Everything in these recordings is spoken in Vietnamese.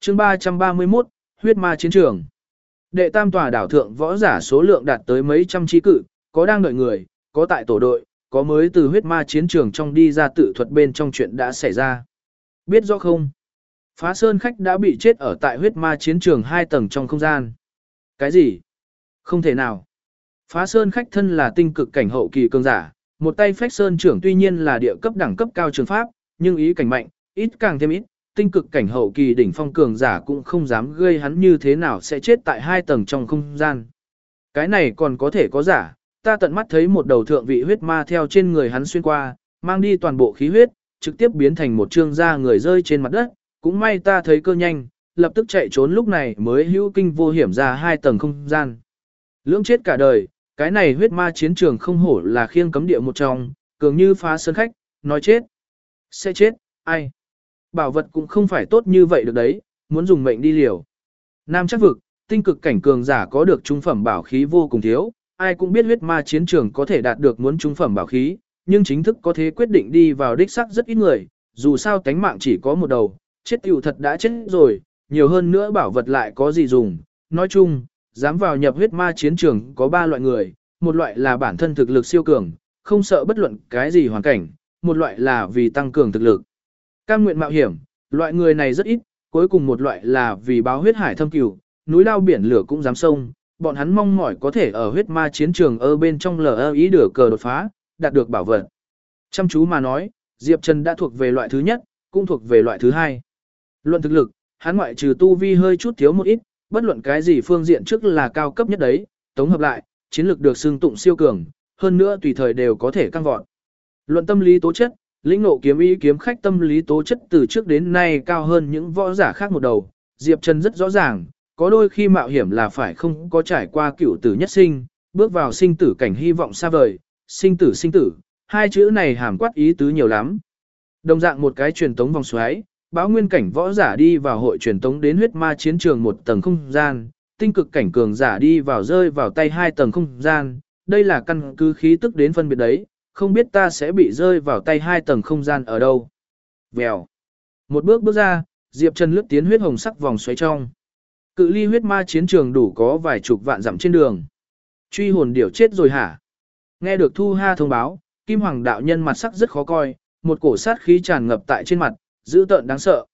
chương 331, huyết ma chiến trường. Đệ tam tòa đảo thượng võ giả số lượng đạt tới mấy trăm trí cự, có đang đợi người, có tại tổ đội, có mới từ huyết ma chiến trường trong đi ra tự thuật bên trong chuyện đã xảy ra. Biết rõ không? Phá sơn khách đã bị chết ở tại huyết ma chiến trường hai tầng trong không gian. Cái gì? Không thể nào. Phá sơn khách thân là tinh cực cảnh hậu kỳ cường giả, một tay phách sơn trưởng tuy nhiên là địa cấp đẳng cấp cao trường pháp, nhưng ý cảnh mạnh, ít càng thêm ít, tinh cực cảnh hậu kỳ đỉnh phong cường giả cũng không dám gây hắn như thế nào sẽ chết tại hai tầng trong không gian. Cái này còn có thể có giả, ta tận mắt thấy một đầu thượng vị huyết ma theo trên người hắn xuyên qua, mang đi toàn bộ khí huyết, trực tiếp biến thành một trương da người rơi trên mặt đất, cũng may ta thấy cơ nhanh, lập tức chạy trốn lúc này mới hữu kinh vô hiểm ra hai tầng không gian. Lưỡng chết cả đời, cái này huyết ma chiến trường không hổ là khiêng cấm địa một trong, cường như phá sơn khách, nói chết. Sẽ chết, ai? Bảo vật cũng không phải tốt như vậy được đấy, muốn dùng mệnh đi liều. Nam chắc vực, tinh cực cảnh cường giả có được trung phẩm bảo khí vô cùng thiếu, ai cũng biết huyết ma chiến trường có thể đạt được muốn trung phẩm bảo khí, nhưng chính thức có thế quyết định đi vào đích sắc rất ít người, dù sao tánh mạng chỉ có một đầu, chết tiểu thật đã chết rồi, nhiều hơn nữa bảo vật lại có gì dùng. Nói chung, dám vào nhập huyết ma chiến trường có ba loại người, một loại là bản thân thực lực siêu cường, không sợ bất luận cái gì hoàn cảnh, một loại là vì tăng cường thực lực. Cam nguyện mạo hiểm, loại người này rất ít, cuối cùng một loại là vì báo huyết hải thâm cửu, núi lao biển lửa cũng dám sông, bọn hắn mong mỏi có thể ở huyết ma chiến trường ở bên trong lờ ý đửa cờ đột phá, đạt được bảo vật. Chăm chú mà nói, Diệp Trần đã thuộc về loại thứ nhất, cũng thuộc về loại thứ hai. Luận thực lực, hắn ngoại trừ tu vi hơi chút thiếu một ít, bất luận cái gì phương diện trước là cao cấp nhất đấy, tổng hợp lại, chiến lược được xưng tụng siêu cường, hơn nữa tùy thời đều có thể căng vọt. Luận tâm lý tố chất, lĩnh ngộ kiếm ý kiếm khách tâm lý tố chất từ trước đến nay cao hơn những võ giả khác một đầu. Diệp Trần rất rõ ràng, có đôi khi mạo hiểm là phải không có trải qua cựu tử nhất sinh, bước vào sinh tử cảnh hy vọng xa vời, sinh tử sinh tử, hai chữ này hàm quát ý tứ nhiều lắm. Đồng dạng một cái truyền tống vòng xoáy, báo nguyên cảnh võ giả đi vào hội truyền tống đến huyết ma chiến trường một tầng không gian, tinh cực cảnh cường giả đi vào rơi vào tay hai tầng không gian, đây là căn cứ khí tức đến phân biệt đấy, không biết ta sẽ bị rơi vào tay hai tầng không gian ở đâu. Vèo. Một bước bước ra, Diệp Trần lướt tiến huyết hồng sắc vòng xoáy trong. Cự ly huyết ma chiến trường đủ có vài chục vạn dặm trên đường. Truy hồn điểu chết rồi hả? Nghe được Thu Ha thông báo, Kim Hoàng đạo nhân mặt sắc rất khó coi, một cổ sát khí tràn ngập tại trên mặt, dữ tợn đáng sợ.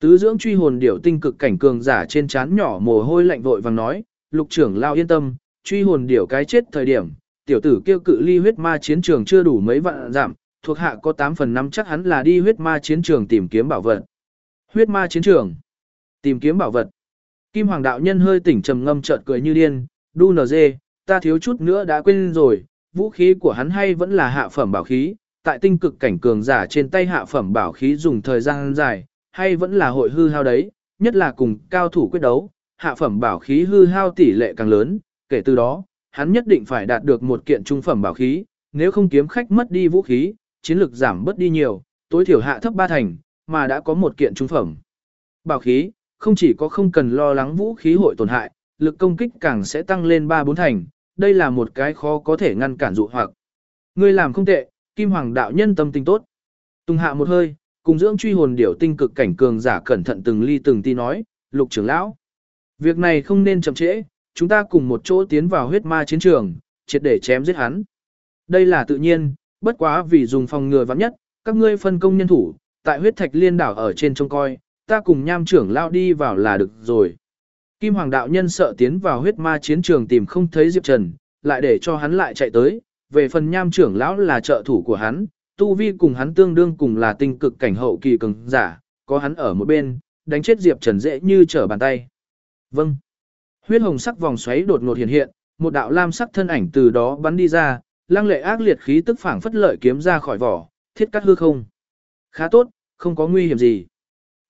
Tứ dưỡng truy hồn điểu tinh cực cảnh cường giả trên trán nhỏ mồ hôi lạnh vội vàng nói, lục trưởng lao yên tâm, truy hồn điểu cái chết thời điểm, tiểu tử kêu cự ly huyết ma chiến trường chưa đủ mấy vạn giảm, thuộc hạ có 8 phần 5 chắc hắn là đi huyết ma chiến trường tìm kiếm bảo vật. Huyết ma chiến trường, tìm kiếm bảo vật. Kim Hoàng đạo nhân hơi tỉnh trầm ngâm chợt cười như điên, "Du nờ ta thiếu chút nữa đã quên rồi, vũ khí của hắn hay vẫn là hạ phẩm bảo khí, tại tinh cực cảnh cường giả trên tay hạ phẩm bảo khí dùng thời gian dài, hay vẫn là hội hư hao đấy, nhất là cùng cao thủ quyết đấu, hạ phẩm bảo khí hư hao tỷ lệ càng lớn, kể từ đó, hắn nhất định phải đạt được một kiện trung phẩm bảo khí, nếu không kiếm khách mất đi vũ khí, chiến lực giảm bớt đi nhiều, tối thiểu hạ thấp ba thành, mà đã có một kiện trung phẩm. Bảo khí, không chỉ có không cần lo lắng vũ khí hội tổn hại, lực công kích càng sẽ tăng lên 3-4 thành, đây là một cái khó có thể ngăn cản dụ hoặc. Ngươi làm không tệ, Kim Hoàng đạo nhân tâm tình tốt. Tung hạ một hơi, cùng dưỡng truy hồn điểu tinh cực cảnh cường giả cẩn thận từng ly từng tí nói, lục trưởng lão. Việc này không nên chậm trễ, chúng ta cùng một chỗ tiến vào huyết ma chiến trường, triệt để chém giết hắn. Đây là tự nhiên, bất quá vì dùng phòng ngừa vắng nhất, các ngươi phân công nhân thủ, tại huyết thạch liên đảo ở trên trông coi, ta cùng nham trưởng lao đi vào là được rồi. Kim Hoàng đạo nhân sợ tiến vào huyết ma chiến trường tìm không thấy Diệp Trần, lại để cho hắn lại chạy tới, về phần nham trưởng lão là trợ thủ của hắn, tu vi cùng hắn tương đương cùng là tinh cực cảnh hậu kỳ cường giả, có hắn ở một bên, đánh chết Diệp Trần dễ như trở bàn tay. Vâng. Huyết hồng sắc vòng xoáy đột ngột hiện hiện, một đạo lam sắc thân ảnh từ đó bắn đi ra, lăng lệ ác liệt khí tức phảng phất lợi kiếm ra khỏi vỏ, thiết cắt hư không. Khá tốt, không có nguy hiểm gì.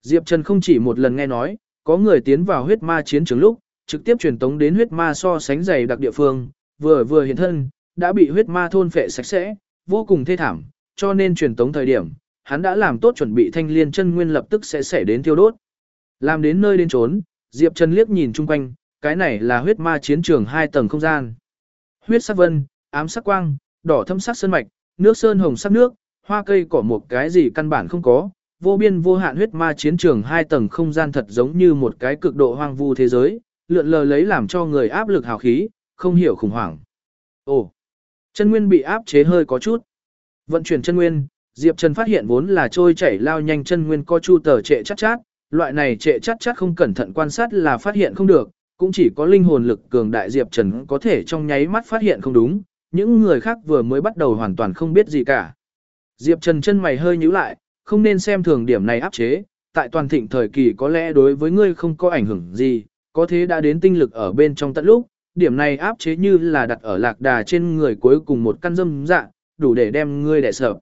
Diệp Trần không chỉ một lần nghe nói, có người tiến vào huyết ma chiến trường lúc, trực tiếp truyền tống đến huyết ma so sánh dày đặc địa phương, vừa vừa hiện thân, đã bị huyết ma thôn phệ sạch sẽ, vô cùng thê thảm, cho nên truyền tống thời điểm, hắn đã làm tốt chuẩn bị thanh liên chân nguyên lập tức sẽ xảy đến tiêu đốt. Làm đến nơi đến trốn, Diệp Trần liếc nhìn chung quanh, cái này là huyết ma chiến trường hai tầng không gian. Huyết sắc vân, ám sắc quang, đỏ thâm sắc sơn mạch, nước sơn hồng sắc nước, hoa cây cỏ một cái gì căn bản không có, vô biên vô hạn huyết ma chiến trường hai tầng không gian thật giống như một cái cực độ hoang vu thế giới, lượn lờ lấy làm cho người áp lực hào khí, không hiểu khủng hoảng. Ồ, chân nguyên bị áp chế hơi có chút. Vận chuyển chân nguyên, Diệp Trần phát hiện vốn là trôi chảy lao nhanh chân nguyên co chu tờ trệ chát chát, loại này trệ chát chát không cẩn thận quan sát là phát hiện không được, cũng chỉ có linh hồn lực cường đại Diệp Trần có thể trong nháy mắt phát hiện không đúng, những người khác vừa mới bắt đầu hoàn toàn không biết gì cả. Diệp Trần chân mày hơi nhíu lại, không nên xem thường điểm này áp chế, tại toàn thịnh thời kỳ có lẽ đối với ngươi không có ảnh hưởng gì, có thế đã đến tinh lực ở bên trong tận lúc, điểm này áp chế như là đặt ở lạc đà trên người cuối cùng một căn dâm dạ, đủ để đem ngươi đè sợ.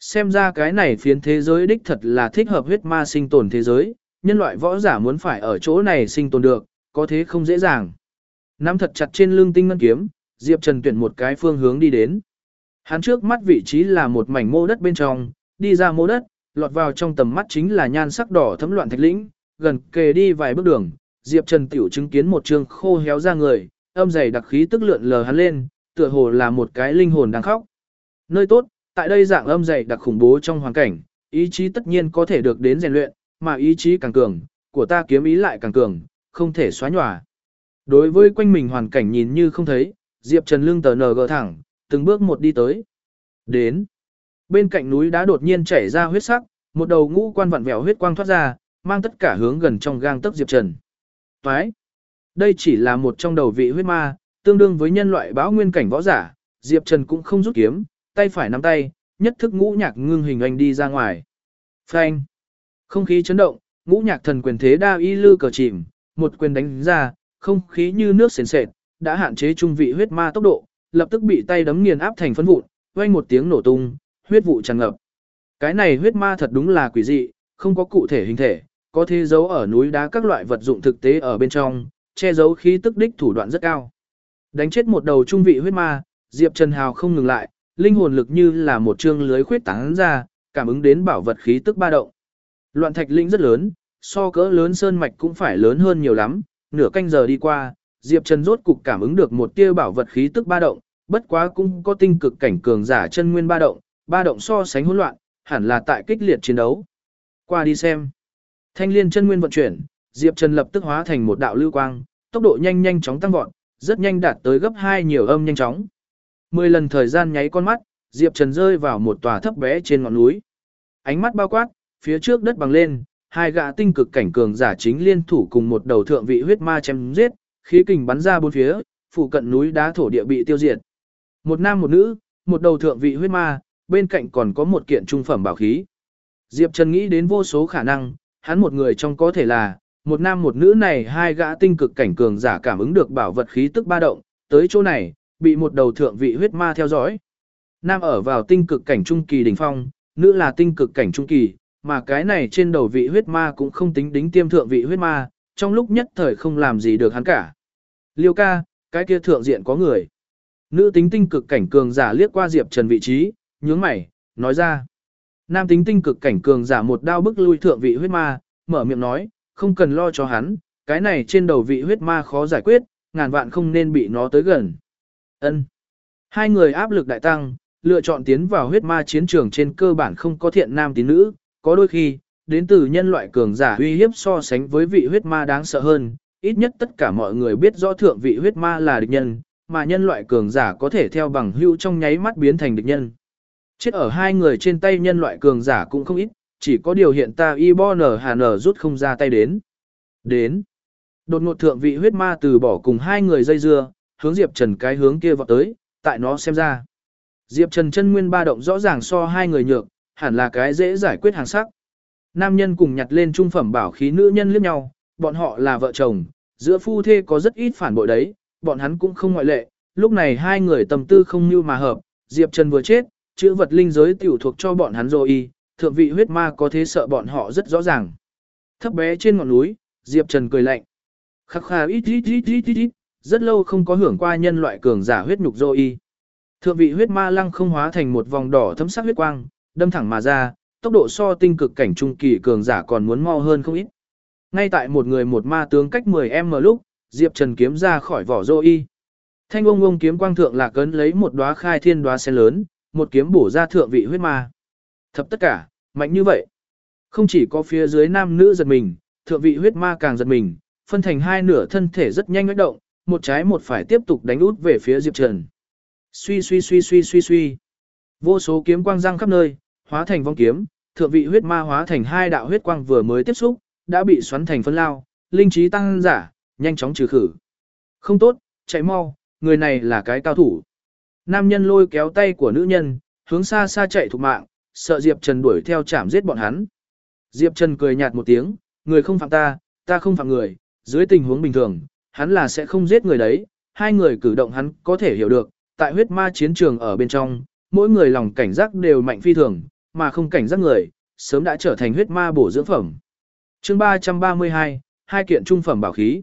Xem ra cái này phiến thế giới đích thật là thích hợp huyết ma sinh tồn thế giới, nhân loại võ giả muốn phải ở chỗ này sinh tồn được, có thế không dễ dàng. Nắm thật chặt trên lưng tinh ngân kiếm, Diệp Trần tuyển một cái phương hướng đi đến. Hắn trước mắt vị trí là một mảnh mô đất bên trong, đi ra mô đất, lọt vào trong tầm mắt chính là nhan sắc đỏ thấm loạn thạch lĩnh, gần kề đi vài bước đường, Diệp Trần tiểu chứng kiến một trường khô héo ra người, âm dày đặc khí tức lượn lờ hắn lên, tựa hồ là một cái linh hồn đang khóc. Nơi tốt, tại đây dạng âm dày đặc khủng bố trong hoàn cảnh, ý chí tất nhiên có thể được đến rèn luyện, mà ý chí càng cường, của ta kiếm ý lại càng cường, không thể xóa nhòa. Đối với quanh mình hoàn cảnh nhìn như không thấy, Diệp Trần lưng tờ nờ thẳng, từng bước một đi tới. Đến. Bên cạnh núi đá đột nhiên chảy ra huyết sắc, một đầu ngũ quan vặn vẹo huyết quang thoát ra, mang tất cả hướng gần trong gang tấc Diệp Trần. Toái. Đây chỉ là một trong đầu vị huyết ma, tương đương với nhân loại báo nguyên cảnh võ giả, Diệp Trần cũng không rút kiếm, tay phải nắm tay, nhất thức ngũ nhạc ngưng hình anh đi ra ngoài. Phanh. Không khí chấn động, ngũ nhạc thần quyền thế đa y lư cờ chìm, một quyền đánh ra, không khí như nước sền sệt, đã hạn chế trung vị huyết ma tốc độ, lập tức bị tay đấm nghiền áp thành phân vụn, vang một tiếng nổ tung, huyết vụ tràn ngập. Cái này huyết ma thật đúng là quỷ dị, không có cụ thể hình thể, có thế giấu ở núi đá các loại vật dụng thực tế ở bên trong, che giấu khí tức đích thủ đoạn rất cao. Đánh chết một đầu trung vị huyết ma, Diệp Trần Hào không ngừng lại, linh hồn lực như là một chương lưới khuyết tán ra, cảm ứng đến bảo vật khí tức ba động. Loạn thạch linh rất lớn, so cỡ lớn sơn mạch cũng phải lớn hơn nhiều lắm, nửa canh giờ đi qua, Diệp Trần rốt cục cảm ứng được một tia bảo vật khí tức ba động, bất quá cũng có tinh cực cảnh cường giả chân nguyên ba động, ba động so sánh hỗn loạn, hẳn là tại kích liệt chiến đấu. Qua đi xem. Thanh liên chân nguyên vận chuyển, Diệp Trần lập tức hóa thành một đạo lưu quang, tốc độ nhanh nhanh chóng tăng vọt, rất nhanh đạt tới gấp 2 nhiều âm nhanh chóng. Mười lần thời gian nháy con mắt, Diệp Trần rơi vào một tòa thấp bé trên ngọn núi. Ánh mắt bao quát, phía trước đất bằng lên, hai gã tinh cực cảnh cường giả chính liên thủ cùng một đầu thượng vị huyết ma chém giết, khí kình bắn ra bốn phía, phụ cận núi đá thổ địa bị tiêu diệt. Một nam một nữ, một đầu thượng vị huyết ma, bên cạnh còn có một kiện trung phẩm bảo khí. Diệp Trần nghĩ đến vô số khả năng, hắn một người trong có thể là, một nam một nữ này hai gã tinh cực cảnh cường giả cảm ứng được bảo vật khí tức ba động, tới chỗ này, bị một đầu thượng vị huyết ma theo dõi. Nam ở vào tinh cực cảnh trung kỳ đỉnh phong, nữ là tinh cực cảnh trung kỳ, mà cái này trên đầu vị huyết ma cũng không tính đính tiêm thượng vị huyết ma, trong lúc nhất thời không làm gì được hắn cả. Liêu ca, cái kia thượng diện có người. Nữ tính tinh cực cảnh cường giả liếc qua Diệp Trần vị trí, nhướng mày, nói ra. Nam tính tinh cực cảnh cường giả một đao bức lui thượng vị huyết ma, mở miệng nói, không cần lo cho hắn, cái này trên đầu vị huyết ma khó giải quyết, ngàn vạn không nên bị nó tới gần. Ân. Hai người áp lực đại tăng, lựa chọn tiến vào huyết ma chiến trường trên cơ bản không có thiện nam tín nữ, có đôi khi, đến từ nhân loại cường giả uy hiếp so sánh với vị huyết ma đáng sợ hơn, ít nhất tất cả mọi người biết rõ thượng vị huyết ma là địch nhân, mà nhân loại cường giả có thể theo bằng hữu trong nháy mắt biến thành địch nhân. Chết ở hai người trên tay nhân loại cường giả cũng không ít, chỉ có điều hiện ta Ibon Hà Nở rút không ra tay đến. Đến. Đột ngột thượng vị huyết ma từ bỏ cùng hai người dây dưa, hướng Diệp Trần cái hướng kia vọt tới, tại nó xem ra. Diệp Trần chân nguyên ba động rõ ràng so hai người nhược, hẳn là cái dễ giải quyết hàng sắc. Nam nhân cùng nhặt lên trung phẩm bảo khí nữ nhân liếc nhau, bọn họ là vợ chồng, giữa phu thê có rất ít phản bội đấy, bọn hắn cũng không ngoại lệ. Lúc này hai người tầm tư không như mà hợp, Diệp Trần vừa chết, chữ vật linh giới tiểu thuộc cho bọn hắn rồi thượng vị huyết ma có thế sợ bọn họ rất rõ ràng. Thấp bé trên ngọn núi, Diệp Trần cười lạnh. Khắc khà ít ít ít ít ít ít, rất lâu không có hưởng qua nhân loại cường giả huyết nhục rồi Thượng vị huyết ma lăng không hóa thành một vòng đỏ thấm sắc huyết quang, đâm thẳng mà ra, tốc độ so tinh cực cảnh trung kỳ cường giả còn muốn mau hơn không ít. Ngay tại một người một ma tướng cách 10m lúc, Diệp Trần kiếm ra khỏi vỏ rô y. Thanh ông ông kiếm quang thượng lạc cấn lấy một đóa khai thiên đóa sen lớn, một kiếm bổ ra thượng vị huyết ma. Thập tất cả, mạnh như vậy. Không chỉ có phía dưới nam nữ giật mình, thượng vị huyết ma càng giật mình, phân thành hai nửa thân thể rất nhanh hoạt động, một trái một phải tiếp tục đánh út về phía Diệp Trần. Suy suy suy suy suy suy. Vô số kiếm quang răng khắp nơi, hóa thành vong kiếm, thượng vị huyết ma hóa thành hai đạo huyết quang vừa mới tiếp xúc, đã bị xoắn thành phân lao, linh trí tăng giả, nhanh chóng trừ khử. Không tốt, chạy mau, người này là cái cao thủ. Nam nhân lôi kéo tay của nữ nhân, hướng xa xa chạy thục mạng, sợ Diệp Trần đuổi theo chạm giết bọn hắn. Diệp Trần cười nhạt một tiếng, người không phạm ta, ta không phạm người, dưới tình huống bình thường, hắn là sẽ không giết người đấy, hai người cử động hắn có thể hiểu được, tại huyết ma chiến trường ở bên trong, mỗi người lòng cảnh giác đều mạnh phi thường, mà không cảnh giác người, sớm đã trở thành huyết ma bổ dưỡng phẩm. chương 332, hai kiện trung phẩm bảo khí.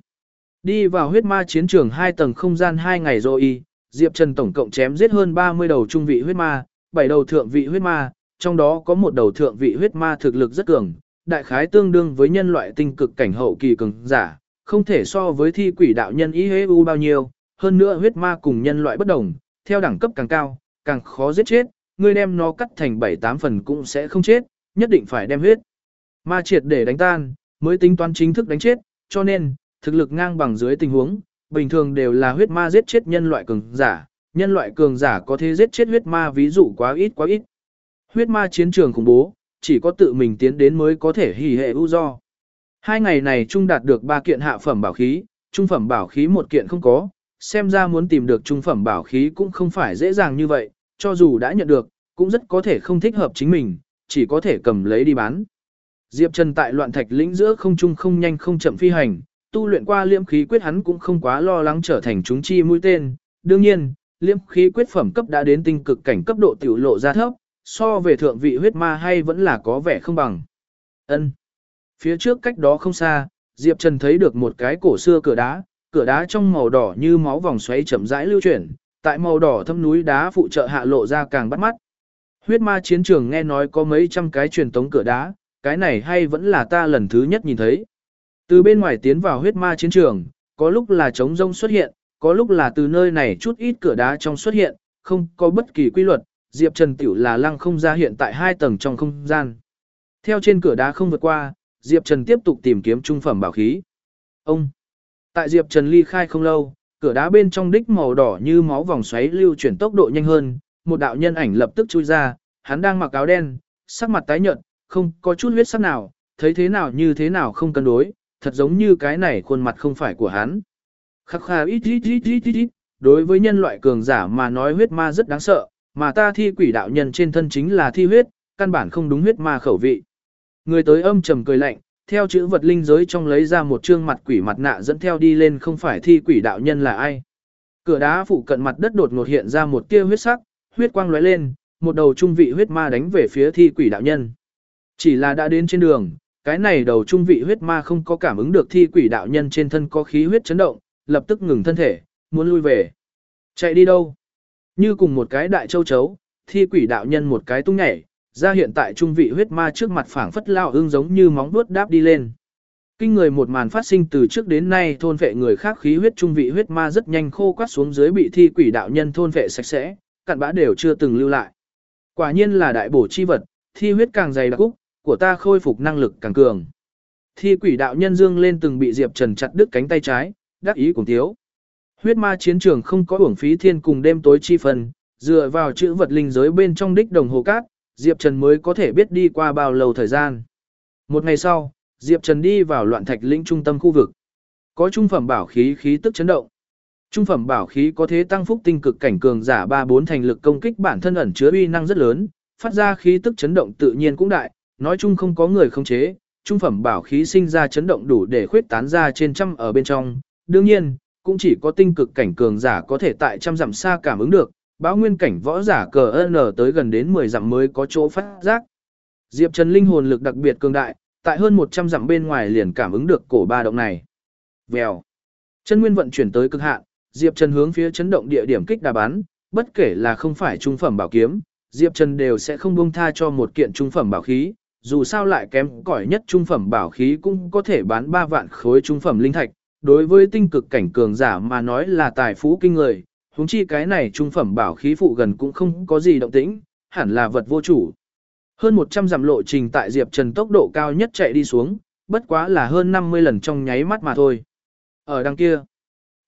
Đi vào huyết ma chiến trường hai tầng không gian hai ngày rồi Diệp Trần tổng cộng chém giết hơn 30 đầu trung vị huyết ma, 7 đầu thượng vị huyết ma, trong đó có một đầu thượng vị huyết ma thực lực rất cường, đại khái tương đương với nhân loại tinh cực cảnh hậu kỳ cường giả, không thể so với thi quỷ đạo nhân ý hế u bao nhiêu, hơn nữa huyết ma cùng nhân loại bất đồng, theo đẳng cấp càng cao, càng khó giết chết, ngươi đem nó cắt thành 7-8 phần cũng sẽ không chết, nhất định phải đem huyết. Ma triệt để đánh tan, mới tính toán chính thức đánh chết, cho nên, thực lực ngang bằng dưới tình huống, bình thường đều là huyết ma giết chết nhân loại cường giả, nhân loại cường giả có thể giết chết huyết ma ví dụ quá ít quá ít. Huyết ma chiến trường khủng bố, chỉ có tự mình tiến đến mới có thể hỉ hệ ưu do. Hai ngày này trung đạt được ba kiện hạ phẩm bảo khí, trung phẩm bảo khí một kiện không có, xem ra muốn tìm được trung phẩm bảo khí cũng không phải dễ dàng như vậy, cho dù đã nhận được, cũng rất có thể không thích hợp chính mình, chỉ có thể cầm lấy đi bán. Diệp Trần tại loạn thạch lĩnh giữa không trung không nhanh không chậm phi hành, tu luyện qua liễm khí quyết hắn cũng không quá lo lắng trở thành chúng chi mũi tên. Đương nhiên, liễm khí quyết phẩm cấp đã đến tinh cực cảnh cấp độ tiểu lộ ra thấp, so về thượng vị huyết ma hay vẫn là có vẻ không bằng. Ân. Phía trước cách đó không xa, Diệp Trần thấy được một cái cổ xưa cửa đá, cửa đá trong màu đỏ như máu vòng xoáy chậm rãi lưu chuyển, tại màu đỏ thâm núi đá phụ trợ hạ lộ ra càng bắt mắt. Huyết ma chiến trường nghe nói có mấy trăm cái truyền tống cửa đá, cái này hay vẫn là ta lần thứ nhất nhìn thấy. Từ bên ngoài tiến vào huyết ma chiến trường, có lúc là trống rông xuất hiện, có lúc là từ nơi này chút ít cửa đá trong xuất hiện, không có bất kỳ quy luật, Diệp Trần tiểu là lăng không ra hiện tại hai tầng trong không gian. Theo trên cửa đá không vượt qua, Diệp Trần tiếp tục tìm kiếm trung phẩm bảo khí. Ông! Tại Diệp Trần ly khai không lâu, cửa đá bên trong đích màu đỏ như máu vòng xoáy lưu chuyển tốc độ nhanh hơn, một đạo nhân ảnh lập tức chui ra, hắn đang mặc áo đen, sắc mặt tái nhợt, không có chút huyết sắc nào, thấy thế nào như thế nào không cân đối, thật giống như cái này khuôn mặt không phải của hắn. Khắc khà ít ít ít ít ít ít, đối với nhân loại cường giả mà nói huyết ma rất đáng sợ, mà ta thi quỷ đạo nhân trên thân chính là thi huyết, căn bản không đúng huyết ma khẩu vị. Người tới âm trầm cười lạnh, theo chữ vật linh giới trong lấy ra một trương mặt quỷ mặt nạ dẫn theo đi lên không phải thi quỷ đạo nhân là ai. Cửa đá phụ cận mặt đất đột ngột hiện ra một tia huyết sắc, huyết quang lóe lên, một đầu trung vị huyết ma đánh về phía thi quỷ đạo nhân. Chỉ là đã đến trên đường, cái này đầu trung vị huyết ma không có cảm ứng được thi quỷ đạo nhân trên thân có khí huyết chấn động, lập tức ngừng thân thể, muốn lui về. Chạy đi đâu? Như cùng một cái đại châu chấu, thi quỷ đạo nhân một cái tung nhảy, ra hiện tại trung vị huyết ma trước mặt phảng phất lao ương giống như móng vuốt đáp đi lên. Kinh người một màn phát sinh từ trước đến nay thôn vệ người khác khí huyết trung vị huyết ma rất nhanh khô quát xuống dưới bị thi quỷ đạo nhân thôn vệ sạch sẽ, cặn bã đều chưa từng lưu lại. Quả nhiên là đại bổ chi vật, thi huyết càng dày đặc cúc, của ta khôi phục năng lực càng cường. Thi quỷ đạo nhân dương lên từng bị Diệp Trần chặt đứt cánh tay trái, đắc ý cùng thiếu. Huyết ma chiến trường không có uổng phí thiên cùng đêm tối chi phần, dựa vào chữ vật linh giới bên trong đích đồng hồ cát, Diệp Trần mới có thể biết đi qua bao lâu thời gian. Một ngày sau, Diệp Trần đi vào loạn thạch lĩnh trung tâm khu vực. Có trung phẩm bảo khí khí tức chấn động. Trung phẩm bảo khí có thế tăng phúc tinh cực cảnh cường giả 3-4 thành lực công kích bản thân ẩn chứa uy năng rất lớn, phát ra khí tức chấn động tự nhiên cũng đại, nói chung không có người khống chế, trung phẩm bảo khí sinh ra chấn động đủ để khuyết tán ra trên trăm ở bên trong. Đương nhiên, cũng chỉ có tinh cực cảnh cường giả có thể tại trăm dặm xa cảm ứng được, báo nguyên cảnh võ giả cờ N tới gần đến 10 dặm mới có chỗ phát giác. Diệp Trần linh hồn lực đặc biệt cường đại, tại hơn 100 dặm bên ngoài liền cảm ứng được cổ ba động này. Vèo. Chân nguyên vận chuyển tới cực hạn, Diệp Trần hướng phía chấn động địa điểm kích đà bắn, bất kể là không phải trung phẩm bảo kiếm, Diệp Trần đều sẽ không buông tha cho một kiện trung phẩm bảo khí, dù sao lại kém cỏi nhất trung phẩm bảo khí cũng có thể bán 3 vạn khối trung phẩm linh thạch, đối với tinh cực cảnh cường giả mà nói là tài phú kinh người, huống chi cái này trung phẩm bảo khí phụ gần cũng không có gì động tĩnh, hẳn là vật vô chủ. Hơn 100 dặm lộ trình tại Diệp Trần tốc độ cao nhất chạy đi xuống, bất quá là hơn 50 lần trong nháy mắt mà thôi. Ở đằng kia,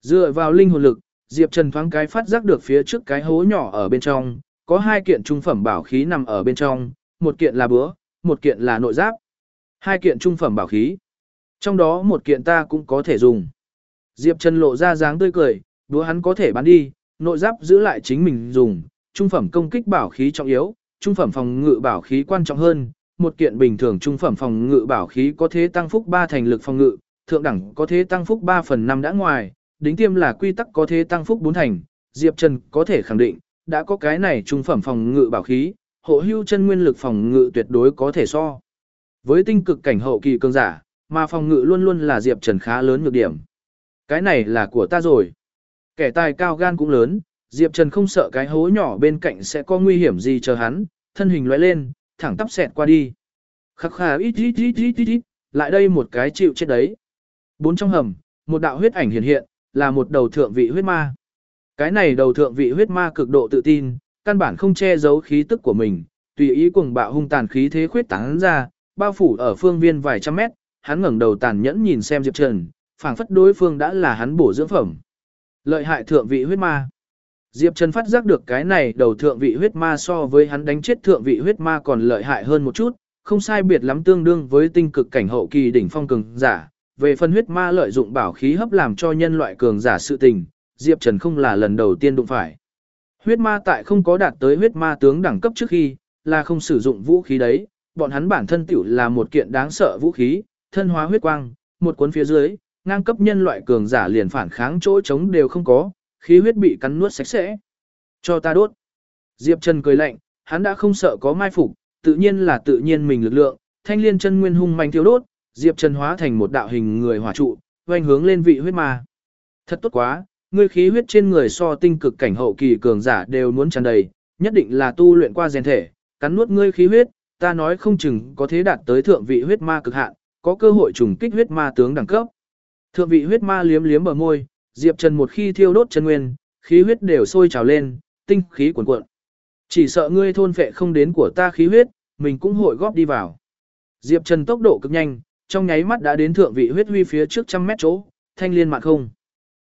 dựa vào linh hồn lực, Diệp Trần thoáng cái phát giác được phía trước cái hố nhỏ ở bên trong, có hai kiện trung phẩm bảo khí nằm ở bên trong, một kiện là búa, một kiện là nội giáp. Hai kiện trung phẩm bảo khí. Trong đó một kiện ta cũng có thể dùng. Diệp Trần lộ ra dáng tươi cười, đúa hắn có thể bán đi, nội giáp giữ lại chính mình dùng, trung phẩm công kích bảo khí trọng yếu, trung phẩm phòng ngự bảo khí quan trọng hơn, một kiện bình thường trung phẩm phòng ngự bảo khí có thế tăng phúc 3 thành lực phòng ngự, thượng đẳng có thế tăng phúc 3 phần 5 đã ngoài, đính tiêm là quy tắc có thế tăng phúc 4 thành, Diệp Trần có thể khẳng định, đã có cái này trung phẩm phòng ngự bảo khí, hộ hưu chân nguyên lực phòng ngự tuyệt đối có thể so. Với tinh cực cảnh hậu kỳ cường giả, mà phòng ngự luôn luôn là Diệp Trần khá lớn nhược điểm. Cái này là của ta rồi. Kẻ tài cao gan cũng lớn, Diệp Trần không sợ cái hố nhỏ bên cạnh sẽ có nguy hiểm gì chờ hắn, thân hình lóe lên, thẳng tắp xẹt qua đi. Khắc khà ít ít ít ít ít ít, lại đây một cái chịu chết đấy. Bốn trong hầm, một đạo huyết ảnh hiện hiện, là một đầu thượng vị huyết ma. Cái này đầu thượng vị huyết ma cực độ tự tin, căn bản không che giấu khí tức của mình, tùy ý cuồng bạo hung tàn khí thế khuyết tán ra, bao phủ ở phương viên vài trăm mét, hắn ngẩng đầu tàn nhẫn nhìn xem Diệp Trần, phảng phất đối phương đã là hắn bổ dưỡng phẩm. Lợi hại thượng vị huyết ma. Diệp Trần phát giác được cái này đầu thượng vị huyết ma so với hắn đánh chết thượng vị huyết ma còn lợi hại hơn một chút, không sai biệt lắm tương đương với tinh cực cảnh hậu kỳ đỉnh phong cường giả. Về phân huyết ma lợi dụng bảo khí hấp làm cho nhân loại cường giả sự tình, Diệp Trần không là lần đầu tiên đụng phải. Huyết ma tại không có đạt tới huyết ma tướng đẳng cấp trước khi, là không sử dụng vũ khí đấy, bọn hắn bản thân tiểu là một kiện đáng sợ vũ khí, thân hóa huyết quang, một cuốn phía dưới, ngang cấp nhân loại cường giả liền phản kháng chỗ chống đều không có, khí huyết bị cắn nuốt sạch sẽ. Cho ta đốt. Diệp Trần cười lạnh, hắn đã không sợ có mai phục, tự nhiên là tự nhiên mình lực lượng, thanh liên chân nguyên hung manh thiếu đốt, Diệp Trần hóa thành một đạo hình người hỏa trụ, quanh hướng lên vị huyết ma. Thật tốt quá, ngươi khí huyết trên người so tinh cực cảnh hậu kỳ cường giả đều muốn tràn đầy, nhất định là tu luyện qua rèn thể, cắn nuốt ngươi khí huyết, ta nói không chừng có thế đạt tới thượng vị huyết ma cực hạn, có cơ hội trùng kích huyết ma tướng đẳng cấp. Thượng vị huyết ma liếm liếm bờ môi, Diệp Trần một khi thiêu đốt chân nguyên, khí huyết đều sôi trào lên, tinh khí cuồn cuộn. Chỉ sợ ngươi thôn phệ không đến của ta khí huyết, mình cũng hội góp đi vào. Diệp Trần tốc độ cực nhanh, trong nháy mắt đã đến thượng vị huyết huy phía trước trăm mét chỗ, thanh liên mạng không.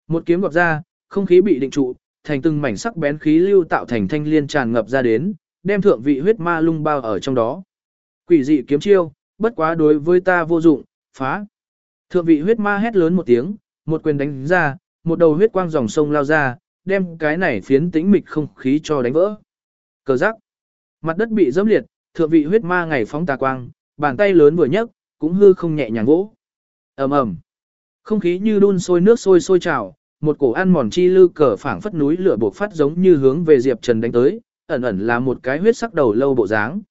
Một kiếm gọt ra, không khí bị định trụ, thành từng mảnh sắc bén khí lưu tạo thành thanh liên tràn ngập ra đến, đem thượng vị huyết ma lung bao ở trong đó. Quỷ dị kiếm chiêu, bất quá đối với ta vô dụng, phá. Thượng vị huyết ma hét lớn một tiếng, một quyền đánh ra, một đầu huyết quang dòng sông lao ra, đem cái này phiến tĩnh mịch không khí cho đánh vỡ. Cờ rắc. Mặt đất bị dẫm liệt, thượng vị huyết ma ngày phóng tà quang, bàn tay lớn vừa nhấc, cũng hư không nhẹ nhàng vỗ. Ầm ầm. Không khí như đun sôi nước sôi sôi trào, một cổ ăn mòn chi lư cờ phảng phất núi lửa buộc phát giống như hướng về Diệp Trần đánh tới, ẩn ẩn là một cái huyết sắc đầu lâu bộ dáng.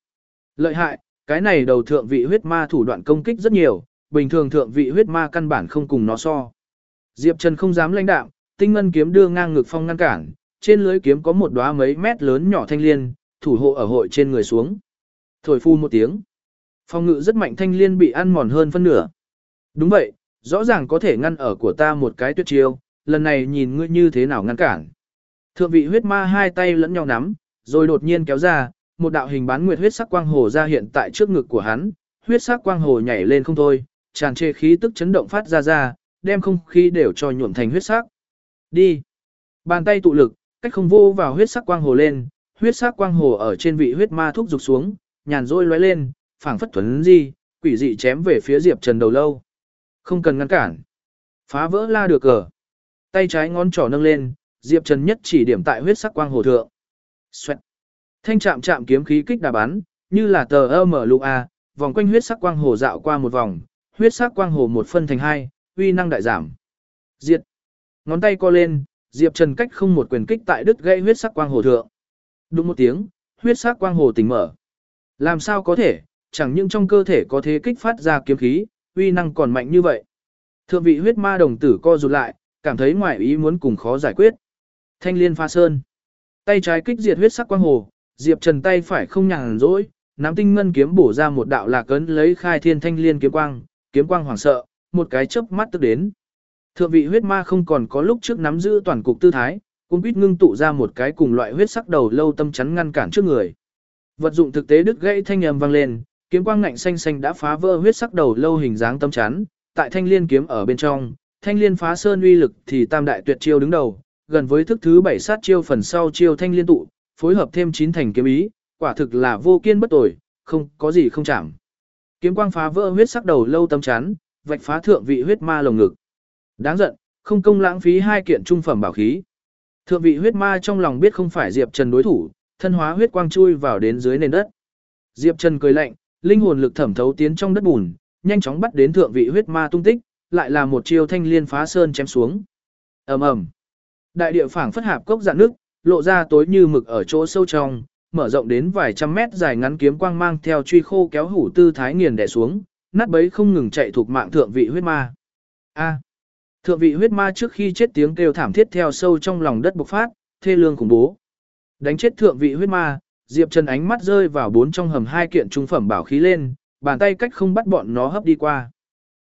Lợi hại, cái này đầu thượng vị huyết ma thủ đoạn công kích rất nhiều, bình thường thượng vị huyết ma căn bản không cùng nó so. Diệp Trần không dám lãnh đạm, tinh ngân kiếm đưa ngang ngực phong ngăn cản, trên lưới kiếm có một đóa mấy mét lớn nhỏ thanh liên, thủ hộ ở hội trên người xuống. Thổi phu một tiếng. Phong ngự rất mạnh thanh liên bị ăn mòn hơn phân nửa. Đúng vậy, rõ ràng có thể ngăn ở của ta một cái tuyệt chiêu, lần này nhìn ngươi như thế nào ngăn cản. Thượng vị huyết ma hai tay lẫn nhau nắm, rồi đột nhiên kéo ra, một đạo hình bán nguyệt huyết sắc quang hồ ra hiện tại trước ngực của hắn, huyết sắc quang hồ nhảy lên không thôi, tràn trề khí tức chấn động phát ra ra, đem không khí đều cho nhuộm thành huyết sắc. Đi. Bàn tay tụ lực, cách không vô vào huyết sắc quang hồ lên, huyết sắc quang hồ ở trên vị huyết ma thúc dục xuống, nhàn rôi lóe lên, phảng phất thuần gì, quỷ dị chém về phía Diệp Trần đầu lâu. Không cần ngăn cản. Phá vỡ la được cờ. Tay trái ngón trỏ nâng lên, Diệp Trần nhất chỉ điểm tại huyết sắc quang hồ thượng. Xoẹt. Thanh chạm chạm kiếm khí kích đà bắn, như là tờ mở lục a, vòng quanh huyết sắc quang hồ dạo qua một vòng, huyết sắc quang hồ một phân thành hai, uy năng đại giảm. Diệt. Ngón tay co lên, Diệp Trần cách không một quyền kích tại đứt gây huyết sắc quang hồ thượng. Đúng một tiếng, huyết sắc quang hồ tỉnh mở. Làm sao có thể, chẳng những trong cơ thể có thế kích phát ra kiếm khí, uy năng còn mạnh như vậy. Thượng vị huyết ma đồng tử co rụt lại, cảm thấy ngoài ý muốn cùng khó giải quyết. Thanh liên pha sơn. Tay trái kích diệt huyết sắc quang hồ, Diệp Trần tay phải không nhàn rỗi, nắm tinh ngân kiếm bổ ra một đạo lạc cấn lấy khai thiên thanh liên kiếm quang, kiếm quang hoảng sợ, một cái chớp mắt tức đến. Thượng vị huyết ma không còn có lúc trước nắm giữ toàn cục tư thái, cũng biết ngưng tụ ra một cái cùng loại huyết sắc đầu lâu tâm chắn ngăn cản trước người. Vật dụng thực tế đứt gãy thanh âm vang lên, kiếm quang ngạnh xanh xanh đã phá vỡ huyết sắc đầu lâu hình dáng tâm chắn, tại thanh liên kiếm ở bên trong, thanh liên phá sơn uy lực thì tam đại tuyệt chiêu đứng đầu, gần với thức thứ bảy sát chiêu phần sau chiêu thanh liên tụ, phối hợp thêm chín thành kiếm ý, quả thực là vô kiên bất tồi, không có gì không chạm. Kiếm quang phá vỡ huyết sắc đầu lâu tâm chán, vạch phá thượng vị huyết ma lồng ngực. Đáng giận, không công lãng phí hai kiện trung phẩm bảo khí. Thượng vị huyết ma trong lòng biết không phải Diệp Trần đối thủ, thân hóa huyết quang chui vào đến dưới nền đất. Diệp Trần cười lạnh, linh hồn lực thẩm thấu tiến trong đất bùn, nhanh chóng bắt đến thượng vị huyết ma tung tích, lại là một chiêu thanh liên phá sơn chém xuống. Ầm ầm. Đại địa phảng phất hạp cốc dạn nước, lộ ra tối như mực ở chỗ sâu trong, mở rộng đến vài trăm mét dài ngắn kiếm quang mang theo truy khô kéo hủ tư thái nghiền đè xuống, nát bấy không ngừng chạy thuộc mạng thượng vị huyết ma. A. Thượng vị huyết ma trước khi chết tiếng kêu thảm thiết theo sâu trong lòng đất bộc phát, thê lương khủng bố. Đánh chết thượng vị huyết ma, Diệp Trần ánh mắt rơi vào bốn trong hầm hai kiện trung phẩm bảo khí lên, bàn tay cách không bắt bọn nó hấp đi qua.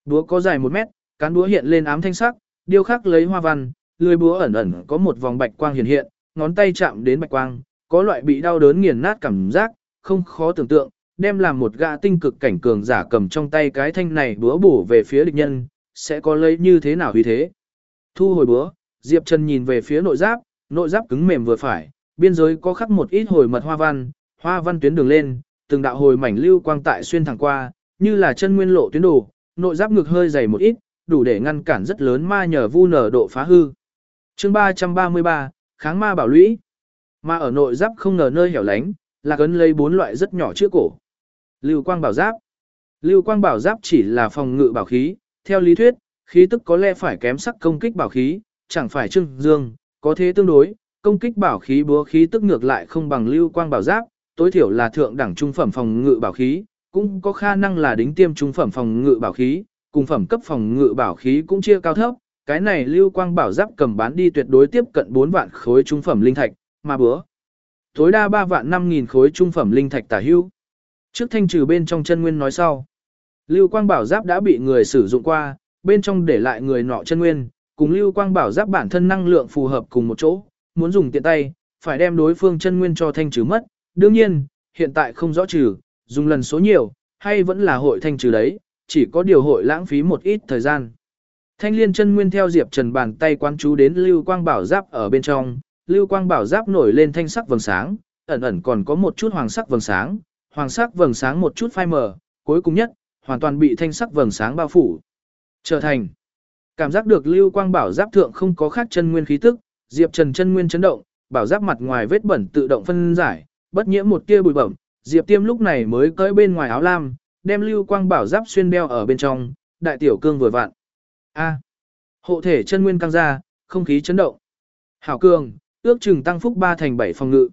Búa có dài một mét, cán búa hiện lên ám thanh sắc, điêu khắc lấy hoa văn, lưỡi búa ẩn ẩn có một vòng bạch quang hiện hiện, ngón tay chạm đến bạch quang, có loại bị đau đớn nghiền nát cảm giác, không khó tưởng tượng, đem làm một gã tinh cực cảnh cường giả cầm trong tay cái thanh này búa bổ về phía địch nhân, sẽ có lấy như thế nào vì thế. Thu hồi búa, Diệp Trần nhìn về phía nội giáp, nội giáp cứng mềm vừa phải, biên giới có khắc một ít hồi mật hoa văn, hoa văn tuyến đường lên, từng đạo hồi mảnh lưu quang tại xuyên thẳng qua, như là chân nguyên lộ tuyến đồ, nội giáp ngực hơi dày một ít, đủ để ngăn cản rất lớn ma nhờ vu nở độ phá hư. Chương 333, kháng ma bảo lũy mà ở nội giáp không ngờ nơi hẻo lánh, là cấn lấy bốn loại rất nhỏ chữa cổ. Lưu quang bảo giáp. Lưu quang bảo giáp chỉ là phòng ngự bảo khí, theo lý thuyết, khí tức có lẽ phải kém sắc công kích bảo khí, chẳng phải trưng dương, có thế tương đối, công kích bảo khí búa khí tức ngược lại không bằng lưu quang bảo giáp, tối thiểu là thượng đẳng trung phẩm phòng ngự bảo khí, cũng có khả năng là đính tiêm trung phẩm phòng ngự bảo khí, cùng phẩm cấp phòng ngự bảo khí cũng chia cao thấp, cái này lưu quang bảo giáp cầm bán đi tuyệt đối tiếp cận 4 vạn khối trung phẩm linh thạch, mà bữa tối đa 3 vạn 5 nghìn khối trung phẩm linh thạch tả hưu. Trước thanh trừ bên trong chân nguyên nói sau, lưu quang bảo giáp đã bị người sử dụng qua, bên trong để lại người nọ chân nguyên, cùng lưu quang bảo giáp bản thân năng lượng phù hợp cùng một chỗ, muốn dùng tiện tay, phải đem đối phương chân nguyên cho thanh trừ mất. Đương nhiên, hiện tại không rõ trừ, dùng lần số nhiều, hay vẫn là hội thanh trừ đấy, chỉ có điều hội lãng phí một ít thời gian. Thanh liên chân nguyên theo Diệp Trần bàn tay quan chú đến lưu quang bảo giáp ở bên trong, lưu quang bảo giáp nổi lên thanh sắc vầng sáng, ẩn ẩn còn có một chút hoàng sắc vầng sáng, hoàng sắc vầng sáng một chút phai mờ, cuối cùng nhất, hoàn toàn bị thanh sắc vầng sáng bao phủ. Trở thành Cảm giác được lưu quang bảo giáp thượng không có khác chân nguyên khí tức, Diệp Trần chân nguyên chấn động, bảo giáp mặt ngoài vết bẩn tự động phân giải, bất nhiễm một tia bụi bẩm, Diệp Tiêm lúc này mới cởi bên ngoài áo lam, đem lưu quang bảo giáp xuyên đeo ở bên trong, đại tiểu cương vừa vặn. A. hộ thể chân nguyên căng ra, không khí chấn động. Hảo cường ước chừng tăng phúc 3 thành 7 phòng ngự.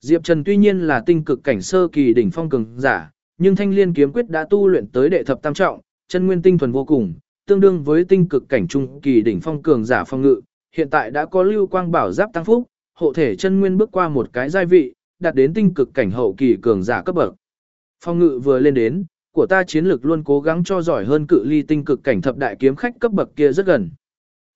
Diệp Trần tuy nhiên là tinh cực cảnh sơ kỳ đỉnh phong cường giả, nhưng thanh liên kiếm quyết đã tu luyện tới đệ thập tam trọng, chân nguyên tinh thuần vô cùng, tương đương với tinh cực cảnh trung kỳ đỉnh phong cường giả phong ngự, hiện tại đã có lưu quang bảo giáp tăng phúc, hộ thể chân nguyên bước qua một cái giai vị, đạt đến tinh cực cảnh hậu kỳ cường giả cấp bậc. Phong ngự vừa lên đến, của ta chiến lực luôn cố gắng cho giỏi hơn cự ly tinh cực cảnh thập đại kiếm khách cấp bậc kia rất gần.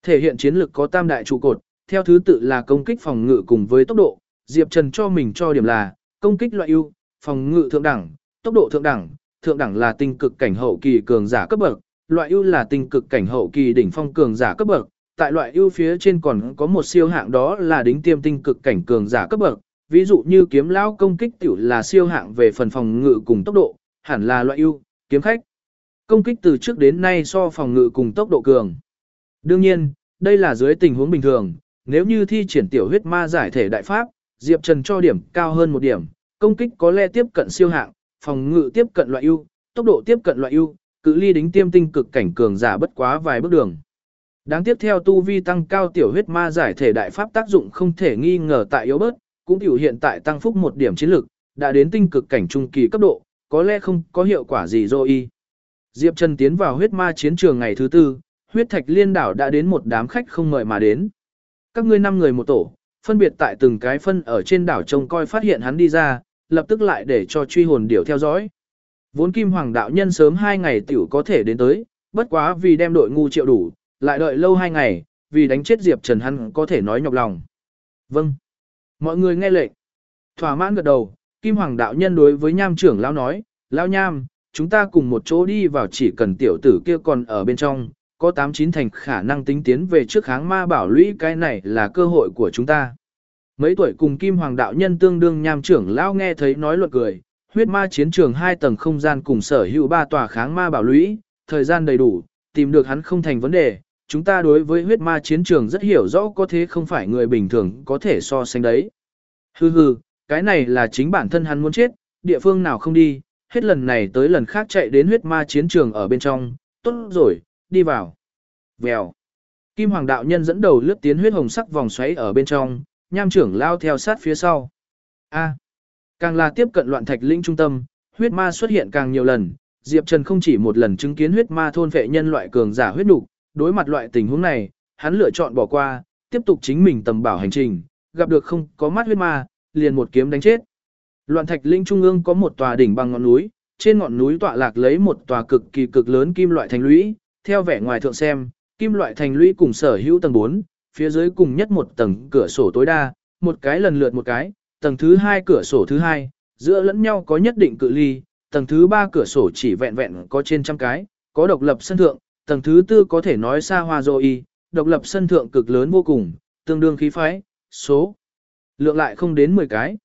Thể hiện chiến lực có tam đại trụ cột, theo thứ tự là công kích phòng ngự cùng với tốc độ, Diệp Trần cho mình cho điểm là công kích loại ưu, phòng ngự thượng đẳng, tốc độ thượng đẳng, thượng đẳng là tinh cực cảnh hậu kỳ cường giả cấp bậc, loại ưu là tinh cực cảnh hậu kỳ đỉnh phong cường giả cấp bậc, tại loại ưu phía trên còn có một siêu hạng đó là đính tiêm tinh cực cảnh cường giả cấp bậc, ví dụ như kiếm lão công kích tiểu là siêu hạng về phần phòng ngự cùng tốc độ, hẳn là loại ưu, kiếm khách. Công kích từ trước đến nay so phòng ngự cùng tốc độ cường. Đương nhiên, đây là dưới tình huống bình thường, nếu như thi triển tiểu huyết ma giải thể đại pháp, Diệp Trần cho điểm cao hơn một điểm, công kích có lẽ tiếp cận siêu hạng, phòng ngự tiếp cận loại ưu, tốc độ tiếp cận loại ưu, cự ly đính tiêm tinh cực cảnh cường giả bất quá vài bước đường. Đáng tiếp theo tu vi tăng cao tiểu huyết ma giải thể đại pháp tác dụng không thể nghi ngờ tại yếu bớt, cũng biểu hiện tại tăng phúc một điểm chiến lực, đã đến tinh cực cảnh trung kỳ cấp độ, có lẽ không có hiệu quả gì rồi Diệp Trần tiến vào huyết ma chiến trường ngày thứ tư, huyết thạch liên đảo đã đến một đám khách không mời mà đến. Các ngươi năm người một tổ, phân biệt tại từng cái phân ở trên đảo trông coi phát hiện hắn đi ra, lập tức lại để cho truy hồn điểu theo dõi. Vốn kim hoàng đạo nhân sớm hai ngày tiểu có thể đến tới, bất quá vì đem đội ngu triệu đủ, lại đợi lâu hai ngày, vì đánh chết Diệp Trần hắn có thể nói nhọc lòng. Vâng. Mọi người nghe lệnh. Thỏa mãn gật đầu, Kim Hoàng đạo nhân đối với nham trưởng lão nói, lão nham, chúng ta cùng một chỗ đi vào chỉ cần tiểu tử kia còn ở bên trong, có 89 thành khả năng tính tiến về trước kháng ma bảo lũy cái này là cơ hội của chúng ta. Mấy tuổi cùng Kim Hoàng đạo nhân tương đương nham trưởng lão nghe thấy nói luật cười, huyết ma chiến trường hai tầng không gian cùng sở hữu ba tòa kháng ma bảo lũy, thời gian đầy đủ, tìm được hắn không thành vấn đề, chúng ta đối với huyết ma chiến trường rất hiểu rõ có thế không phải người bình thường có thể so sánh đấy. Hừ hừ, cái này là chính bản thân hắn muốn chết, địa phương nào không đi, hết lần này tới lần khác chạy đến huyết ma chiến trường ở bên trong, tốt rồi, đi vào. Vèo. Kim Hoàng đạo nhân dẫn đầu lướt tiến huyết hồng sắc vòng xoáy ở bên trong, nham trưởng lao theo sát phía sau. A. Càng là tiếp cận loạn thạch linh trung tâm, huyết ma xuất hiện càng nhiều lần, Diệp Trần không chỉ một lần chứng kiến huyết ma thôn vệ nhân loại cường giả huyết nục, đối mặt loại tình huống này, hắn lựa chọn bỏ qua, tiếp tục chính mình tầm bảo hành trình, gặp được không có mắt huyết ma, liền một kiếm đánh chết. Loạn thạch linh trung ương có một tòa đỉnh bằng ngọn núi, trên ngọn núi tọa lạc lấy một tòa cực kỳ cực lớn kim loại thành lũy, theo vẻ ngoài thượng xem, kim loại thành lũy cùng sở hữu tầng 4, phía dưới cùng nhất một tầng cửa sổ tối đa, một cái lần lượt một cái, tầng thứ hai cửa sổ thứ hai, giữa lẫn nhau có nhất định cự ly, tầng thứ ba cửa sổ chỉ vẹn vẹn có trên trăm cái, có độc lập sân thượng, tầng thứ tư có thể nói xa hoa rồi độc lập sân thượng cực lớn vô cùng, tương đương khí phái, số lượng lại không đến 10 cái.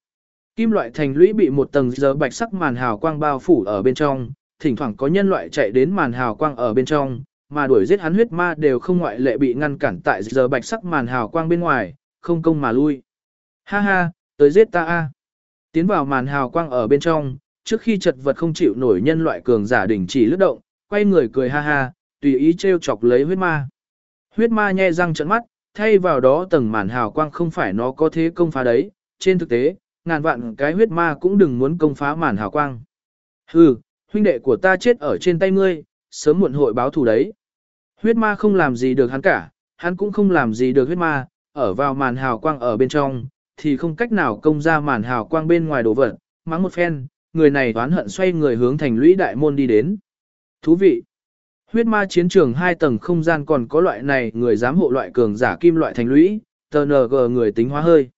Kim loại thành lũy bị một tầng giờ bạch sắc màn hào quang bao phủ ở bên trong, thỉnh thoảng có nhân loại chạy đến màn hào quang ở bên trong, mà đuổi giết hắn huyết ma đều không ngoại lệ bị ngăn cản tại giờ bạch sắc màn hào quang bên ngoài, không công mà lui. Ha ha, tới giết ta a. Tiến vào màn hào quang ở bên trong, trước khi chật vật không chịu nổi nhân loại cường giả đỉnh chỉ lướt động, quay người cười ha ha, tùy ý trêu chọc lấy huyết ma. Huyết ma nhe răng trợn mắt, thay vào đó tầng màn hào quang không phải nó có thế công phá đấy, trên thực tế, ngàn vạn cái huyết ma cũng đừng muốn công phá màn hào quang. Hừ, huynh đệ của ta chết ở trên tay ngươi, sớm muộn hội báo thù đấy. Huyết ma không làm gì được hắn cả, hắn cũng không làm gì được huyết ma, ở vào màn hào quang ở bên trong, thì không cách nào công ra màn hào quang bên ngoài đổ vật, mắng một phen, người này toán hận xoay người hướng thành lũy đại môn đi đến. Thú vị! Huyết ma chiến trường hai tầng không gian còn có loại này người dám hộ loại cường giả kim loại thành lũy, tờ NG người tính hóa hơi.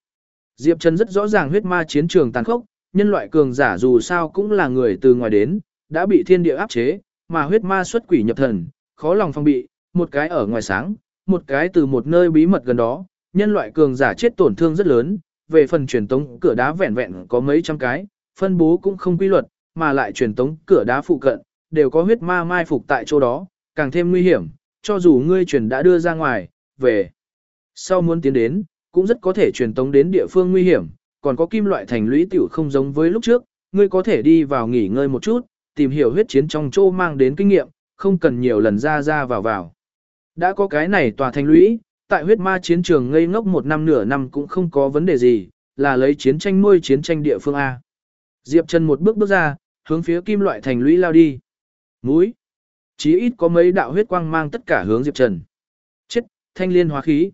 Diệp Trần rất rõ ràng huyết ma chiến trường tàn khốc, nhân loại cường giả dù sao cũng là người từ ngoài đến, đã bị thiên địa áp chế, mà huyết ma xuất quỷ nhập thần, khó lòng phong bị, một cái ở ngoài sáng, một cái từ một nơi bí mật gần đó, nhân loại cường giả chết tổn thương rất lớn, về phần truyền tống cửa đá vẹn vẹn có mấy trăm cái, phân bố cũng không quy luật, mà lại truyền tống cửa đá phụ cận, đều có huyết ma mai phục tại chỗ đó, càng thêm nguy hiểm, cho dù ngươi truyền đã đưa ra ngoài, về. Sau muốn tiến đến, cũng rất có thể truyền tống đến địa phương nguy hiểm, còn có kim loại thành lũy tiểu không giống với lúc trước, ngươi có thể đi vào nghỉ ngơi một chút, tìm hiểu huyết chiến trong chỗ mang đến kinh nghiệm, không cần nhiều lần ra ra vào vào. Đã có cái này tòa thành lũy, tại huyết ma chiến trường ngây ngốc một năm nửa năm cũng không có vấn đề gì, là lấy chiến tranh nuôi chiến tranh địa phương A. Diệp Trần một bước bước ra, hướng phía kim loại thành lũy lao đi. Mũi. Chí ít có mấy đạo huyết quang mang tất cả hướng Diệp Trần. Chết, thanh liên hóa khí.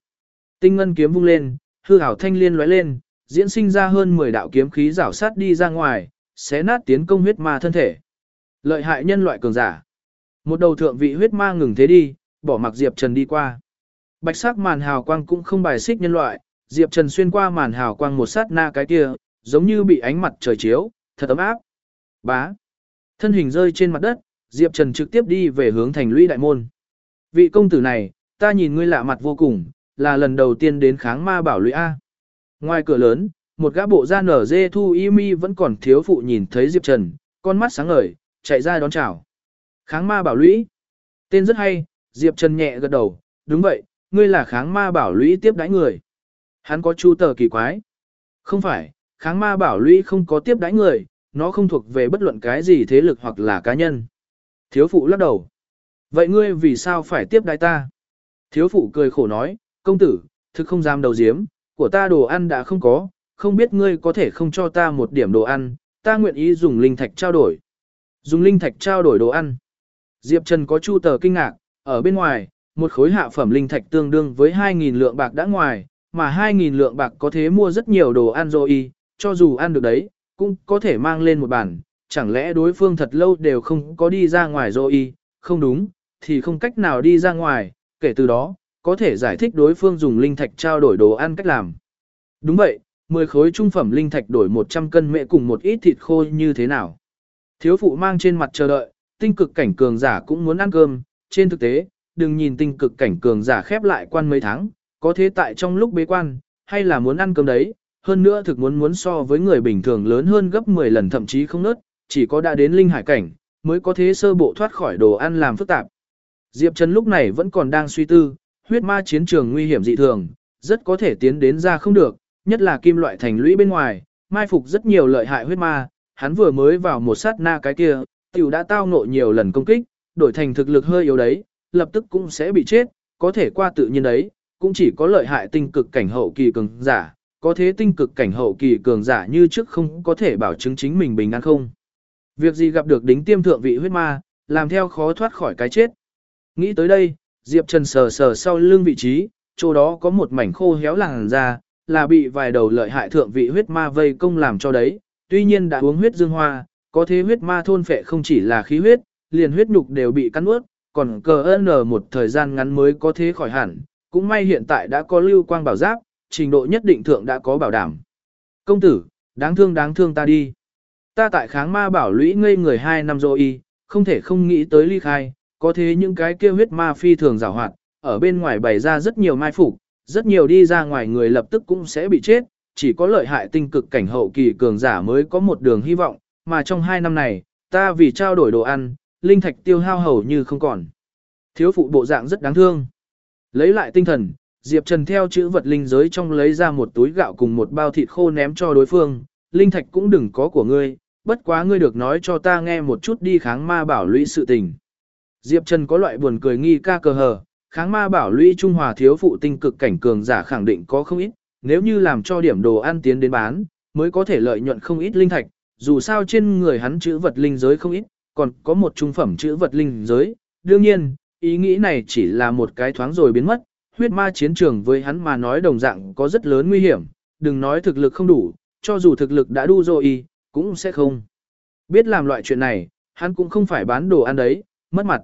Tinh ngân kiếm vung lên, hư ảo thanh liên lóe lên, diễn sinh ra hơn 10 đạo kiếm khí rảo sát đi ra ngoài, xé nát tiến công huyết ma thân thể. Lợi hại nhân loại cường giả. Một đầu thượng vị huyết ma ngừng thế đi, bỏ mặc Diệp Trần đi qua. Bạch sắc màn hào quang cũng không bài xích nhân loại, Diệp Trần xuyên qua màn hào quang một sát na cái kia, giống như bị ánh mặt trời chiếu, thật ấm áp. Bá. Thân hình rơi trên mặt đất, Diệp Trần trực tiếp đi về hướng thành lũy đại môn. Vị công tử này, ta nhìn ngươi lạ mặt vô cùng, là lần đầu tiên đến kháng ma bảo lũy A. Ngoài cửa lớn, một gã bộ da nở dê thu y mi vẫn còn thiếu phụ nhìn thấy Diệp Trần, con mắt sáng ngời, chạy ra đón chào. Kháng ma bảo lũy. Tên rất hay, Diệp Trần nhẹ gật đầu, đúng vậy, ngươi là kháng ma bảo lũy tiếp đãi người. Hắn có chu tờ kỳ quái. Không phải, kháng ma bảo lũy không có tiếp đãi người, nó không thuộc về bất luận cái gì thế lực hoặc là cá nhân. Thiếu phụ lắc đầu. Vậy ngươi vì sao phải tiếp đãi ta? Thiếu phụ cười khổ nói, công tử, thực không dám đầu giếm, của ta đồ ăn đã không có, không biết ngươi có thể không cho ta một điểm đồ ăn, ta nguyện ý dùng linh thạch trao đổi. Dùng linh thạch trao đổi đồ ăn. Diệp Trần có chu tờ kinh ngạc, ở bên ngoài, một khối hạ phẩm linh thạch tương đương với 2.000 lượng bạc đã ngoài, mà 2.000 lượng bạc có thể mua rất nhiều đồ ăn rồi, cho dù ăn được đấy, cũng có thể mang lên một bản, chẳng lẽ đối phương thật lâu đều không có đi ra ngoài rồi, không đúng, thì không cách nào đi ra ngoài, kể từ đó, có thể giải thích đối phương dùng linh thạch trao đổi đồ ăn cách làm. Đúng vậy, 10 khối trung phẩm linh thạch đổi 100 cân mẹ cùng một ít thịt khô như thế nào. Thiếu phụ mang trên mặt chờ đợi, tinh cực cảnh cường giả cũng muốn ăn cơm, trên thực tế, đừng nhìn tinh cực cảnh cường giả khép lại quan mấy tháng, có thế tại trong lúc bế quan, hay là muốn ăn cơm đấy, hơn nữa thực muốn muốn so với người bình thường lớn hơn gấp 10 lần thậm chí không nớt, chỉ có đã đến linh hải cảnh, mới có thế sơ bộ thoát khỏi đồ ăn làm phức tạp. Diệp Trần lúc này vẫn còn đang suy tư, huyết ma chiến trường nguy hiểm dị thường, rất có thể tiến đến ra không được, nhất là kim loại thành lũy bên ngoài, mai phục rất nhiều lợi hại huyết ma, hắn vừa mới vào một sát na cái kia, tiểu đã tao ngộ nhiều lần công kích, đổi thành thực lực hơi yếu đấy, lập tức cũng sẽ bị chết, có thể qua tự nhiên đấy, cũng chỉ có lợi hại tinh cực cảnh hậu kỳ cường giả, có thế tinh cực cảnh hậu kỳ cường giả như trước không có thể bảo chứng chính mình bình an không. Việc gì gặp được đính tiêm thượng vị huyết ma, làm theo khó thoát khỏi cái chết. Nghĩ tới đây, Diệp Trần sờ sờ sau lưng vị trí, chỗ đó có một mảnh khô héo làng ra, là bị vài đầu lợi hại thượng vị huyết ma vây công làm cho đấy, tuy nhiên đã uống huyết dương hoa, có thế huyết ma thôn phệ không chỉ là khí huyết, liền huyết nhục đều bị cắn ướt, còn cờ ơn một thời gian ngắn mới có thế khỏi hẳn, cũng may hiện tại đã có lưu quang bảo giáp, trình độ nhất định thượng đã có bảo đảm. Công tử, đáng thương đáng thương ta đi. Ta tại kháng ma bảo lũy ngây người hai năm rồi y, không thể không nghĩ tới ly khai, có thế những cái kia huyết ma phi thường rào hoạt, ở bên ngoài bày ra rất nhiều mai phục, rất nhiều đi ra ngoài người lập tức cũng sẽ bị chết, chỉ có lợi hại tinh cực cảnh hậu kỳ cường giả mới có một đường hy vọng, mà trong hai năm này, ta vì trao đổi đồ ăn, linh thạch tiêu hao hầu như không còn. Thiếu phụ bộ dạng rất đáng thương. Lấy lại tinh thần, Diệp Trần theo chữ vật linh giới trong lấy ra một túi gạo cùng một bao thịt khô ném cho đối phương, linh thạch cũng đừng có của ngươi, bất quá ngươi được nói cho ta nghe một chút đi kháng ma bảo lũy sự tình. Diệp Trần có loại buồn cười nghi ca cờ hờ, kháng ma bảo lũy Trung Hòa thiếu phụ tinh cực cảnh cường giả khẳng định có không ít, nếu như làm cho điểm đồ ăn tiến đến bán, mới có thể lợi nhuận không ít linh thạch, dù sao trên người hắn chữ vật linh giới không ít, còn có một trung phẩm chữ vật linh giới. Đương nhiên, ý nghĩ này chỉ là một cái thoáng rồi biến mất, huyết ma chiến trường với hắn mà nói đồng dạng có rất lớn nguy hiểm, đừng nói thực lực không đủ, cho dù thực lực đã đu rồi cũng sẽ không. Biết làm loại chuyện này, hắn cũng không phải bán đồ ăn đấy, mất mặt.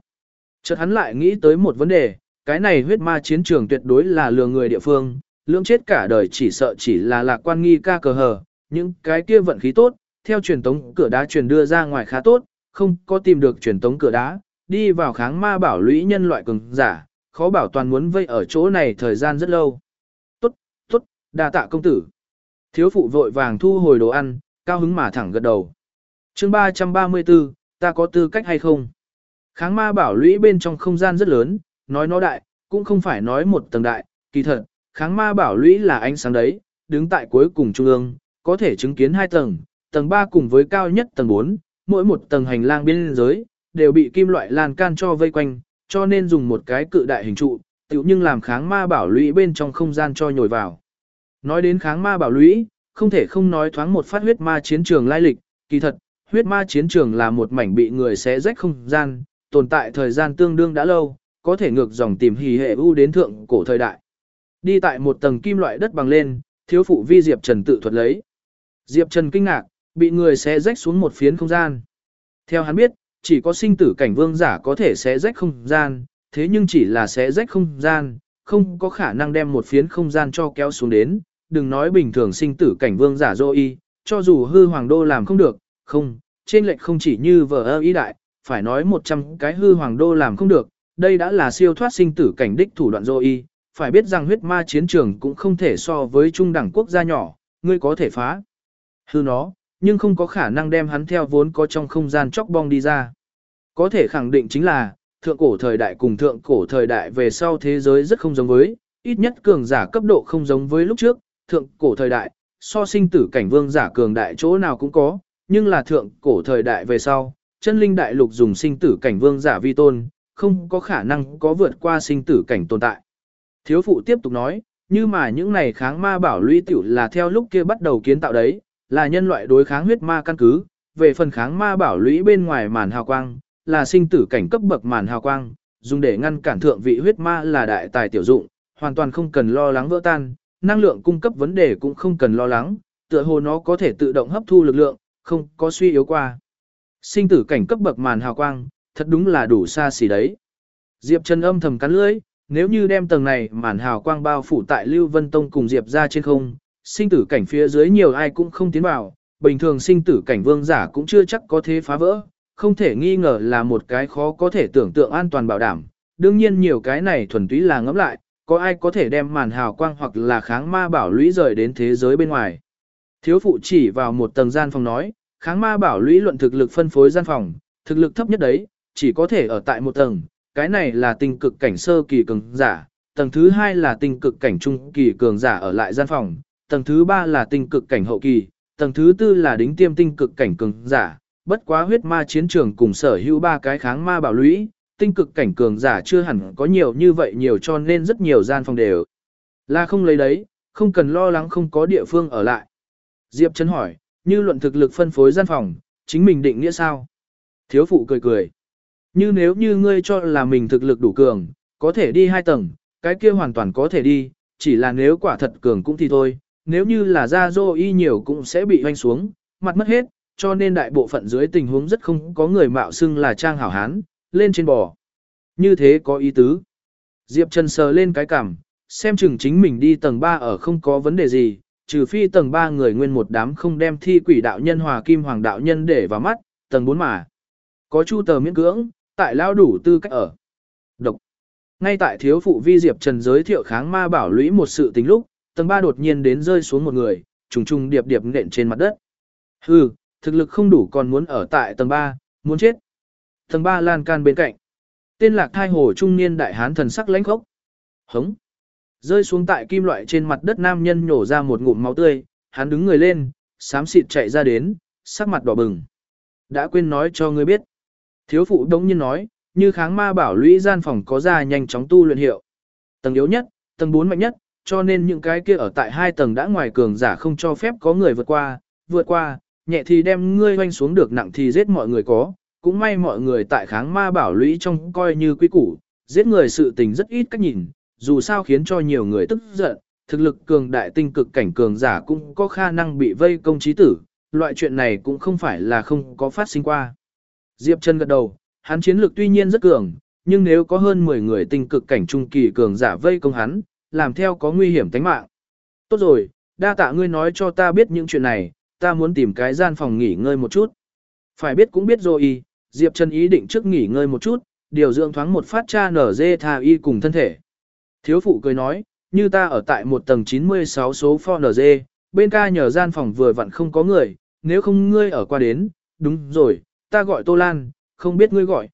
Chợt hắn lại nghĩ tới một vấn đề, cái này huyết ma chiến trường tuyệt đối là lừa người địa phương, lưỡng chết cả đời chỉ sợ chỉ là lạc quan nghi ca cờ hờ, những cái kia vận khí tốt, theo truyền tống cửa đá truyền đưa ra ngoài khá tốt, không có tìm được truyền tống cửa đá, đi vào kháng ma bảo lũy nhân loại cường giả, khó bảo toàn muốn vây ở chỗ này thời gian rất lâu. Tốt, tốt, đa tạ công tử. Thiếu phụ vội vàng thu hồi đồ ăn, cao hứng mà thẳng gật đầu. chương 334, ta có tư cách hay không? Kháng ma bảo lũy bên trong không gian rất lớn, nói nó đại, cũng không phải nói một tầng đại, kỳ thật, kháng ma bảo lũy là ánh sáng đấy, đứng tại cuối cùng trung ương, có thể chứng kiến hai tầng, tầng 3 cùng với cao nhất tầng 4, mỗi một tầng hành lang biên giới, đều bị kim loại lan can cho vây quanh, cho nên dùng một cái cự đại hình trụ, tiểu nhưng làm kháng ma bảo lũy bên trong không gian cho nhồi vào. Nói đến kháng ma bảo lũy, không thể không nói thoáng một phát huyết ma chiến trường lai lịch, kỳ thật, huyết ma chiến trường là một mảnh bị người xé rách không gian, tồn tại thời gian tương đương đã lâu, có thể ngược dòng tìm hì hệ u đến thượng cổ thời đại. Đi tại một tầng kim loại đất bằng lên, thiếu phụ vi Diệp Trần tự thuật lấy. Diệp Trần kinh ngạc, bị người xé rách xuống một phiến không gian. Theo hắn biết, chỉ có sinh tử cảnh vương giả có thể xé rách không gian, thế nhưng chỉ là xé rách không gian, không có khả năng đem một phiến không gian cho kéo xuống đến, đừng nói bình thường sinh tử cảnh vương giả dô y, cho dù hư hoàng đô làm không được, không, trên lệnh không chỉ như vợ ơ ý đại, phải nói 100 cái hư hoàng đô làm không được, đây đã là siêu thoát sinh tử cảnh đích thủ đoạn dô y, phải biết rằng huyết ma chiến trường cũng không thể so với trung đẳng quốc gia nhỏ, ngươi có thể phá hư nó, nhưng không có khả năng đem hắn theo vốn có trong không gian chóc bong đi ra. Có thể khẳng định chính là, thượng cổ thời đại cùng thượng cổ thời đại về sau thế giới rất không giống với, ít nhất cường giả cấp độ không giống với lúc trước, thượng cổ thời đại, so sinh tử cảnh vương giả cường đại chỗ nào cũng có, nhưng là thượng cổ thời đại về sau, chân linh đại lục dùng sinh tử cảnh vương giả vi tôn, không có khả năng có vượt qua sinh tử cảnh tồn tại. Thiếu phụ tiếp tục nói, như mà những này kháng ma bảo lũy tiểu là theo lúc kia bắt đầu kiến tạo đấy, là nhân loại đối kháng huyết ma căn cứ, về phần kháng ma bảo lũy bên ngoài màn hào quang, là sinh tử cảnh cấp bậc màn hào quang, dùng để ngăn cản thượng vị huyết ma là đại tài tiểu dụng, hoàn toàn không cần lo lắng vỡ tan, năng lượng cung cấp vấn đề cũng không cần lo lắng, tựa hồ nó có thể tự động hấp thu lực lượng, không có suy yếu qua. Sinh tử cảnh cấp bậc màn hào quang, thật đúng là đủ xa xỉ đấy. Diệp Trần âm thầm cắn lưỡi, nếu như đem tầng này màn hào quang bao phủ tại Lưu Vân Tông cùng Diệp ra trên không, sinh tử cảnh phía dưới nhiều ai cũng không tiến vào, bình thường sinh tử cảnh vương giả cũng chưa chắc có thế phá vỡ, không thể nghi ngờ là một cái khó có thể tưởng tượng an toàn bảo đảm. Đương nhiên nhiều cái này thuần túy là ngẫm lại, có ai có thể đem màn hào quang hoặc là kháng ma bảo lũy rời đến thế giới bên ngoài. Thiếu phụ chỉ vào một tầng gian phòng nói, kháng ma bảo lũy luận thực lực phân phối gian phòng, thực lực thấp nhất đấy, chỉ có thể ở tại một tầng, cái này là tinh cực cảnh sơ kỳ cường giả, tầng thứ hai là tinh cực cảnh trung kỳ cường giả ở lại gian phòng, tầng thứ ba là tinh cực cảnh hậu kỳ, tầng thứ tư là đính tiêm tinh cực cảnh cường giả, bất quá huyết ma chiến trường cùng sở hữu ba cái kháng ma bảo lũy, tinh cực cảnh cường giả chưa hẳn có nhiều như vậy nhiều cho nên rất nhiều gian phòng đều là không lấy đấy, không cần lo lắng không có địa phương ở lại. Diệp Trấn hỏi, như luận thực lực phân phối gian phòng, chính mình định nghĩa sao? Thiếu phụ cười cười. Như nếu như ngươi cho là mình thực lực đủ cường, có thể đi hai tầng, cái kia hoàn toàn có thể đi, chỉ là nếu quả thật cường cũng thì thôi, nếu như là ra dô y nhiều cũng sẽ bị hoanh xuống, mặt mất hết, cho nên đại bộ phận dưới tình huống rất không có người mạo xưng là trang hảo hán, lên trên bò. Như thế có ý tứ. Diệp Trần sờ lên cái cằm, xem chừng chính mình đi tầng 3 ở không có vấn đề gì, trừ phi tầng 3 người nguyên một đám không đem thi quỷ đạo nhân hòa kim hoàng đạo nhân để vào mắt, tầng 4 mà. Có chu tờ miễn cưỡng, tại lao đủ tư cách ở. Độc. Ngay tại thiếu phụ vi Diệp Trần giới thiệu kháng ma bảo lũy một sự tình lúc, tầng ba đột nhiên đến rơi xuống một người, trùng trùng điệp điệp nện trên mặt đất. Hừ, thực lực không đủ còn muốn ở tại tầng 3, muốn chết. Tầng 3 lan can bên cạnh. Tên lạc thai hồ trung niên đại hán thần sắc lãnh khốc. Hống. Rơi xuống tại kim loại trên mặt đất nam nhân nhổ ra một ngụm máu tươi, hắn đứng người lên, xám xịt chạy ra đến, sắc mặt đỏ bừng. Đã quên nói cho ngươi biết. Thiếu phụ đống nhiên nói, như kháng ma bảo lũy gian phòng có ra nhanh chóng tu luyện hiệu. Tầng yếu nhất, tầng 4 mạnh nhất, cho nên những cái kia ở tại hai tầng đã ngoài cường giả không cho phép có người vượt qua, vượt qua, nhẹ thì đem ngươi hoanh xuống được nặng thì giết mọi người có, cũng may mọi người tại kháng ma bảo lũy trong coi như quý củ, giết người sự tình rất ít cách nhìn, dù sao khiến cho nhiều người tức giận, thực lực cường đại tinh cực cảnh cường giả cũng có khả năng bị vây công trí tử, loại chuyện này cũng không phải là không có phát sinh qua. Diệp Trần gật đầu, hắn chiến lược tuy nhiên rất cường, nhưng nếu có hơn 10 người tinh cực cảnh trung kỳ cường giả vây công hắn, làm theo có nguy hiểm tính mạng. Tốt rồi, đa tạ ngươi nói cho ta biết những chuyện này, ta muốn tìm cái gian phòng nghỉ ngơi một chút. Phải biết cũng biết rồi, Diệp Trần ý định trước nghỉ ngơi một chút, điều dưỡng thoáng một phát cha nở dê tha y cùng thân thể. Thiếu phụ cười nói, như ta ở tại một tầng 96 số pho NG, bên ca nhờ gian phòng vừa vặn không có người, nếu không ngươi ở qua đến, đúng rồi, ta gọi Tô Lan, không biết ngươi gọi.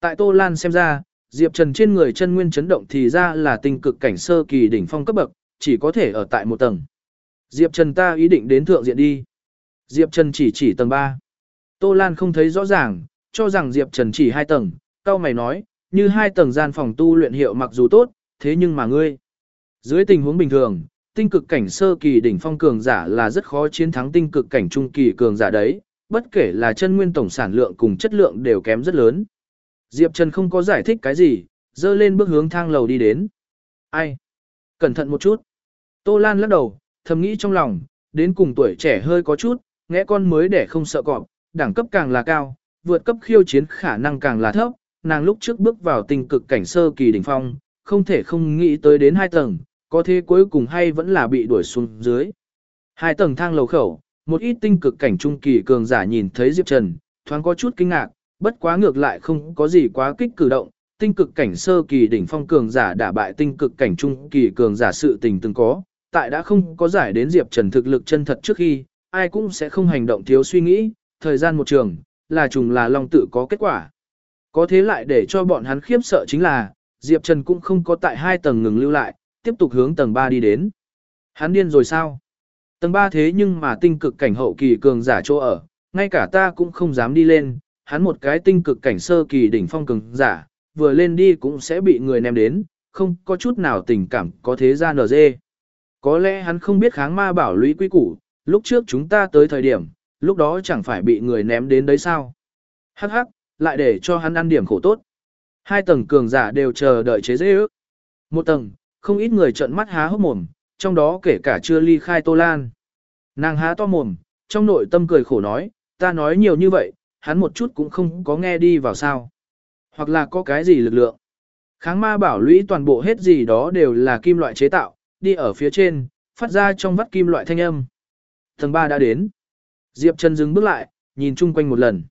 Tại Tô Lan xem ra, Diệp Trần trên người chân nguyên chấn động thì ra là tinh cực cảnh sơ kỳ đỉnh phong cấp bậc, chỉ có thể ở tại một tầng. Diệp Trần ta ý định đến thượng diện đi. Diệp Trần chỉ chỉ tầng 3. Tô Lan không thấy rõ ràng, cho rằng Diệp Trần chỉ hai tầng, cao mày nói, như hai tầng gian phòng tu luyện hiệu mặc dù tốt, thế nhưng mà ngươi. Dưới tình huống bình thường, tinh cực cảnh sơ kỳ đỉnh phong cường giả là rất khó chiến thắng tinh cực cảnh trung kỳ cường giả đấy, bất kể là chân nguyên tổng sản lượng cùng chất lượng đều kém rất lớn. Diệp Trần không có giải thích cái gì, dơ lên bước hướng thang lầu đi đến. Ai? Cẩn thận một chút. Tô Lan lắc đầu, thầm nghĩ trong lòng, đến cùng tuổi trẻ hơi có chút, ngẽ con mới để không sợ cọp, đẳng cấp càng là cao, vượt cấp khiêu chiến khả năng càng là thấp, nàng lúc trước bước vào tình cực cảnh sơ kỳ đỉnh phong, không thể không nghĩ tới đến hai tầng, có thế cuối cùng hay vẫn là bị đuổi xuống dưới. Hai tầng thang lầu khẩu, một ít tinh cực cảnh trung kỳ cường giả nhìn thấy Diệp Trần, thoáng có chút kinh ngạc, bất quá ngược lại không có gì quá kích cử động, tinh cực cảnh sơ kỳ đỉnh phong cường giả đả bại tinh cực cảnh trung kỳ cường giả sự tình từng có, tại đã không có giải đến Diệp Trần thực lực chân thật trước khi, ai cũng sẽ không hành động thiếu suy nghĩ, thời gian một trường, là trùng là long tự có kết quả. Có thế lại để cho bọn hắn khiếp sợ chính là, Diệp Trần cũng không có tại hai tầng ngừng lưu lại, tiếp tục hướng tầng 3 đi đến. Hắn điên rồi sao? Tầng 3 thế nhưng mà tinh cực cảnh hậu kỳ cường giả chỗ ở, ngay cả ta cũng không dám đi lên, hắn một cái tinh cực cảnh sơ kỳ đỉnh phong cường giả, vừa lên đi cũng sẽ bị người ném đến, không có chút nào tình cảm có thế ra nở dê. Có lẽ hắn không biết kháng ma bảo lũy quy củ, lúc trước chúng ta tới thời điểm, lúc đó chẳng phải bị người ném đến đấy sao. Hắc hắc, lại để cho hắn ăn điểm khổ tốt. Hai tầng cường giả đều chờ đợi chế dê ước. Một tầng, không ít người trợn mắt há hốc mồm, trong đó kể cả chưa ly khai Tô Lan. Nàng há to mồm, trong nội tâm cười khổ nói, ta nói nhiều như vậy, hắn một chút cũng không có nghe đi vào sao. Hoặc là có cái gì lực lượng. Kháng ma bảo lũy toàn bộ hết gì đó đều là kim loại chế tạo, đi ở phía trên, phát ra trong vắt kim loại thanh âm. Tầng 3 đã đến. Diệp Trần dừng bước lại, nhìn chung quanh một lần.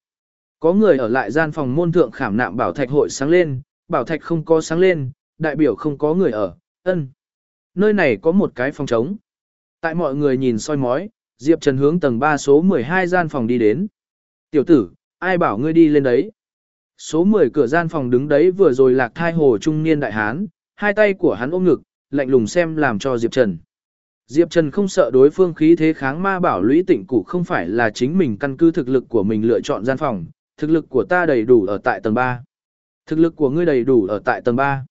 Có người ở lại gian phòng môn thượng khảm nạm bảo thạch hội sáng lên, bảo thạch không có sáng lên, đại biểu không có người ở, ân. Nơi này có một cái phòng trống. Tại mọi người nhìn soi mói, Diệp Trần hướng tầng 3 số 12 gian phòng đi đến. Tiểu tử, ai bảo ngươi đi lên đấy? Số 10 cửa gian phòng đứng đấy vừa rồi lạc thai hồ trung niên đại hán, hai tay của hắn ôm ngực, lạnh lùng xem làm cho Diệp Trần. Diệp Trần không sợ đối phương khí thế kháng ma bảo lũy tịnh cụ không phải là chính mình căn cứ thực lực của mình lựa chọn gian phòng, thực lực của ta đầy đủ ở tại tầng 3. Thực lực của ngươi đầy đủ ở tại tầng 3.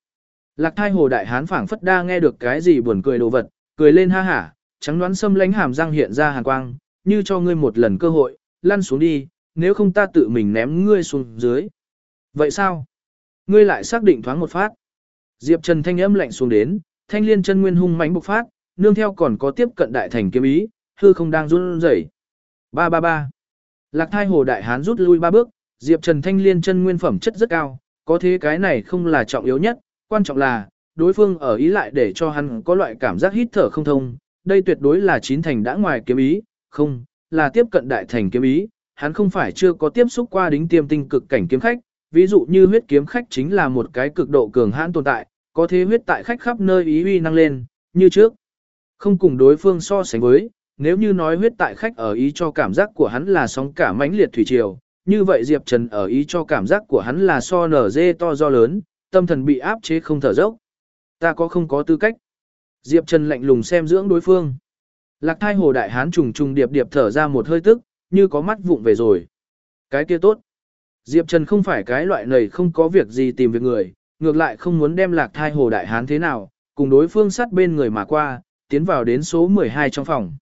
Lạc thai hồ đại hán phảng phất đa nghe được cái gì buồn cười đồ vật, cười lên ha hả, trắng đoán xâm lánh hàm răng hiện ra hàn quang, như cho ngươi một lần cơ hội, lăn xuống đi, nếu không ta tự mình ném ngươi xuống dưới. Vậy sao? Ngươi lại xác định thoáng một phát. Diệp Trần thanh âm lạnh xuống đến, thanh liên chân nguyên hung mãnh bộc phát, nương theo còn có tiếp cận đại thành kiếm ý, hư không đang run rẩy. Ba ba ba. Lạc thai hồ đại hán rút lui ba bước, Diệp Trần thanh liên chân nguyên phẩm chất rất cao, có thế cái này không là trọng yếu nhất, quan trọng là, đối phương ở ý lại để cho hắn có loại cảm giác hít thở không thông, đây tuyệt đối là chín thành đã ngoài kiếm ý, không, là tiếp cận đại thành kiếm ý, hắn không phải chưa có tiếp xúc qua đính tiêm tinh cực cảnh kiếm khách, ví dụ như huyết kiếm khách chính là một cái cực độ cường hãn tồn tại, có thế huyết tại khách khắp nơi ý uy năng lên, như trước. Không cùng đối phương so sánh với, nếu như nói huyết tại khách ở ý cho cảm giác của hắn là sóng cả mãnh liệt thủy triều, như vậy Diệp Trần ở ý cho cảm giác của hắn là so nở dê to do lớn, tâm thần bị áp chế không thở dốc. Ta có không có tư cách. Diệp Trần lạnh lùng xem dưỡng đối phương. Lạc thai hồ đại hán trùng trùng điệp điệp thở ra một hơi tức, như có mắt vụng về rồi. Cái kia tốt. Diệp Trần không phải cái loại này không có việc gì tìm việc người, ngược lại không muốn đem lạc thai hồ đại hán thế nào, cùng đối phương sát bên người mà qua, tiến vào đến số 12 trong phòng.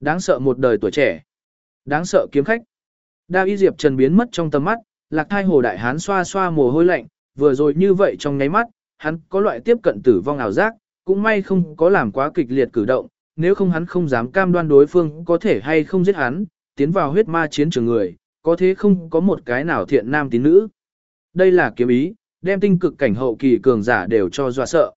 Đáng sợ một đời tuổi trẻ. Đáng sợ kiếm khách. Đa y Diệp Trần biến mất trong tầm mắt, lạc thai hồ đại hán xoa xoa mồ hôi lạnh, vừa rồi như vậy trong nháy mắt, hắn có loại tiếp cận tử vong ảo giác, cũng may không có làm quá kịch liệt cử động, nếu không hắn không dám cam đoan đối phương có thể hay không giết hắn, tiến vào huyết ma chiến trường người, có thế không có một cái nào thiện nam tín nữ. Đây là kiếm ý, đem tinh cực cảnh hậu kỳ cường giả đều cho dọa sợ.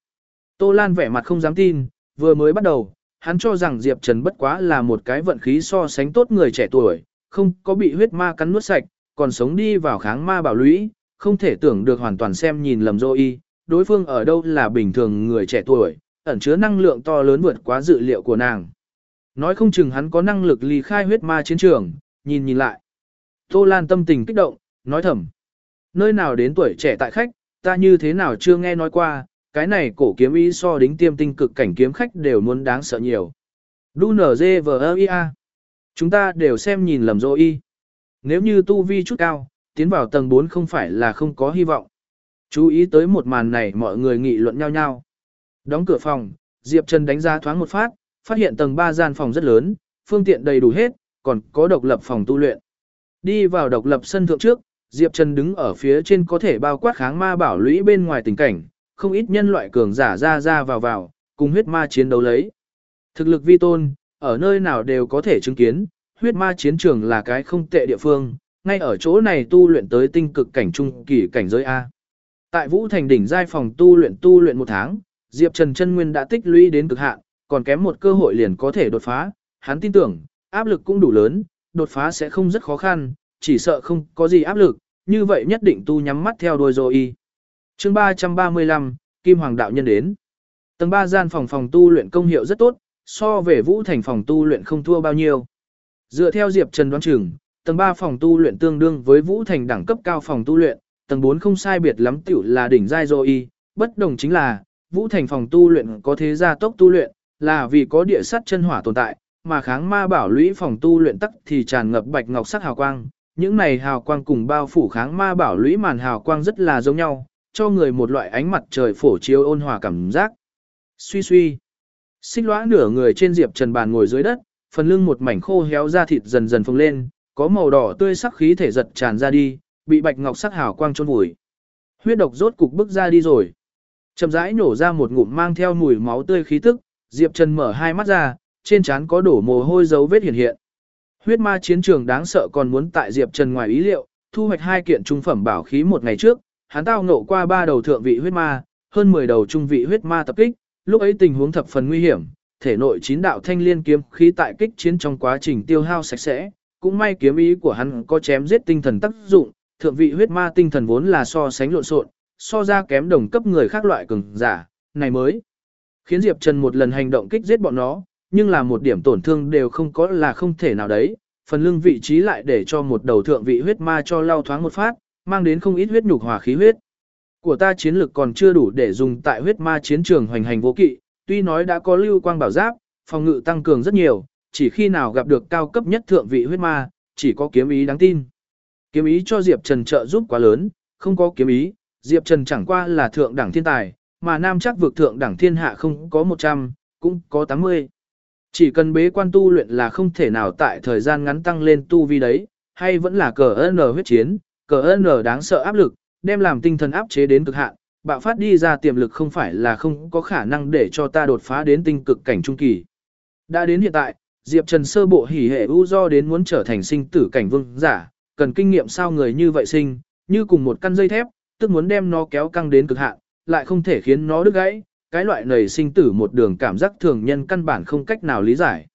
Tô Lan vẻ mặt không dám tin, vừa mới bắt đầu, hắn cho rằng Diệp Trần bất quá là một cái vận khí so sánh tốt người trẻ tuổi, không có bị huyết ma cắn nuốt sạch, còn sống đi vào kháng ma bảo lũy, không thể tưởng được hoàn toàn xem nhìn lầm dô y, đối phương ở đâu là bình thường người trẻ tuổi, ẩn chứa năng lượng to lớn vượt quá dự liệu của nàng. Nói không chừng hắn có năng lực ly khai huyết ma chiến trường, nhìn nhìn lại. Tô Lan tâm tình kích động, nói thầm. Nơi nào đến tuổi trẻ tại khách, ta như thế nào chưa nghe nói qua, cái này cổ kiếm ý so đính tiêm tinh cực cảnh kiếm khách đều muốn đáng sợ nhiều. Đu nở dê vờ Chúng ta đều xem nhìn lầm dô y. Nếu như tu vi chút cao, tiến vào tầng 4 không phải là không có hy vọng. Chú ý tới một màn này mọi người nghị luận nhau nhau. Đóng cửa phòng, Diệp Trần đánh giá thoáng một phát, phát hiện tầng 3 gian phòng rất lớn, phương tiện đầy đủ hết, còn có độc lập phòng tu luyện. Đi vào độc lập sân thượng trước, Diệp Trần đứng ở phía trên có thể bao quát kháng ma bảo lũy bên ngoài tình cảnh, không ít nhân loại cường giả ra ra vào vào, cùng huyết ma chiến đấu lấy. Thực lực vi tôn, ở nơi nào đều có thể chứng kiến, huyết ma chiến trường là cái không tệ địa phương, ngay ở chỗ này tu luyện tới tinh cực cảnh trung kỳ cảnh giới A. Tại Vũ Thành đỉnh giai phòng tu luyện tu luyện một tháng, Diệp Trần chân nguyên đã tích lũy đến cực hạn, còn kém một cơ hội liền có thể đột phá, hắn tin tưởng, áp lực cũng đủ lớn, đột phá sẽ không rất khó khăn, chỉ sợ không có gì áp lực, như vậy nhất định tu nhắm mắt theo đuôi rồi y. Chương 335, Kim Hoàng đạo nhân đến. Tầng 3 gian phòng phòng tu luyện công hiệu rất tốt, so về Vũ Thành phòng tu luyện không thua bao nhiêu. Dựa theo Diệp Trần đoán chừng, tầng 3 phòng tu luyện tương đương với Vũ Thành đẳng cấp cao phòng tu luyện, tầng 4 không sai biệt lắm tiểu là đỉnh giai rồi y, bất đồng chính là Vũ Thành phòng tu luyện có thế gia tốc tu luyện, là vì có địa sắt chân hỏa tồn tại, mà kháng ma bảo lũy phòng tu luyện tắc thì tràn ngập bạch ngọc sắc hào quang. Những này hào quang cùng bao phủ kháng ma bảo lũy màn hào quang rất là giống nhau, cho người một loại ánh mặt trời phổ chiếu ôn hòa cảm giác. Suy suy. Xích lõa nửa người trên diệp trần bàn ngồi dưới đất, phần lưng một mảnh khô héo da thịt dần dần phồng lên, có màu đỏ tươi sắc khí thể giật tràn ra đi, bị bạch ngọc sắc hào quang chôn vùi. Huyết độc rốt cục bức ra đi rồi. Chậm rãi nổ ra một ngụm mang theo mùi máu tươi khí tức, Diệp Trần mở hai mắt ra, trên trán có đổ mồ hôi dấu vết hiện hiện. Huyết ma chiến trường đáng sợ còn muốn tại Diệp Trần ngoài ý liệu, thu hoạch hai kiện trung phẩm bảo khí một ngày trước, hắn tao ngộ qua ba đầu thượng vị huyết ma, hơn 10 đầu trung vị huyết ma tập kích, lúc ấy tình huống thập phần nguy hiểm, thể nội chín đạo thanh liên kiếm khí tại kích chiến trong quá trình tiêu hao sạch sẽ, cũng may kiếm ý của hắn có chém giết tinh thần tác dụng, thượng vị huyết ma tinh thần vốn là so sánh lộn xộn, so ra kém đồng cấp người khác loại cường giả, này mới khiến Diệp Trần một lần hành động kích giết bọn nó, nhưng là một điểm tổn thương đều không có là không thể nào đấy, phần lưng vị trí lại để cho một đầu thượng vị huyết ma cho lao thoáng một phát, mang đến không ít huyết nhục hòa khí huyết. Của ta chiến lực còn chưa đủ để dùng tại huyết ma chiến trường hoành hành vô kỵ, tuy nói đã có lưu quang bảo giáp, phòng ngự tăng cường rất nhiều, chỉ khi nào gặp được cao cấp nhất thượng vị huyết ma, chỉ có kiếm ý đáng tin. Kiếm ý cho Diệp Trần trợ giúp quá lớn, không có kiếm ý, Diệp Trần chẳng qua là thượng đẳng thiên tài, mà nam chắc vực thượng đẳng thiên hạ không có 100, cũng có 80. Chỉ cần bế quan tu luyện là không thể nào tại thời gian ngắn tăng lên tu vi đấy, hay vẫn là cờ N huyết chiến, cờ N đáng sợ áp lực, đem làm tinh thần áp chế đến cực hạn, bạo phát đi ra tiềm lực không phải là không có khả năng để cho ta đột phá đến tinh cực cảnh trung kỳ. Đã đến hiện tại, Diệp Trần sơ bộ hỉ hệ u do đến muốn trở thành sinh tử cảnh vương giả, cần kinh nghiệm sao người như vậy sinh, như cùng một căn dây thép, tức muốn đem nó kéo căng đến cực hạn, lại không thể khiến nó đứt gãy, cái loại này sinh tử một đường cảm giác thường nhân căn bản không cách nào lý giải.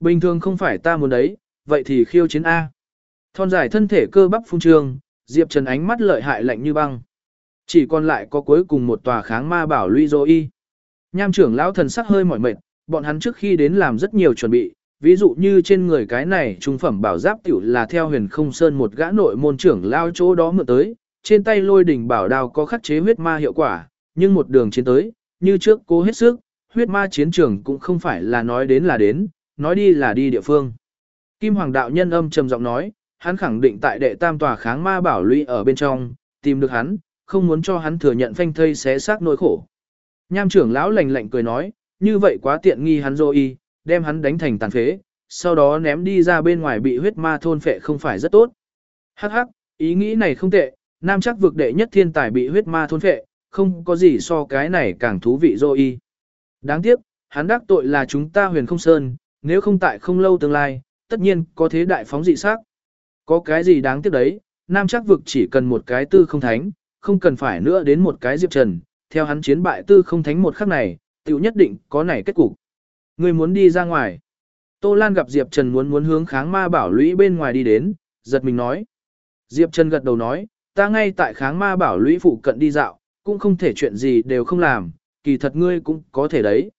Bình thường không phải ta muốn đấy, vậy thì khiêu chiến A. Thon dài thân thể cơ bắp phung trương, Diệp Trần ánh mắt lợi hại lạnh như băng. Chỉ còn lại có cuối cùng một tòa kháng ma bảo Luy Dô Y. Nham trưởng lão thần sắc hơi mỏi mệt, bọn hắn trước khi đến làm rất nhiều chuẩn bị, ví dụ như trên người cái này trung phẩm bảo giáp tiểu là theo huyền không sơn một gã nội môn trưởng lao chỗ đó mượn tới, trên tay lôi đỉnh bảo đao có khắc chế huyết ma hiệu quả, nhưng một đường chiến tới, như trước cố hết sức, huyết ma chiến trường cũng không phải là nói đến là đến, nói đi là đi địa phương. Kim Hoàng đạo nhân âm trầm giọng nói, hắn khẳng định tại đệ tam tòa kháng ma bảo lũy ở bên trong, tìm được hắn, không muốn cho hắn thừa nhận phanh thây xé xác nỗi khổ. Nham trưởng lão lạnh lạnh cười nói, như vậy quá tiện nghi hắn rồi đem hắn đánh thành tàn phế, sau đó ném đi ra bên ngoài bị huyết ma thôn phệ không phải rất tốt. Hắc hắc, ý nghĩ này không tệ, nam chắc vực đệ nhất thiên tài bị huyết ma thôn phệ, không có gì so cái này càng thú vị rồi Đáng tiếc, hắn đắc tội là chúng ta huyền không sơn, nếu không tại không lâu tương lai, tất nhiên có thế đại phóng dị sắc. Có cái gì đáng tiếc đấy, nam chắc vực chỉ cần một cái tư không thánh, không cần phải nữa đến một cái diệp trần, theo hắn chiến bại tư không thánh một khắc này, tiểu nhất định có này kết cục. Ngươi muốn đi ra ngoài. Tô Lan gặp Diệp Trần muốn muốn hướng kháng ma bảo lũy bên ngoài đi đến, giật mình nói. Diệp Trần gật đầu nói, ta ngay tại kháng ma bảo lũy phụ cận đi dạo, cũng không thể chuyện gì đều không làm, kỳ thật ngươi cũng có thể đấy.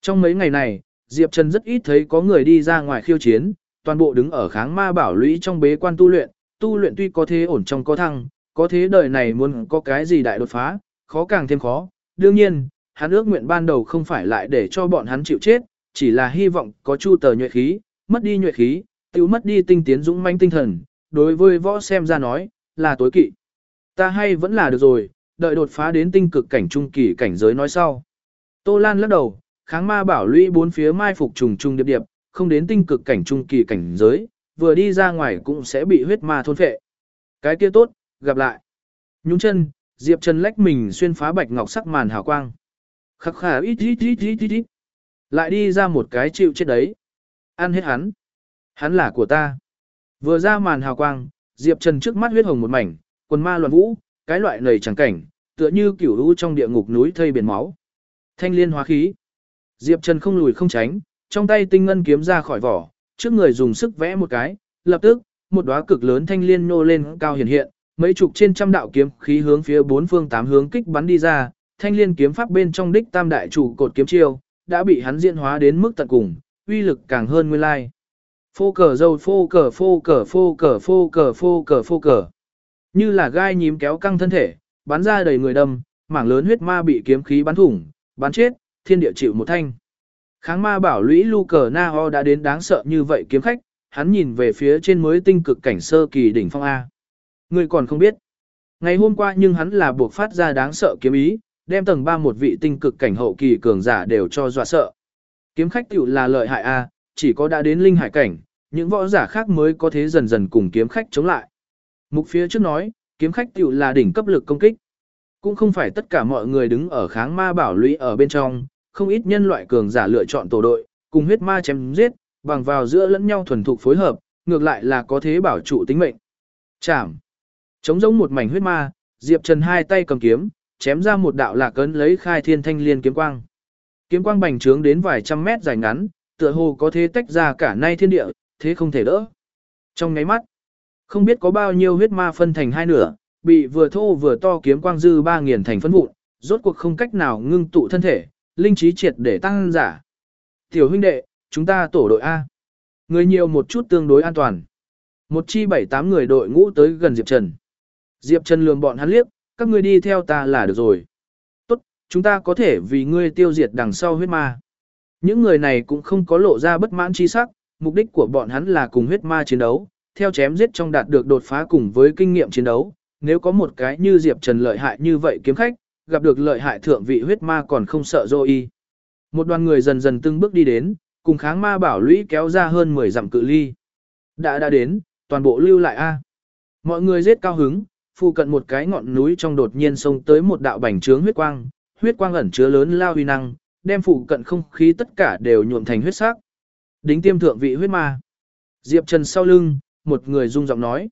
Trong mấy ngày này, Diệp Trần rất ít thấy có người đi ra ngoài khiêu chiến, toàn bộ đứng ở kháng ma bảo lũy trong bế quan tu luyện, tu luyện tuy có thế ổn trong có thăng, có thế đời này muốn có cái gì đại đột phá, khó càng thêm khó. Đương nhiên, hắn ước nguyện ban đầu không phải lại để cho bọn hắn chịu chết, chỉ là hy vọng có chu tờ nhuệ khí, mất đi nhuệ khí, tiêu mất đi tinh tiến dũng manh tinh thần, đối với võ xem ra nói, là tối kỵ. Ta hay vẫn là được rồi, đợi đột phá đến tinh cực cảnh trung kỳ cảnh giới nói sau. Tô Lan lắc đầu, kháng ma bảo lũy bốn phía mai phục trùng trùng điệp điệp, không đến tinh cực cảnh trung kỳ cảnh giới, vừa đi ra ngoài cũng sẽ bị huyết ma thôn phệ. Cái kia tốt, gặp lại. Nhúng chân, Diệp Trần lách mình xuyên phá bạch ngọc sắc màn hào quang. Khắc khả ít ít ít ít ít ít. Lại đi ra một cái chịu chết đấy. Ăn hết hắn. Hắn là của ta. Vừa ra màn hào quang, Diệp Trần trước mắt huyết hồng một mảnh, quần ma loạn vũ, cái loại nầy chẳng cảnh, tựa như kiểu u trong địa ngục núi thây biển máu. Thanh liên hóa khí. Diệp Trần không lùi không tránh, trong tay tinh ngân kiếm ra khỏi vỏ, trước người dùng sức vẽ một cái, lập tức, một đóa cực lớn thanh liên nô lên cao hiện hiện, mấy chục trên trăm đạo kiếm khí hướng phía bốn phương tám hướng kích bắn đi ra, thanh liên kiếm pháp bên trong đích tam đại chủ cột kiếm chiêu, đã bị hắn diễn hóa đến mức tận cùng, uy lực càng hơn nguyên lai. Phô cờ dâu phô cờ phô cờ phô cờ phô cờ phô cờ phô cờ. Như là gai nhím kéo căng thân thể, bắn ra đầy người đâm, mảng lớn huyết ma bị kiếm khí bắn thủng, bắn chết, thiên địa chịu một thanh. Kháng ma bảo lũy lu cờ na ho đã đến đáng sợ như vậy kiếm khách, hắn nhìn về phía trên mới tinh cực cảnh sơ kỳ đỉnh phong A. Người còn không biết. Ngày hôm qua nhưng hắn là buộc phát ra đáng sợ kiếm ý, đem tầng 3 một vị tinh cực cảnh hậu kỳ cường giả đều cho dọa sợ. Kiếm khách tiểu là lợi hại A, chỉ có đã đến linh hải cảnh, những võ giả khác mới có thế dần dần cùng kiếm khách chống lại. Mục phía trước nói, kiếm khách tiểu là đỉnh cấp lực công kích. Cũng không phải tất cả mọi người đứng ở kháng ma bảo lũy ở bên trong, không ít nhân loại cường giả lựa chọn tổ đội, cùng huyết ma chém giết, bằng vào giữa lẫn nhau thuần thục phối hợp, ngược lại là có thế bảo trụ tính mệnh. Chạm. Chống giống một mảnh huyết ma, Diệp Trần hai tay cầm kiếm, chém ra một đạo lạc cấn lấy khai thiên thanh liên kiếm quang. Kiếm quang bành trướng đến vài trăm mét dài ngắn, tựa hồ có thế tách ra cả nay thiên địa, thế không thể đỡ. Trong ngáy mắt, không biết có bao nhiêu huyết ma phân thành hai nửa, bị vừa thô vừa to kiếm quang dư ba nghiền thành phân vụn, rốt cuộc không cách nào ngưng tụ thân thể, linh trí triệt để tăng giả. Tiểu huynh đệ, chúng ta tổ đội A. Người nhiều một chút tương đối an toàn. Một chi bảy tám người đội ngũ tới gần Diệp Trần. Diệp Trần lường bọn hắn liếc, các ngươi đi theo ta là được rồi. Tốt, chúng ta có thể vì ngươi tiêu diệt đằng sau huyết ma. Những người này cũng không có lộ ra bất mãn chi sắc, mục đích của bọn hắn là cùng huyết ma chiến đấu, theo chém giết trong đạt được đột phá cùng với kinh nghiệm chiến đấu. Nếu có một cái như Diệp Trần lợi hại như vậy kiếm khách, gặp được lợi hại thượng vị huyết ma còn không sợ dô y. Một đoàn người dần dần từng bước đi đến, cùng kháng ma bảo lũy kéo ra hơn 10 dặm cự ly. Đã đã đến, toàn bộ lưu lại A. Mọi người giết cao hứng, phụ cận một cái ngọn núi trong đột nhiên xông tới một đạo bành trướng huyết quang, huyết quang ẩn chứa lớn lao huy năng, đem phụ cận không khí tất cả đều nhuộm thành huyết sắc. Đính tiêm thượng vị huyết ma. Diệp Trần sau lưng, một người rung giọng nói.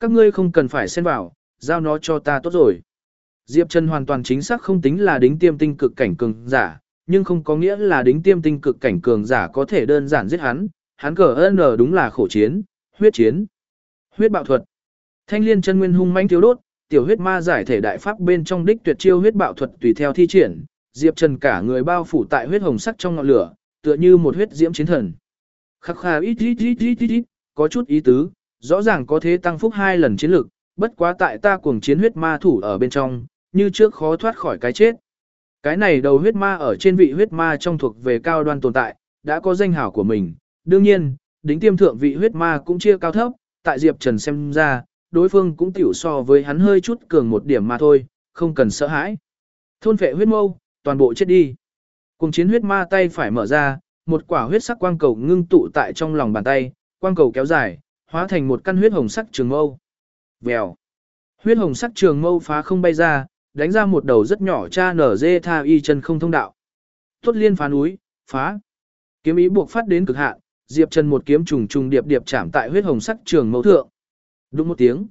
Các ngươi không cần phải xen vào, giao nó cho ta tốt rồi. Diệp Trần hoàn toàn chính xác không tính là đính tiêm tinh cực cảnh cường giả, nhưng không có nghĩa là đính tiêm tinh cực cảnh cường giả có thể đơn giản giết hắn, hắn cờ ơn đúng là khổ chiến, huyết chiến, huyết bạo thuật. Thanh liên chân nguyên hung manh thiếu đốt, tiểu huyết ma giải thể đại pháp bên trong đích tuyệt chiêu huyết bạo thuật tùy theo thi triển, Diệp Trần cả người bao phủ tại huyết hồng sắc trong ngọn lửa, tựa như một huyết diễm chiến thần. Khắc khà ít ít ít ít ít ít, có chút ý tứ, rõ ràng có thế tăng phúc hai lần chiến lực, bất quá tại ta cuồng chiến huyết ma thủ ở bên trong, như trước khó thoát khỏi cái chết. Cái này đầu huyết ma ở trên vị huyết ma trong thuộc về cao đoan tồn tại, đã có danh hảo của mình. Đương nhiên, đính tiêm thượng vị huyết ma cũng chia cao thấp, tại Diệp Trần xem ra, đối phương cũng tiểu so với hắn hơi chút cường một điểm mà thôi, không cần sợ hãi. Thôn vệ huyết mâu, toàn bộ chết đi. Cùng chiến huyết ma tay phải mở ra, một quả huyết sắc quang cầu ngưng tụ tại trong lòng bàn tay, quang cầu kéo dài, hóa thành một căn huyết hồng sắc trường mâu. Vèo. Huyết hồng sắc trường mâu phá không bay ra, đánh ra một đầu rất nhỏ cha nở dê tha y chân không thông đạo. Tốt liên phá núi, phá. Kiếm ý buộc phát đến cực hạn, Diệp Trần một kiếm trùng trùng điệp điệp chạm tại huyết hồng sắc trường mâu thượng. Đúng một tiếng.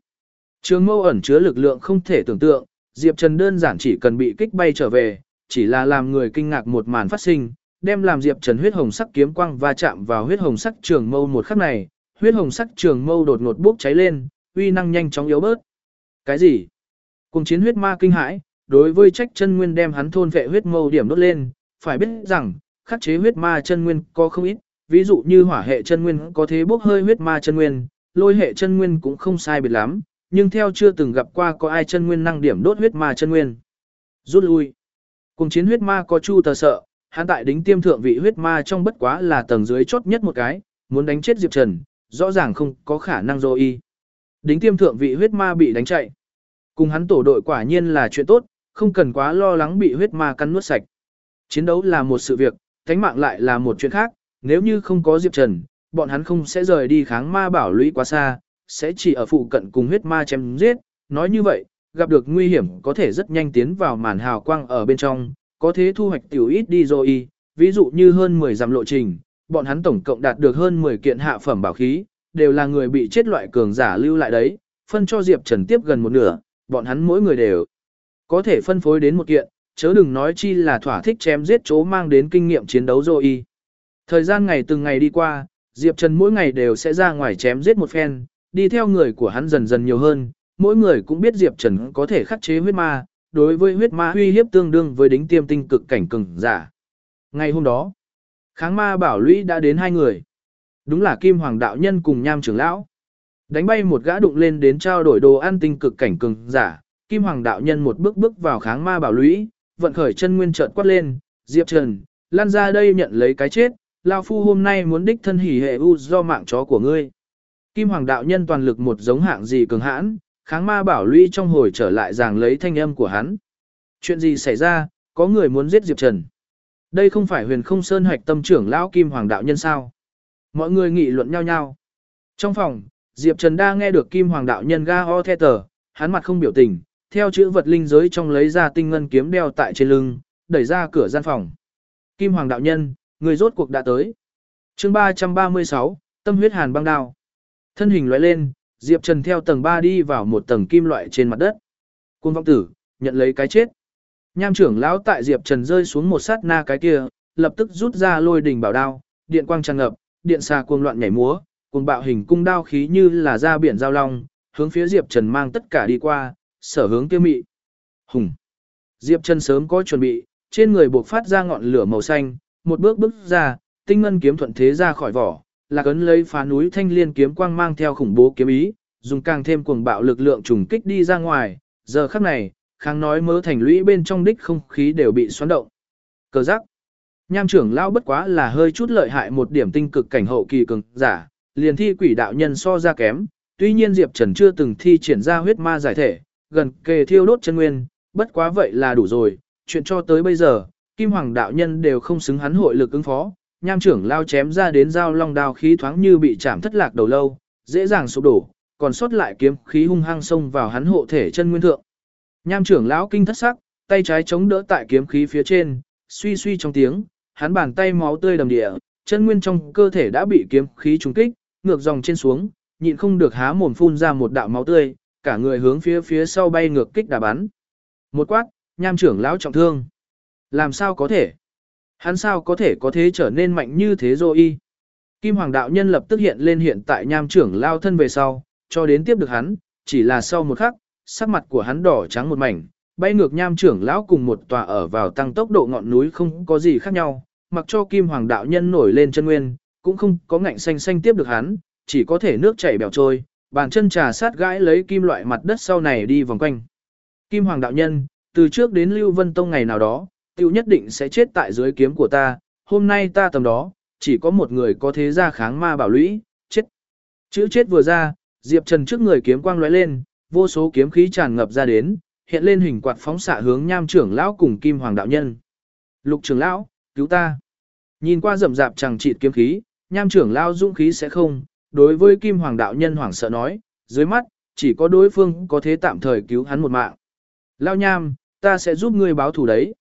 Trường mâu ẩn chứa lực lượng không thể tưởng tượng, Diệp Trần đơn giản chỉ cần bị kích bay trở về, chỉ là làm người kinh ngạc một màn phát sinh, đem làm Diệp Trần huyết hồng sắc kiếm quang va chạm vào huyết hồng sắc trường mâu một khắc này, huyết hồng sắc trường mâu đột ngột bốc cháy lên, uy năng nhanh chóng yếu bớt. Cái gì? Cùng chiến huyết ma kinh hãi, đối với trách chân nguyên đem hắn thôn vệ huyết mâu điểm đốt lên, phải biết rằng, khắc chế huyết ma chân nguyên có không ít, ví dụ như hỏa hệ chân nguyên có thế bốc hơi huyết ma chân nguyên, lôi hệ chân nguyên cũng không sai biệt lắm, nhưng theo chưa từng gặp qua có ai chân nguyên năng điểm đốt huyết ma chân nguyên. Rút lui. Cùng chiến huyết ma có chu tờ sợ, hắn tại đính tiêm thượng vị huyết ma trong bất quá là tầng dưới chốt nhất một cái, muốn đánh chết Diệp Trần, rõ ràng không có khả năng dô y. Đính tiêm thượng vị huyết ma bị đánh chạy. Cùng hắn tổ đội quả nhiên là chuyện tốt, không cần quá lo lắng bị huyết ma cắn nuốt sạch. Chiến đấu là một sự việc, thánh mạng lại là một chuyện khác, nếu như không có Diệp Trần, bọn hắn không sẽ rời đi kháng ma bảo lũy quá xa, sẽ chỉ ở phụ cận cùng huyết ma chém giết. Nói như vậy, gặp được nguy hiểm có thể rất nhanh tiến vào màn hào quang ở bên trong, có thế thu hoạch tiểu ít đi rồi. Ví dụ như hơn 10 dặm lộ trình, bọn hắn tổng cộng đạt được hơn 10 kiện hạ phẩm bảo khí, đều là người bị chết loại cường giả lưu lại đấy, phân cho Diệp Trần tiếp gần một nửa, bọn hắn mỗi người đều có thể phân phối đến một kiện, chớ đừng nói chi là thỏa thích chém giết chố mang đến kinh nghiệm chiến đấu rồi. Thời gian ngày từng ngày đi qua, Diệp Trần mỗi ngày đều sẽ ra ngoài chém giết một phen, đi theo người của hắn dần dần nhiều hơn, mỗi người cũng biết Diệp Trần có thể khắc chế huyết ma, đối với huyết ma uy hiếp tương đương với đính tiêm tinh cực cảnh cường giả. Ngày hôm đó, kháng ma bảo lũy đã đến hai người. Đúng là Kim Hoàng đạo nhân cùng Nham trưởng lão. Đánh bay một gã đụng lên đến trao đổi đồ ăn tinh cực cảnh cường giả, Kim Hoàng đạo nhân một bước bước vào kháng ma bảo lũy, vận khởi chân nguyên chợt quát lên, Diệp Trần, lan ra đây nhận lấy cái chết, lão phu hôm nay muốn đích thân hỉ hệ u do mạng chó của ngươi. Kim Hoàng đạo nhân toàn lực một giống hạng gì cường hãn, kháng ma bảo lũy trong hồi trở lại giảng lấy thanh âm của hắn. Chuyện gì xảy ra, có người muốn giết Diệp Trần. Đây không phải huyền không sơn hoạch tâm trưởng lão Kim Hoàng đạo nhân sao. Mọi người nghị luận nhau nhau. Trong phòng, Diệp Trần đa nghe được Kim Hoàng đạo nhân ga ho the tờ, hắn mặt không biểu tình, theo chữ vật linh giới trong lấy ra tinh ngân kiếm đeo tại trên lưng, đẩy ra cửa gian phòng. Kim Hoàng đạo nhân, người rốt cuộc đã tới. Chương 336, Tâm huyết hàn băng đao. Thân hình lóe lên, Diệp Trần theo tầng 3 đi vào một tầng kim loại trên mặt đất. Côn vọng tử, nhận lấy cái chết. Nham trưởng lão tại Diệp Trần rơi xuống một sát na cái kia, lập tức rút ra lôi đỉnh bảo đao, điện quang tràn ngập, điện xà cuồng loạn nhảy múa, cuồng bạo hình cung đao khí như là ra biển giao long, hướng phía Diệp Trần mang tất cả đi qua, sở hướng tiêu mị. Hùng. Diệp Trần sớm có chuẩn bị, trên người buộc phát ra ngọn lửa màu xanh, một bước bước ra, tinh ngân kiếm thuận thế ra khỏi vỏ, là cấn lấy phá núi thanh liên kiếm quang mang theo khủng bố kiếm ý, dùng càng thêm cuồng bạo lực lượng trùng kích đi ra ngoài, giờ khắc này, kháng nói mớ thành lũy bên trong đích không khí đều bị xoắn động. Cờ giác. Nham trưởng lão bất quá là hơi chút lợi hại một điểm tinh cực cảnh hậu kỳ cường giả, liền thi quỷ đạo nhân so ra kém, tuy nhiên Diệp Trần chưa từng thi triển ra huyết ma giải thể, gần kề thiêu đốt chân nguyên, bất quá vậy là đủ rồi, chuyện cho tới bây giờ, Kim Hoàng đạo nhân đều không xứng hắn hội lực ứng phó, nham trưởng lao chém ra đến dao long đao khí thoáng như bị chạm thất lạc đầu lâu, dễ dàng sụp đổ, còn sót lại kiếm khí hung hăng xông vào hắn hộ thể chân nguyên thượng. Nham trưởng lão kinh thất sắc, tay trái chống đỡ tại kiếm khí phía trên, suy suy trong tiếng, hắn bàn tay máu tươi đầm địa, chân nguyên trong cơ thể đã bị kiếm khí trúng kích, ngược dòng trên xuống, nhịn không được há mồm phun ra một đạo máu tươi, cả người hướng phía phía sau bay ngược kích đà bắn. Một quát, nham trưởng lão trọng thương. Làm sao có thể? Hắn sao có thể có thế trở nên mạnh như thế rồi y? Kim Hoàng đạo nhân lập tức hiện lên hiện tại nham trưởng lao thân về sau, cho đến tiếp được hắn, chỉ là sau một khắc, sắc mặt của hắn đỏ trắng một mảnh, bay ngược nham trưởng lão cùng một tòa ở vào tăng tốc độ ngọn núi không có gì khác nhau, mặc cho Kim Hoàng đạo nhân nổi lên chân nguyên, cũng không có ngạnh xanh xanh tiếp được hắn, chỉ có thể nước chảy bèo trôi, bàn chân trà sát gãi lấy kim loại mặt đất sau này đi vòng quanh. Kim Hoàng đạo nhân, từ trước đến Lưu Vân Tông ngày nào đó, tiêu nhất định sẽ chết tại dưới kiếm của ta, hôm nay ta tầm đó, chỉ có một người có thế ra kháng ma bảo lũy, chết. Chữ chết vừa ra, Diệp Trần trước người kiếm quang lóe lên, vô số kiếm khí tràn ngập ra đến, hiện lên hình quạt phóng xạ hướng Nham trưởng lão cùng Kim Hoàng đạo nhân. Lục trưởng lão, cứu ta. Nhìn qua rậm rạp chẳng chịt kiếm khí, Nham trưởng lão dũng khí sẽ không, đối với Kim Hoàng đạo nhân hoảng sợ nói, dưới mắt, chỉ có đối phương có thế tạm thời cứu hắn một mạng. Lao Nham, ta sẽ giúp ngươi báo thù đấy.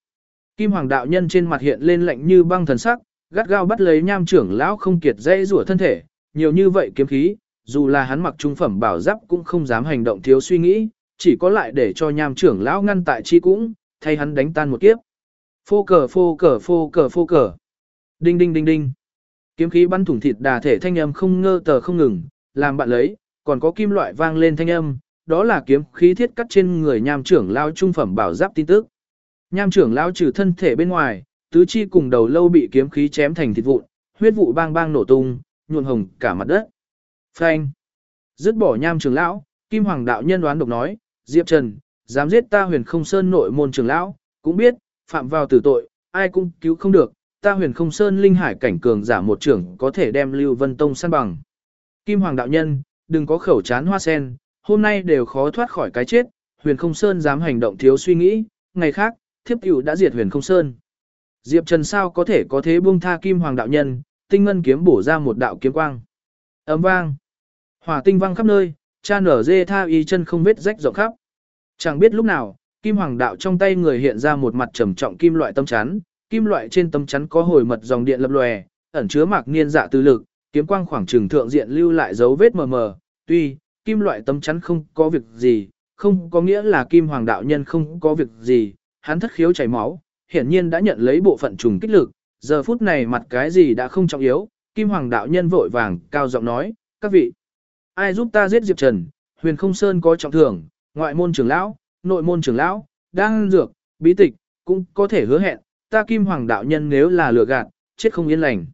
Kim Hoàng đạo nhân trên mặt hiện lên lạnh như băng thần sắc, gắt gao bắt lấy Nham trưởng lão không kiệt dây rủa thân thể, nhiều như vậy kiếm khí, dù là hắn mặc trung phẩm bảo giáp cũng không dám hành động thiếu suy nghĩ, chỉ có lại để cho Nham trưởng lão ngăn tại chi cũng, thay hắn đánh tan một kiếp. Phô cờ phô cờ phô cờ phô cờ. Đinh đinh đinh đinh. Kiếm khí bắn thủng thịt đà thể thanh âm không ngơ tờ không ngừng, làm bạn lấy, còn có kim loại vang lên thanh âm, đó là kiếm khí thiết cắt trên người nham trưởng lão trung phẩm bảo giáp tin tức. Nham trưởng lão trừ thân thể bên ngoài, tứ chi cùng đầu lâu bị kiếm khí chém thành thịt vụn, huyết vụ bang bang nổ tung, nhuộn hồng cả mặt đất. Phanh. Dứt bỏ nham trưởng lão, Kim Hoàng đạo nhân đoán độc nói, Diệp Trần, dám giết ta huyền không sơn nội môn trưởng lão, cũng biết, phạm vào tử tội, ai cũng cứu không được, ta huyền không sơn linh hải cảnh cường giả một trưởng có thể đem Lưu Vân Tông săn bằng. Kim Hoàng đạo nhân, đừng có khẩu chán hoa sen, hôm nay đều khó thoát khỏi cái chết, huyền không sơn dám hành động thiếu suy nghĩ, ngày khác, thiếp cửu đã diệt huyền không sơn. Diệp Trần sao có thể có thế buông tha Kim Hoàng đạo nhân, tinh ngân kiếm bổ ra một đạo kiếm quang. Ấm vang. Hỏa tinh vang khắp nơi, cha nở dê tha y chân không vết rách rộng khắp. Chẳng biết lúc nào, Kim Hoàng đạo trong tay người hiện ra một mặt trầm trọng kim loại tâm chắn, kim loại trên tâm chắn có hồi mật dòng điện lập lòe, ẩn chứa mạc niên dạ tư lực, kiếm quang khoảng trường thượng diện lưu lại dấu vết mờ mờ, tuy kim loại tâm chắn không có việc gì, không có nghĩa là kim hoàng đạo nhân không có việc gì, hắn thất khiếu chảy máu, hiển nhiên đã nhận lấy bộ phận trùng kích lực, giờ phút này mặt cái gì đã không trọng yếu, kim hoàng đạo nhân vội vàng cao giọng nói, các vị, ai giúp ta giết Diệp Trần, huyền không sơn có trọng thưởng, ngoại môn trưởng lão, nội môn trưởng lão, đang dược, bí tịch, cũng có thể hứa hẹn, ta Kim Hoàng đạo nhân nếu là lừa gạt, chết không yên lành.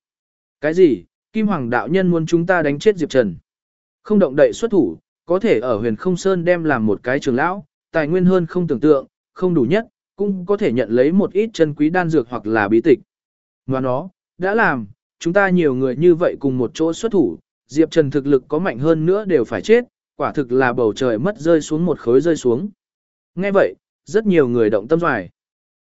Cái gì? Kim Hoàng đạo nhân muốn chúng ta đánh chết Diệp Trần. Không động đậy xuất thủ, có thể ở huyền không sơn đem làm một cái trưởng lão, tài nguyên hơn không tưởng tượng, không đủ nhất, cũng có thể nhận lấy một ít chân quý đan dược hoặc là bí tịch. Và nó, đã làm, chúng ta nhiều người như vậy cùng một chỗ xuất thủ, Diệp Trần thực lực có mạnh hơn nữa đều phải chết, quả thực là bầu trời mất rơi xuống một khối rơi xuống. Nghe vậy, rất nhiều người động tâm doài.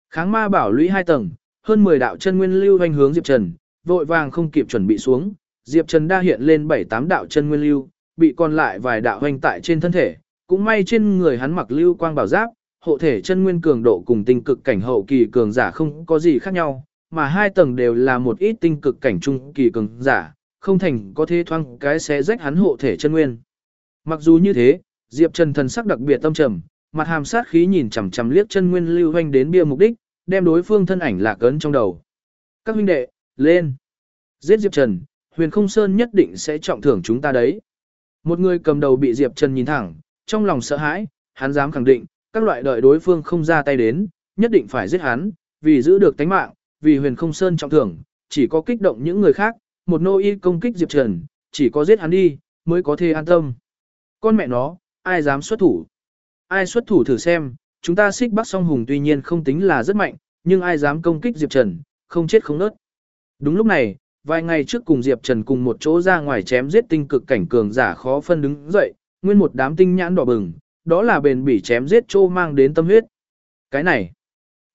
Kháng ma bảo lũy hai tầng, hơn 10 đạo chân nguyên lưu hoành hướng Diệp Trần, vội vàng không kịp chuẩn bị xuống, Diệp Trần đa hiện lên 7-8 đạo chân nguyên lưu, bị còn lại vài đạo hoành tại trên thân thể, cũng may trên người hắn mặc lưu quang bảo giáp, hộ thể chân nguyên cường độ cùng tinh cực cảnh hậu kỳ cường giả không có gì khác nhau, mà hai tầng đều là một ít tinh cực cảnh trung kỳ cường giả, không thành có thế thoang cái xé rách hắn hộ thể chân nguyên. Mặc dù như thế, Diệp Trần thần sắc đặc biệt tâm trầm, mặt hàm sát khí nhìn chằm chằm liếc chân nguyên lưu hoành đến bia mục đích, đem đối phương thân ảnh lạc ấn trong đầu. các huynh đệ, lên. Giết Diệp Trần, huyền không sơn nhất định sẽ trọng thưởng chúng ta đấy. Một người cầm đầu bị Diệp Trần nhìn thẳng, trong lòng sợ hãi, hắn dám khẳng định, các loại đợi đối phương không ra tay đến, nhất định phải giết hắn, vì giữ được tánh mạng, vì huyền không sơn trọng thưởng, chỉ có kích động những người khác, một nô y công kích Diệp Trần, chỉ có giết hắn đi, mới có thể an tâm. Con mẹ nó, ai dám xuất thủ? Ai xuất thủ thử xem, chúng ta xích bắc song hùng tuy nhiên không tính là rất mạnh, nhưng ai dám công kích Diệp Trần, không chết không nớt. Đúng lúc này, vài ngày trước cùng Diệp Trần cùng một chỗ ra ngoài chém giết tinh cực cảnh cường giả khó phân đứng dậy, nguyên một đám tinh nhãn đỏ bừng, đó là bền bỉ chém giết trô mang đến tâm huyết. Cái này,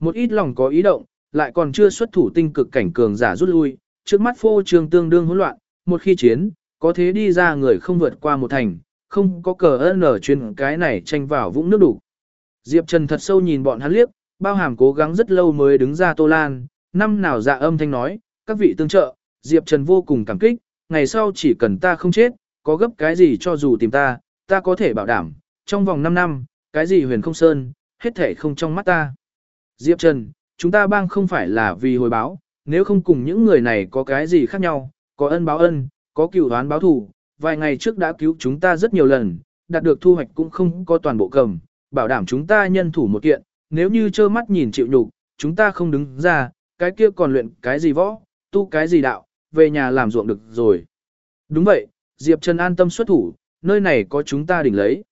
một ít lòng có ý động, lại còn chưa xuất thủ tinh cực cảnh cường giả rút lui, trước mắt phô trường tương đương hỗn loạn, một khi chiến, có thế đi ra người không vượt qua một thành, không có cờ ơn ở chuyên cái này tranh vào vũng nước đủ. Diệp Trần thật sâu nhìn bọn hắn liếc, bao hàm cố gắng rất lâu mới đứng ra Tô Lan, năm nào dạ âm thanh nói, các vị tương trợ, Diệp Trần vô cùng cảm kích, ngày sau chỉ cần ta không chết, có gấp cái gì cho dù tìm ta, ta có thể bảo đảm, trong vòng 5 năm, cái gì huyền không sơn, hết thể không trong mắt ta. Diệp Trần, chúng ta bang không phải là vì hồi báo, nếu không cùng những người này có cái gì khác nhau, có ân báo ân, có cựu đoán báo thù, vài ngày trước đã cứu chúng ta rất nhiều lần, đạt được thu hoạch cũng không có toàn bộ cầm, bảo đảm chúng ta nhân thủ một kiện, nếu như trơ mắt nhìn chịu nhục, chúng ta không đứng ra, cái kia còn luyện cái gì võ, tu cái gì đạo, về nhà làm ruộng được rồi. Đúng vậy, Diệp Trần an tâm xuất thủ, nơi này có chúng ta đỉnh lấy.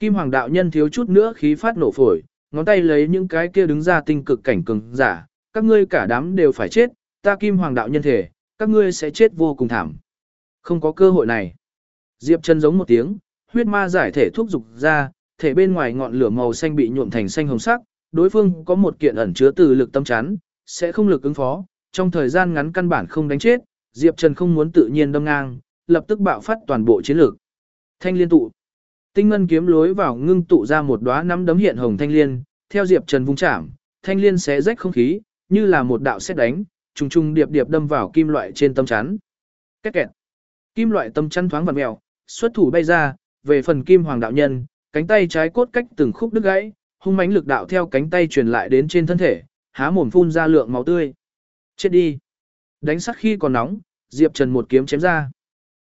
Kim Hoàng đạo nhân thiếu chút nữa khí phát nổ phổi, ngón tay lấy những cái kia đứng ra tinh cực cảnh cường giả, các ngươi cả đám đều phải chết, ta Kim Hoàng đạo nhân thể, các ngươi sẽ chết vô cùng thảm. Không có cơ hội này. Diệp Trần giống một tiếng, huyết ma giải thể thuốc dục ra, thể bên ngoài ngọn lửa màu xanh bị nhuộm thành xanh hồng sắc, đối phương có một kiện ẩn chứa từ lực tâm chắn, sẽ không lực ứng phó, trong thời gian ngắn căn bản không đánh chết, Diệp Trần không muốn tự nhiên đâm ngang, lập tức bạo phát toàn bộ chiến lược. Thanh liên tụ. Tinh ngân kiếm lối vào ngưng tụ ra một đóa nắm đấm hiện hồng thanh liên, theo Diệp Trần vung chạm, thanh liên xé rách không khí, như là một đạo sét đánh, trùng trùng điệp điệp đâm vào kim loại trên tâm chắn. Két kẹt. Kim loại tâm chắn thoáng vặn mèo, xuất thủ bay ra, về phần kim hoàng đạo nhân, cánh tay trái cốt cách từng khúc đứt gãy, hung mãnh lực đạo theo cánh tay truyền lại đến trên thân thể, há mồm phun ra lượng máu tươi. Chết đi. Đánh sắc khi còn nóng, Diệp Trần một kiếm chém ra.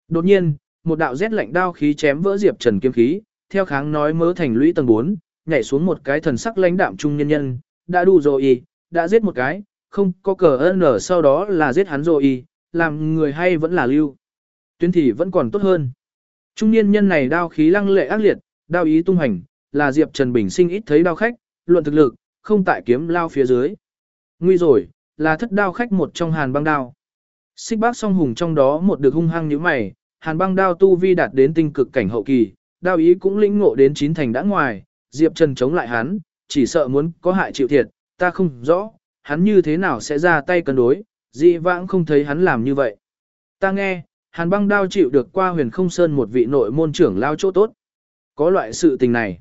Đột nhiên, một đạo rét lạnh đao khí chém vỡ Diệp Trần kiếm khí, theo kháng nói mớ thành lũy tầng 4, nhảy xuống một cái thần sắc lãnh đạm trung nhân nhân, đã đủ rồi y, đã giết một cái, không có cờ ơn ở sau đó là giết hắn rồi y, làm người hay vẫn là lưu. Tuyến thì vẫn còn tốt hơn. Trung niên nhân này đao khí lăng lệ ác liệt, đao ý tung hành, là Diệp Trần bình sinh ít thấy đao khách, luận thực lực, không tại kiếm lao phía dưới. Nguy rồi, là thất đao khách một trong hàn băng đao. Xích bác song hùng trong đó một được hung hăng như mày, hàn băng đao tu vi đạt đến tinh cực cảnh hậu kỳ, đao ý cũng lĩnh ngộ đến chín thành đã ngoài, Diệp Trần chống lại hắn, chỉ sợ muốn có hại chịu thiệt, ta không rõ, hắn như thế nào sẽ ra tay cân đối, dị vãng không thấy hắn làm như vậy. Ta nghe, hàn băng đao chịu được qua huyền không sơn một vị nội môn trưởng lao chỗ tốt. Có loại sự tình này.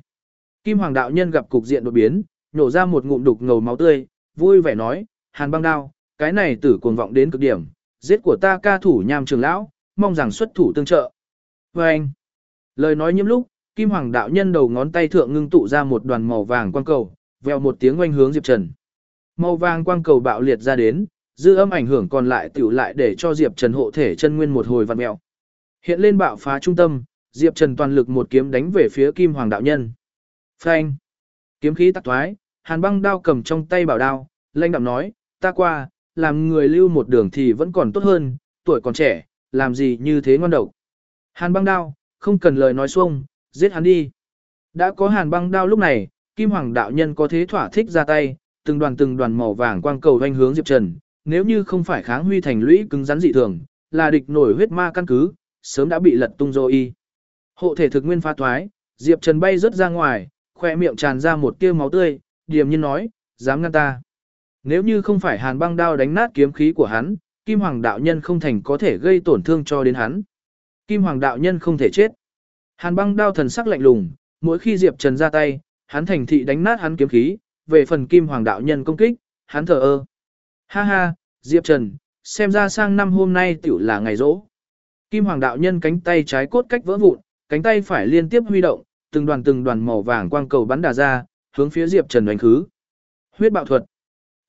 Kim Hoàng đạo nhân gặp cục diện đột biến, nhổ ra một ngụm đục ngầu máu tươi, vui vẻ nói, hàn băng đao, cái này tử cuồng vọng đến cực điểm, giết của ta ca thủ nham trường lão, mong rằng xuất thủ tương trợ. Và anh, lời nói nhiễm lúc, Kim Hoàng đạo nhân đầu ngón tay thượng ngưng tụ ra một đoàn màu vàng quang cầu, vèo một tiếng oanh hướng Diệp Trần. Màu vàng quang cầu bạo liệt ra đến, dư âm ảnh hưởng còn lại tiểu lại để cho Diệp Trần hộ thể chân nguyên một hồi vặn mèo. Hiện lên bạo phá trung tâm, Diệp Trần toàn lực một kiếm đánh về phía Kim Hoàng đạo nhân. Phanh! Kiếm khí tắc thoái, Hàn Băng đao cầm trong tay bảo đao, lanh đạm nói, ta qua, làm người lưu một đường thì vẫn còn tốt hơn, tuổi còn trẻ, làm gì như thế ngon độc. Hàn băng đao, không cần lời nói xuông, giết hắn đi. Đã có hàn băng đao lúc này, Kim Hoàng đạo nhân có thế thỏa thích ra tay, từng đoàn từng đoàn màu vàng quang cầu hoanh hướng Diệp Trần, nếu như không phải kháng huy thành lũy cứng rắn dị thường, là địch nổi huyết ma căn cứ, sớm đã bị lật tung rồi y. Hộ thể thực nguyên phá thoái, Diệp Trần bay rớt ra ngoài, khoe miệng tràn ra một tia máu tươi, điềm nhiên nói, dám ngăn ta. Nếu như không phải hàn băng đao đánh nát kiếm khí của hắn, Kim Hoàng đạo nhân không thành có thể gây tổn thương cho đến hắn. Kim Hoàng đạo nhân không thể chết. Hàn băng đao thần sắc lạnh lùng, mỗi khi Diệp Trần ra tay, hắn thành thị đánh nát hắn kiếm khí, về phần Kim Hoàng đạo nhân công kích, hắn thờ ơ. Ha ha, Diệp Trần, xem ra sang năm hôm nay tiểu là ngày rỗ. Kim Hoàng đạo nhân cánh tay trái cốt cách vỡ vụn, cánh tay phải liên tiếp huy động, từng đoàn từng đoàn màu vàng quang cầu bắn đà ra, hướng phía Diệp Trần đánh khứ. Huyết bạo thuật.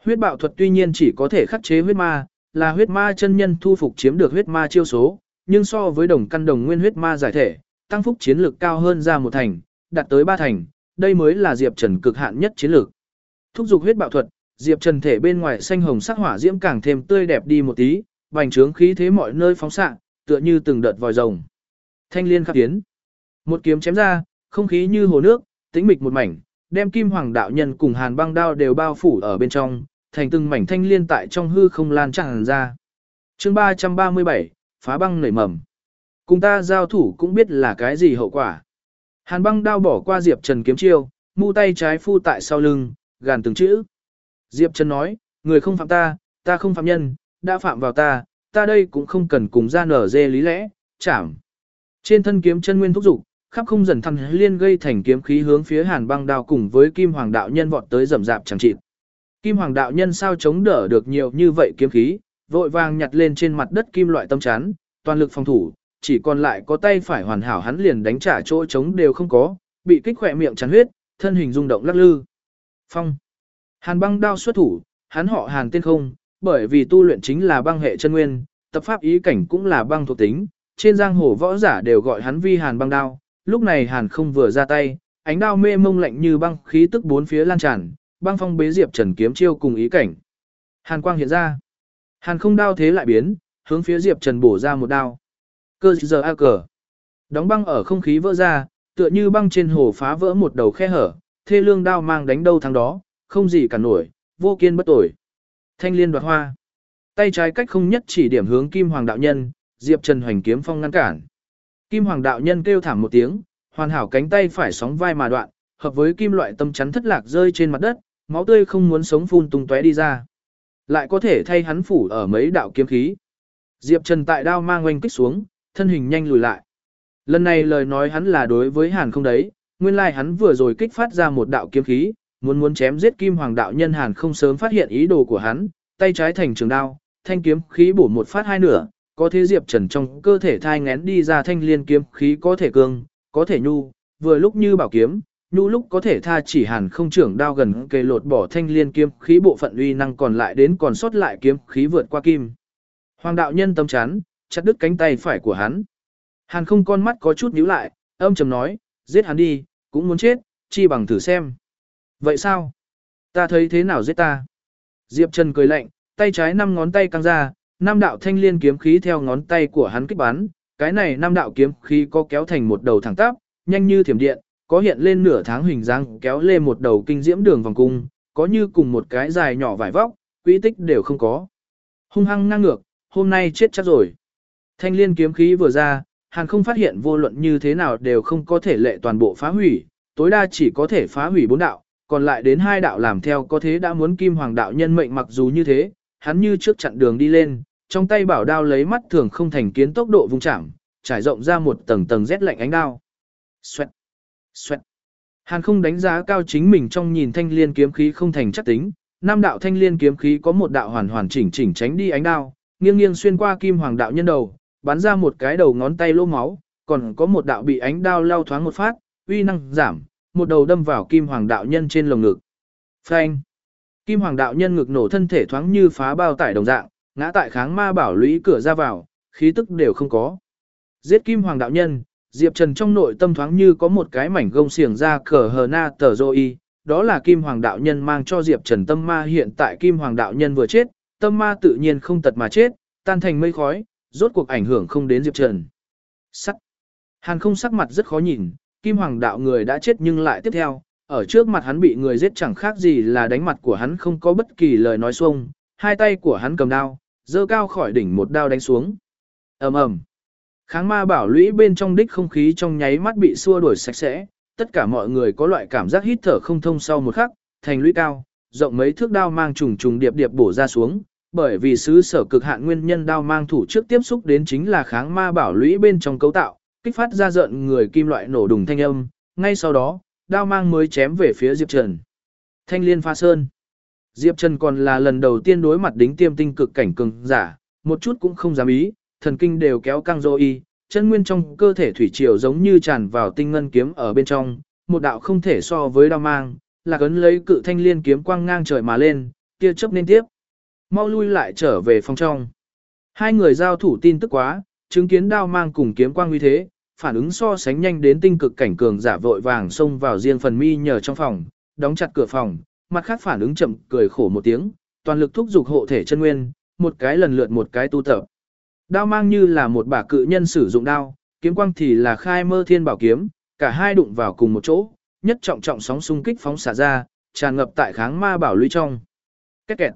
Huyết bạo thuật tuy nhiên chỉ có thể khắc chế huyết ma, là huyết ma chân nhân thu phục chiếm được huyết ma chiêu số, nhưng so với đồng căn đồng nguyên huyết ma giải thể, tăng phúc chiến lực cao hơn ra một thành, đạt tới ba thành, đây mới là Diệp Trần cực hạn nhất chiến lược. Thúc dục huyết bạo thuật, Diệp Trần thể bên ngoài xanh hồng sắc hỏa diễm càng thêm tươi đẹp đi một tí, bành trướng khí thế mọi nơi phóng xạ, tựa như từng đợt vòi rồng. Thanh liên khắc tiến. Một kiếm chém ra, không khí như hồ nước, tĩnh mịch một mảnh, đem Kim Hoàng đạo nhân cùng Hàn Băng đao đều bao phủ ở bên trong, thành từng mảnh thanh liên tại trong hư không lan tràn ra. Chương 337, phá băng nảy mầm. Cùng ta giao thủ cũng biết là cái gì hậu quả. Hàn Băng đao bỏ qua Diệp Trần kiếm chiêu, mu tay trái phu tại sau lưng, gàn từng chữ. Diệp Trần nói, người không phạm ta, ta không phạm nhân, đã phạm vào ta, ta đây cũng không cần cùng ra nở dê lý lẽ, chảm. Trên thân kiếm chân nguyên thúc dục, khắp không dần thăng liên gây thành kiếm khí hướng phía Hàn Băng đao cùng với Kim Hoàng đạo nhân vọt tới rầm rạp chẳng chịt. Kim Hoàng đạo nhân sao chống đỡ được nhiều như vậy kiếm khí, vội vàng nhặt lên trên mặt đất kim loại tâm chắn, toàn lực phòng thủ, chỉ còn lại có tay phải hoàn hảo hắn liền đánh trả chỗ chống đều không có, bị kích khỏe miệng chắn huyết, thân hình rung động lắc lư. Phong. Hàn băng đao xuất thủ, hắn họ Hàn tên không, bởi vì tu luyện chính là băng hệ chân nguyên, tập pháp ý cảnh cũng là băng thuộc tính, trên giang hồ võ giả đều gọi hắn vi Hàn băng đao, lúc này Hàn không vừa ra tay, ánh đao mê mông lạnh như băng khí tức bốn phía lan tràn, băng phong bế diệp trần kiếm chiêu cùng ý cảnh. Hàn quang hiện ra. Hàn không đao thế lại biến, hướng phía diệp trần bổ ra một đao. Cơ giờ a cờ. Đóng băng ở không khí vỡ ra, tựa như băng trên hồ phá vỡ một đầu khe hở, thê lương đao mang đánh đâu thắng đó, không gì cả nổi, vô kiên bất tội. Thanh liên đoạt hoa. Tay trái cách không nhất chỉ điểm hướng Kim Hoàng đạo nhân, Diệp Trần hoành kiếm phong ngăn cản. Kim Hoàng đạo nhân kêu thảm một tiếng, hoàn hảo cánh tay phải sóng vai mà đoạn, hợp với kim loại tâm chắn thất lạc rơi trên mặt đất, máu tươi không muốn sống phun tung tóe đi ra. Lại có thể thay hắn phủ ở mấy đạo kiếm khí. Diệp Trần tại đao mang oanh kích xuống, thân hình nhanh lùi lại. Lần này lời nói hắn là đối với Hàn không đấy, nguyên lai like hắn vừa rồi kích phát ra một đạo kiếm khí, muốn muốn chém giết Kim Hoàng đạo nhân Hàn không sớm phát hiện ý đồ của hắn, tay trái thành trường đao, thanh kiếm khí bổ một phát hai nửa, có thế Diệp Trần trong cơ thể thai ngén đi ra thanh liên kiếm khí có thể cương, có thể nhu, vừa lúc như bảo kiếm, nhu lúc có thể tha chỉ hàn không trưởng đao gần kề lột bỏ thanh liên kiếm khí bộ phận uy năng còn lại đến còn sót lại kiếm khí vượt qua kim. Hoàng đạo nhân tâm chán, chặt đứt cánh tay phải của hắn. Hàn không con mắt có chút nhíu lại, âm trầm nói, giết hắn đi, cũng muốn chết, chi bằng thử xem. Vậy sao? Ta thấy thế nào giết ta? Diệp Trần cười lạnh, tay trái năm ngón tay căng ra, năm đạo thanh liên kiếm khí theo ngón tay của hắn kích bắn, cái này năm đạo kiếm khí có kéo thành một đầu thẳng tắp, nhanh như thiểm điện, có hiện lên nửa tháng hình dáng kéo lê một đầu kinh diễm đường vòng cung, có như cùng một cái dài nhỏ vải vóc, quỹ tích đều không có. Hung hăng ngang ngược, hôm nay chết chắc rồi. Thanh liên kiếm khí vừa ra, hàng không phát hiện vô luận như thế nào đều không có thể lệ toàn bộ phá hủy, tối đa chỉ có thể phá hủy bốn đạo, còn lại đến hai đạo làm theo có thế đã muốn kim hoàng đạo nhân mệnh mặc dù như thế, hắn như trước chặn đường đi lên, trong tay bảo đao lấy mắt thường không thành kiến tốc độ vung chạm, trải rộng ra một tầng tầng rét lạnh ánh đao. Xoẹt, xoẹt. Hàn không đánh giá cao chính mình trong nhìn thanh liên kiếm khí không thành chắc tính, Nam đạo thanh liên kiếm khí có một đạo hoàn hoàn chỉnh chỉnh tránh đi ánh đao, nghiêng nghiêng xuyên qua kim hoàng đạo nhân đầu, bắn ra một cái đầu ngón tay lỗ máu, còn có một đạo bị ánh đao lao thoáng một phát, uy năng giảm, một đầu đâm vào kim hoàng đạo nhân trên lồng ngực. Phanh. Kim hoàng đạo nhân ngực nổ thân thể thoáng như phá bao tải đồng dạng, ngã tại kháng ma bảo lũy cửa ra vào, khí tức đều không có. Giết kim hoàng đạo nhân, Diệp Trần trong nội tâm thoáng như có một cái mảnh gông xiềng ra cờ hờ na tờ dô y, đó là kim hoàng đạo nhân mang cho Diệp Trần tâm ma hiện tại kim hoàng đạo nhân vừa chết, tâm ma tự nhiên không tật mà chết, tan thành mây khói, rốt cuộc ảnh hưởng không đến Diệp Trần. Sắc. Hàn không sắc mặt rất khó nhìn, kim hoàng đạo người đã chết nhưng lại tiếp theo, ở trước mặt hắn bị người giết chẳng khác gì là đánh mặt của hắn không có bất kỳ lời nói xuông, hai tay của hắn cầm đao, dơ cao khỏi đỉnh một đao đánh xuống. ầm ầm, Kháng ma bảo lũy bên trong đích không khí trong nháy mắt bị xua đuổi sạch sẽ, tất cả mọi người có loại cảm giác hít thở không thông sau một khắc, thành lũy cao, rộng mấy thước đao mang trùng trùng điệp điệp bổ ra xuống, bởi vì sứ sở cực hạn nguyên nhân đao mang thủ trước tiếp xúc đến chính là kháng ma bảo lũy bên trong cấu tạo, kích phát ra giận người kim loại nổ đùng thanh âm, ngay sau đó, đao mang mới chém về phía Diệp Trần. Thanh liên pha sơn. Diệp Trần còn là lần đầu tiên đối mặt đính tiêm tinh cực cảnh cường giả, một chút cũng không dám ý, thần kinh đều kéo căng dô y, chân nguyên trong cơ thể thủy triều giống như tràn vào tinh ngân kiếm ở bên trong, một đạo không thể so với đao mang, là cấn lấy cự thanh liên kiếm quang ngang trời mà lên, kia chấp nên tiếp. mau lui lại trở về phòng trong. Hai người giao thủ tin tức quá, chứng kiến đao mang cùng kiếm quang uy thế, phản ứng so sánh nhanh đến tinh cực cảnh cường giả vội vàng xông vào riêng phần mi nhờ trong phòng, đóng chặt cửa phòng, mặt khác phản ứng chậm cười khổ một tiếng, toàn lực thúc giục hộ thể chân nguyên, một cái lần lượt một cái tu tập. Đao mang như là một bả cự nhân sử dụng đao, kiếm quang thì là khai mơ thiên bảo kiếm, cả hai đụng vào cùng một chỗ, nhất trọng trọng sóng xung kích phóng xả ra, tràn ngập tại kháng ma bảo lũy trong. Kết kẹt.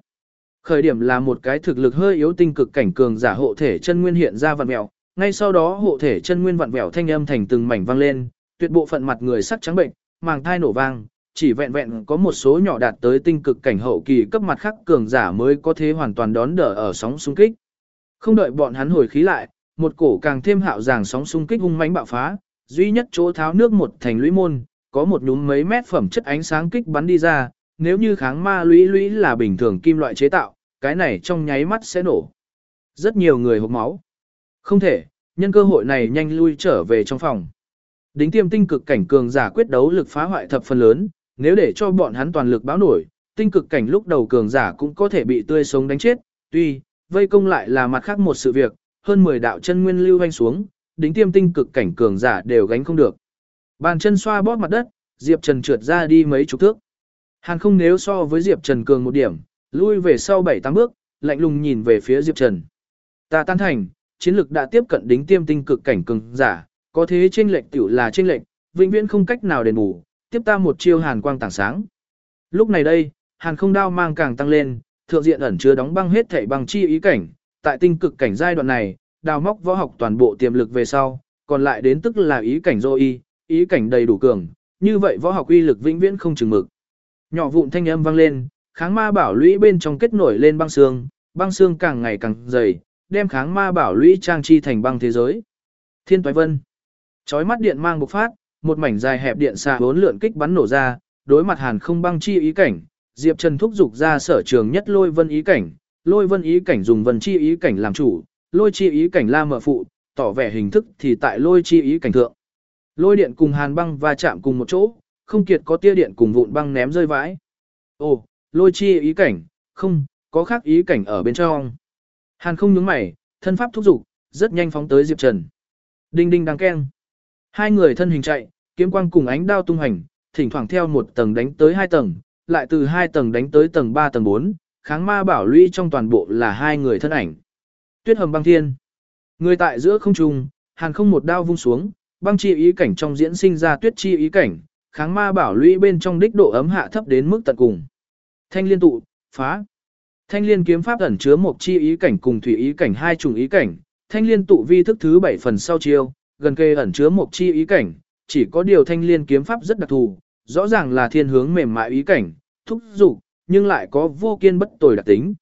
Khởi điểm là một cái thực lực hơi yếu tinh cực cảnh cường giả hộ thể chân nguyên hiện ra vặn mèo, ngay sau đó hộ thể chân nguyên vặn vẹo thanh âm thành từng mảnh vang lên, tuyệt bộ phận mặt người sắc trắng bệnh, màng thai nổ vang, chỉ vẹn vẹn có một số nhỏ đạt tới tinh cực cảnh hậu kỳ cấp mặt khác cường giả mới có thể hoàn toàn đón đỡ ở sóng xung kích. Không đợi bọn hắn hồi khí lại, một cổ càng thêm hạo giảng sóng xung kích hung mãnh bạo phá, duy nhất chỗ tháo nước một thành lũy môn, có một nhúm mấy mét phẩm chất ánh sáng kích bắn đi ra, nếu như kháng ma lũy lũy là bình thường kim loại chế tạo, cái này trong nháy mắt sẽ nổ. Rất nhiều người hộc máu. Không thể, nhân cơ hội này nhanh lui trở về trong phòng. Đính tiêm tinh cực cảnh cường giả quyết đấu lực phá hoại thập phần lớn, nếu để cho bọn hắn toàn lực báo nổi, tinh cực cảnh lúc đầu cường giả cũng có thể bị tươi sống đánh chết, tuy, vây công lại là mặt khác một sự việc, hơn 10 đạo chân nguyên lưu hoanh xuống, đính tiêm tinh cực cảnh cường giả đều gánh không được. Bàn chân xoa bóp mặt đất, Diệp Trần trượt ra đi mấy chục thước. Hàn không nếu so với Diệp Trần cường một điểm, lui về sau 7-8 bước, lạnh lùng nhìn về phía Diệp Trần. Ta tan thành, chiến lực đã tiếp cận đính tiêm tinh cực cảnh cường giả, có thế chênh lệch tiểu là chênh lệch, vĩnh viễn không cách nào đền bù, tiếp ta một chiêu hàn quang tảng sáng. Lúc này đây, hàn không đao mang càng tăng lên, thượng diện ẩn chứa đóng băng hết thảy băng chi ý cảnh, tại tinh cực cảnh giai đoạn này, đào móc võ học toàn bộ tiềm lực về sau, còn lại đến tức là ý cảnh dô y, ý cảnh đầy đủ cường, như vậy võ học uy lực vĩnh viễn không chừng mực. Nhỏ vụn thanh âm vang lên, kháng ma bảo lũy bên trong kết nổi lên băng xương, băng xương càng ngày càng dày, đem kháng ma bảo lũy trang chi thành băng thế giới. Thiên Toái Vân. Chói mắt điện mang bộc phát, một mảnh dài hẹp điện xà bốn lượn kích bắn nổ ra, đối mặt Hàn Không băng chi ý cảnh, Diệp Trần thúc dục ra sở trường nhất Lôi Vân ý cảnh, Lôi Vân ý cảnh dùng vân chi ý cảnh làm chủ, Lôi chi ý cảnh la mở phụ, tỏ vẻ hình thức thì tại Lôi chi ý cảnh thượng. Lôi điện cùng Hàn băng va chạm cùng một chỗ, không kiệt có tia điện cùng vụn băng ném rơi vãi. Ồ, Lôi chi ý cảnh, không, có khác ý cảnh ở bên trong. Hàn không nhướng mày, thân pháp thúc dục, rất nhanh phóng tới Diệp Trần. Đinh đinh đang keng. Hai người thân hình chạy, kiếm quang cùng ánh đao tung hành, thỉnh thoảng theo một tầng đánh tới hai tầng, lại từ hai tầng đánh tới tầng 3 tầng 4, kháng ma bảo lũy trong toàn bộ là hai người thân ảnh. Tuyết hầm băng thiên. Người tại giữa không trung, hàn không một đao vung xuống, băng chi ý cảnh trong diễn sinh ra tuyết chi ý cảnh, kháng ma bảo lũy bên trong đích độ ấm hạ thấp đến mức tận cùng. Thanh liên tụ, phá. Thanh liên kiếm pháp ẩn chứa một chi ý cảnh cùng thủy ý cảnh hai trùng ý cảnh, thanh liên tụ vi thức thứ bảy phần sau chiêu, gần kề ẩn chứa một chi ý cảnh, chỉ có điều thanh liên kiếm pháp rất đặc thù, rõ ràng là thiên hướng mềm mại ý cảnh, thúc dục, nhưng lại có vô kiên bất tồi đặc tính.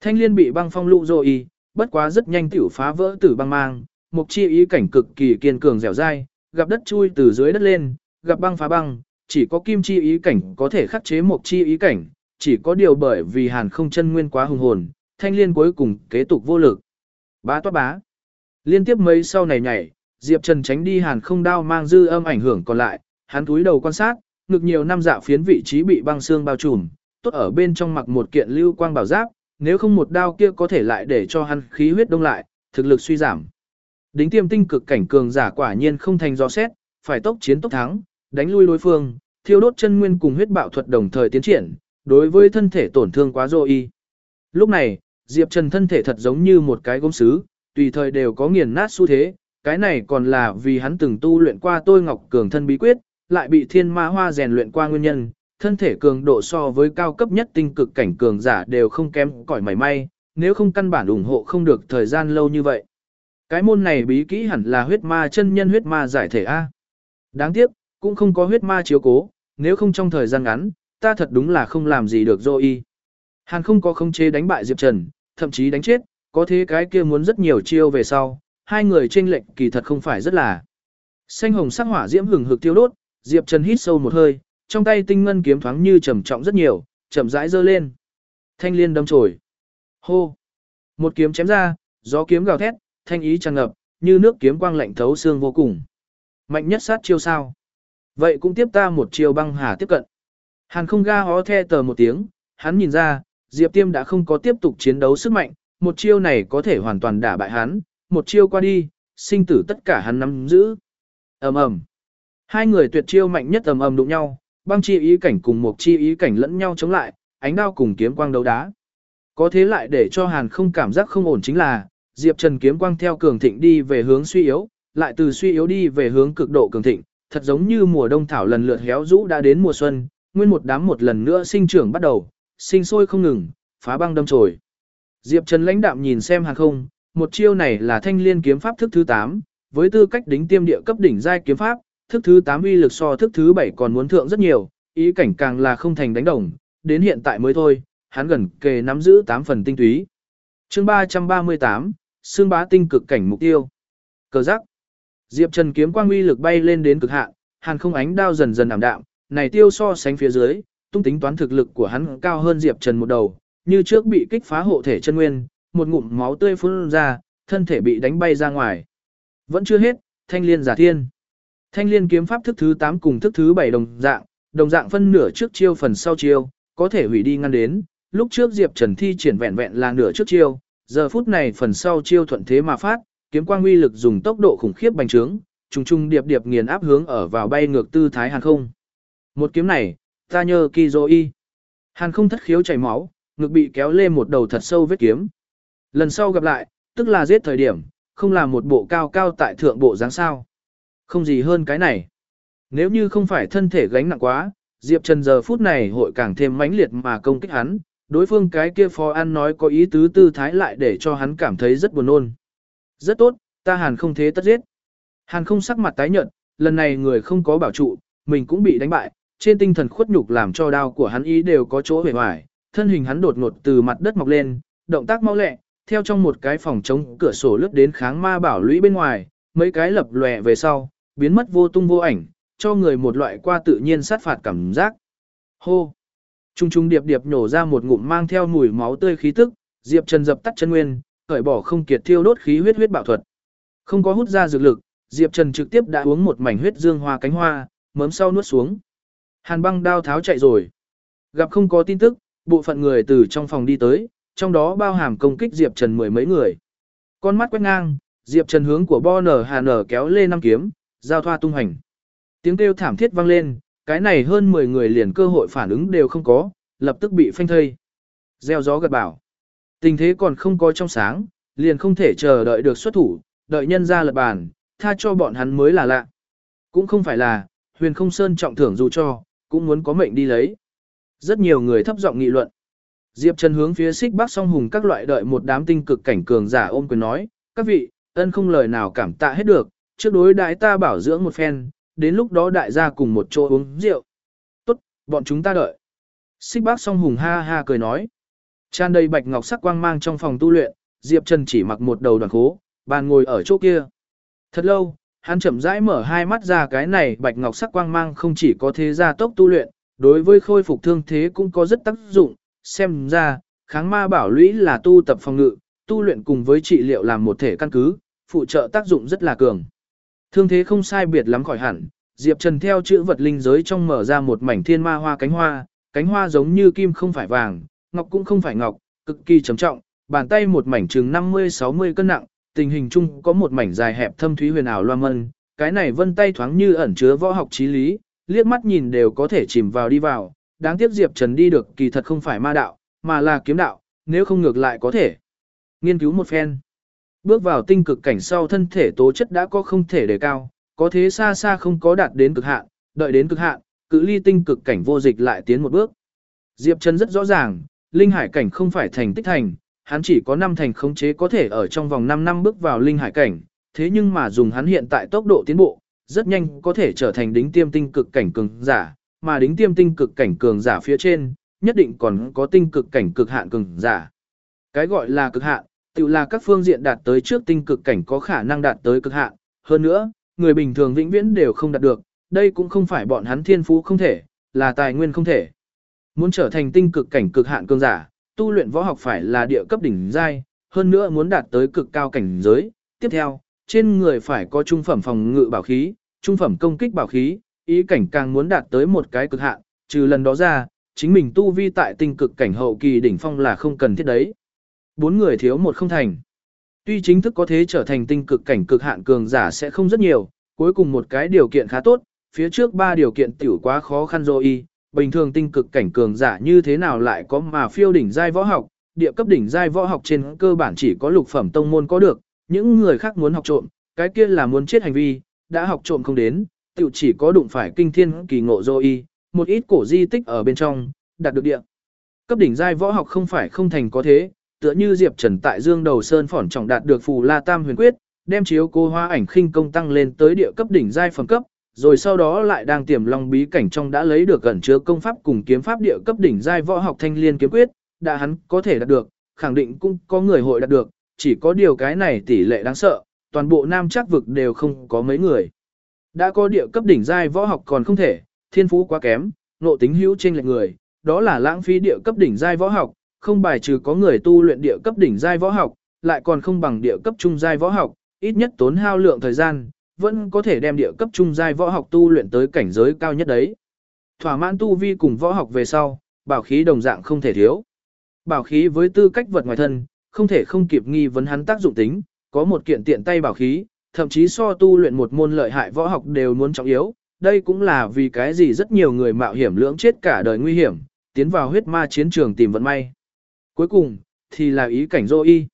Thanh liên bị băng phong lụ rồi, bất quá rất nhanh tiểu phá vỡ tử băng mang, một chi ý cảnh cực kỳ kiên cường dẻo dai, gặp đất chui từ dưới đất lên, gặp băng phá băng, chỉ có kim chi ý cảnh có thể khắc chế một chi ý cảnh, chỉ có điều bởi vì hàn không chân nguyên quá hùng hồn, thanh liên cuối cùng kế tục vô lực. Bá toát bá. Liên tiếp mấy sau này nhảy, Diệp Trần tránh đi hàn không đao mang dư âm ảnh hưởng còn lại, hắn túi đầu quan sát, ngực nhiều năm dạ phiến vị trí bị băng xương bao trùm, tốt ở bên trong mặc một kiện lưu quang bảo giáp, nếu không một đao kia có thể lại để cho hắn khí huyết đông lại, thực lực suy giảm. Đính tiêm tinh cực cảnh cường giả quả nhiên không thành do xét, phải tốc chiến tốc thắng, đánh lui đối phương, thiêu đốt chân nguyên cùng huyết bạo thuật đồng thời tiến triển, đối với thân thể tổn thương quá dô y. Lúc này, Diệp Trần thân thể thật giống như một cái gốm sứ, tùy thời đều có nghiền nát xu thế, cái này còn là vì hắn từng tu luyện qua tôi ngọc cường thân bí quyết, lại bị thiên ma hoa rèn luyện qua nguyên nhân, thân thể cường độ so với cao cấp nhất tinh cực cảnh cường giả đều không kém cỏi mảy may, nếu không căn bản ủng hộ không được thời gian lâu như vậy. Cái môn này bí kỹ hẳn là huyết ma chân nhân huyết ma giải thể A. Đáng tiếc, cũng không có huyết ma chiếu cố, nếu không trong thời gian ngắn, ta thật đúng là không làm gì được dô y. Hàn không có không chế đánh bại Diệp Trần, thậm chí đánh chết, có thế cái kia muốn rất nhiều chiêu về sau, hai người chênh lệnh kỳ thật không phải rất là. Xanh hồng sắc hỏa diễm hừng hực tiêu đốt, Diệp Trần hít sâu một hơi, trong tay tinh ngân kiếm thoáng như trầm trọng rất nhiều, chậm rãi giơ lên. Thanh liên đâm chồi. Hô. Một kiếm chém ra, gió kiếm gào thét, thanh ý tràn ngập, như nước kiếm quang lạnh thấu xương vô cùng. Mạnh nhất sát chiêu sao? Vậy cũng tiếp ta một chiêu băng hà tiếp cận. Hàn không ga hó the tờ một tiếng, hắn nhìn ra, Diệp Tiêm đã không có tiếp tục chiến đấu sức mạnh, một chiêu này có thể hoàn toàn đả bại hắn, một chiêu qua đi, sinh tử tất cả hắn nắm giữ. Ầm ầm. Hai người tuyệt chiêu mạnh nhất ầm ầm đụng nhau, băng chi ý cảnh cùng một chi ý cảnh lẫn nhau chống lại, ánh đao cùng kiếm quang đấu đá. Có thế lại để cho Hàn không cảm giác không ổn chính là, Diệp Trần kiếm quang theo cường thịnh đi về hướng suy yếu, lại từ suy yếu đi về hướng cực độ cường thịnh, thật giống như mùa đông thảo lần lượt héo rũ đã đến mùa xuân, nguyên một đám một lần nữa sinh trưởng bắt đầu, sinh sôi không ngừng, phá băng đâm trồi. Diệp Trần lãnh đạm nhìn xem hàng không, một chiêu này là thanh liên kiếm pháp thức thứ 8, với tư cách đính tiêm địa cấp đỉnh giai kiếm pháp, thức thứ 8 uy lực so thức thứ 7 còn muốn thượng rất nhiều, ý cảnh càng là không thành đánh đồng, đến hiện tại mới thôi, hắn gần kề nắm giữ 8 phần tinh túy. Chương 338, xương bá tinh cực cảnh mục tiêu. Cờ giác. Diệp Trần kiếm quang uy lực bay lên đến cực hạn, hàn không ánh đao dần dần ảm đạm, này tiêu so sánh phía dưới, tung tính toán thực lực của hắn cao hơn Diệp Trần một đầu, như trước bị kích phá hộ thể chân nguyên, một ngụm máu tươi phun ra, thân thể bị đánh bay ra ngoài. Vẫn chưa hết, thanh liên giả thiên. Thanh liên kiếm pháp thức thứ 8 cùng thức thứ 7 đồng dạng, đồng dạng phân nửa trước chiêu phần sau chiêu, có thể hủy đi ngăn đến. Lúc trước Diệp Trần thi triển vẹn vẹn là nửa trước chiêu, giờ phút này phần sau chiêu thuận thế mà phát, kiếm quang uy lực dùng tốc độ khủng khiếp bành trướng, trùng trùng điệp điệp nghiền áp hướng ở vào bay ngược tư thái hàng không. Một kiếm này, ta nhờ kỳ dô y. Hàng không thất khiếu chảy máu, ngực bị kéo lên một đầu thật sâu vết kiếm. Lần sau gặp lại, tức là giết thời điểm, không là một bộ cao cao tại thượng bộ dáng sao. Không gì hơn cái này. Nếu như không phải thân thể gánh nặng quá, Diệp Trần giờ phút này hội càng thêm mãnh liệt mà công kích hắn, đối phương cái kia phó ăn nói có ý tứ tư thái lại để cho hắn cảm thấy rất buồn nôn. Rất tốt, ta hàn không thế tất giết. Hàn không sắc mặt tái nhợt, lần này người không có bảo trụ, mình cũng bị đánh bại, trên tinh thần khuất nhục làm cho đau của hắn ý đều có chỗ hề hoài, thân hình hắn đột ngột từ mặt đất mọc lên, động tác mau lẹ, theo trong một cái phòng trống cửa sổ lướt đến kháng ma bảo lũy bên ngoài, mấy cái lập lòe về sau, biến mất vô tung vô ảnh, cho người một loại qua tự nhiên sát phạt cảm giác. Hô! Trung trung điệp điệp nhổ ra một ngụm mang theo mùi máu tươi khí tức, Diệp Trần dập tắt chân nguyên, cởi bỏ không kiệt thiêu đốt khí huyết huyết bạo thuật. Không có hút ra dược lực, Diệp Trần trực tiếp đã uống một mảnh huyết dương hoa cánh hoa, mớm sau nuốt xuống. Hàn băng đao tháo chạy rồi. Gặp không có tin tức, bộ phận người từ trong phòng đi tới, trong đó bao hàm công kích Diệp Trần mười mấy người. Con mắt quét ngang, Diệp Trần hướng của Bo Nở Hà Nở kéo lên năm kiếm, giao thoa tung hành. Tiếng kêu thảm thiết vang lên, cái này hơn 10 người liền cơ hội phản ứng đều không có, lập tức bị phanh thây. Gieo gió gật bảo. Tình thế còn không có trong sáng, liền không thể chờ đợi được xuất thủ, đợi nhân ra lật bàn, tha cho bọn hắn mới là lạ. Cũng không phải là, huyền không sơn trọng thưởng dù cho, cũng muốn có mệnh đi lấy. Rất nhiều người thấp giọng nghị luận. Diệp Trần hướng phía xích bắc song hùng các loại đợi một đám tinh cực cảnh cường giả ôm quyền nói, các vị, ân không lời nào cảm tạ hết được, trước đối đại ta bảo dưỡng một phen, đến lúc đó đại gia cùng một chỗ uống rượu. Tốt, bọn chúng ta đợi. Xích bác song hùng ha ha cười nói. Tràn đầy bạch ngọc sắc quang mang trong phòng tu luyện, Diệp Trần chỉ mặc một đầu đoàn khố, bàn ngồi ở chỗ kia. Thật lâu, hắn chậm rãi mở hai mắt ra cái này bạch ngọc sắc quang mang không chỉ có thế gia tốc tu luyện, đối với khôi phục thương thế cũng có rất tác dụng, xem ra, kháng ma bảo lũy là tu tập phòng ngự, tu luyện cùng với trị liệu làm một thể căn cứ, phụ trợ tác dụng rất là cường. Thương thế không sai biệt lắm khỏi hẳn, Diệp Trần theo chữ vật linh giới trong mở ra một mảnh thiên ma hoa cánh hoa, cánh hoa giống như kim không phải vàng, ngọc cũng không phải ngọc, cực kỳ trầm trọng, bàn tay một mảnh chừng 50-60 cân nặng, tình hình chung có một mảnh dài hẹp thâm thúy huyền ảo loa mân, cái này vân tay thoáng như ẩn chứa võ học trí lý, liếc mắt nhìn đều có thể chìm vào đi vào, đáng tiếc Diệp Trần đi được kỳ thật không phải ma đạo, mà là kiếm đạo, nếu không ngược lại có thể nghiên cứu một phen. Bước vào tinh cực cảnh sau thân thể tố chất đã có không thể đề cao, có thế xa xa không có đạt đến cực hạn, đợi đến cực hạn, cự ly tinh cực cảnh vô dịch lại tiến một bước. Diệp Trần rất rõ ràng, linh hải cảnh không phải thành tích thành, hắn chỉ có 5 thành khống chế có thể ở trong vòng 5 năm bước vào linh hải cảnh, thế nhưng mà dùng hắn hiện tại tốc độ tiến bộ, rất nhanh có thể trở thành đính tiêm tinh cực cảnh cường giả, mà đính tiêm tinh cực cảnh cường giả phía trên, nhất định còn có tinh cực cảnh cực hạn cường giả. Cái gọi là cực hạn, tự là các phương diện đạt tới trước tinh cực cảnh có khả năng đạt tới cực hạn, hơn nữa, người bình thường vĩnh viễn đều không đạt được, đây cũng không phải bọn hắn thiên phú không thể, là tài nguyên không thể. Muốn trở thành tinh cực cảnh cực hạn cường giả, tu luyện võ học phải là địa cấp đỉnh giai, hơn nữa muốn đạt tới cực cao cảnh giới. Tiếp theo, trên người phải có trung phẩm phòng ngự bảo khí, trung phẩm công kích bảo khí, ý cảnh càng muốn đạt tới một cái cực hạn, trừ lần đó ra, chính mình tu vi tại tinh cực cảnh hậu kỳ đỉnh phong là không cần thiết đấy. Bốn người thiếu một không thành. Tuy chính thức có thế trở thành tinh cực cảnh cực hạn cường giả sẽ không rất nhiều, cuối cùng một cái điều kiện khá tốt, phía trước ba điều kiện tiểu quá khó khăn rồi bình thường tinh cực cảnh cường giả như thế nào lại có mà phiêu đỉnh giai võ học, địa cấp đỉnh giai võ học trên cơ bản chỉ có lục phẩm tông môn có được, những người khác muốn học trộm, cái kia là muốn chết hành vi, đã học trộm không đến, tiểu chỉ có đụng phải kinh thiên kỳ ngộ rồi một ít cổ di tích ở bên trong, đạt được địa. Cấp đỉnh giai võ học không phải không thành có thế, tựa như Diệp Trần tại Dương Đầu Sơn phỏn trọng đạt được phù La Tam Huyền Quyết, đem chiếu cô hoa ảnh khinh công tăng lên tới địa cấp đỉnh giai phẩm cấp, rồi sau đó lại đang tiềm long bí cảnh trong đã lấy được gần chứa công pháp cùng kiếm pháp địa cấp đỉnh giai võ học thanh liên kiếm quyết, đã hắn có thể đạt được, khẳng định cũng có người hội đạt được, chỉ có điều cái này tỷ lệ đáng sợ, toàn bộ nam chắc vực đều không có mấy người. Đã có địa cấp đỉnh giai võ học còn không thể, thiên phú quá kém, nộ tính hữu trên lệch người, đó là lãng phí địa cấp đỉnh giai võ học, không bài trừ có người tu luyện địa cấp đỉnh giai võ học, lại còn không bằng địa cấp trung giai võ học, ít nhất tốn hao lượng thời gian, vẫn có thể đem địa cấp trung giai võ học tu luyện tới cảnh giới cao nhất đấy. Thỏa mãn tu vi cùng võ học về sau, bảo khí đồng dạng không thể thiếu. Bảo khí với tư cách vật ngoài thân, không thể không kịp nghi vấn hắn tác dụng tính, có một kiện tiện tay bảo khí, thậm chí so tu luyện một môn lợi hại võ học đều muốn trọng yếu. Đây cũng là vì cái gì rất nhiều người mạo hiểm lưỡng chết cả đời nguy hiểm, tiến vào huyết ma chiến trường tìm vận may. Cuối cùng, thì là ý cảnh dô y.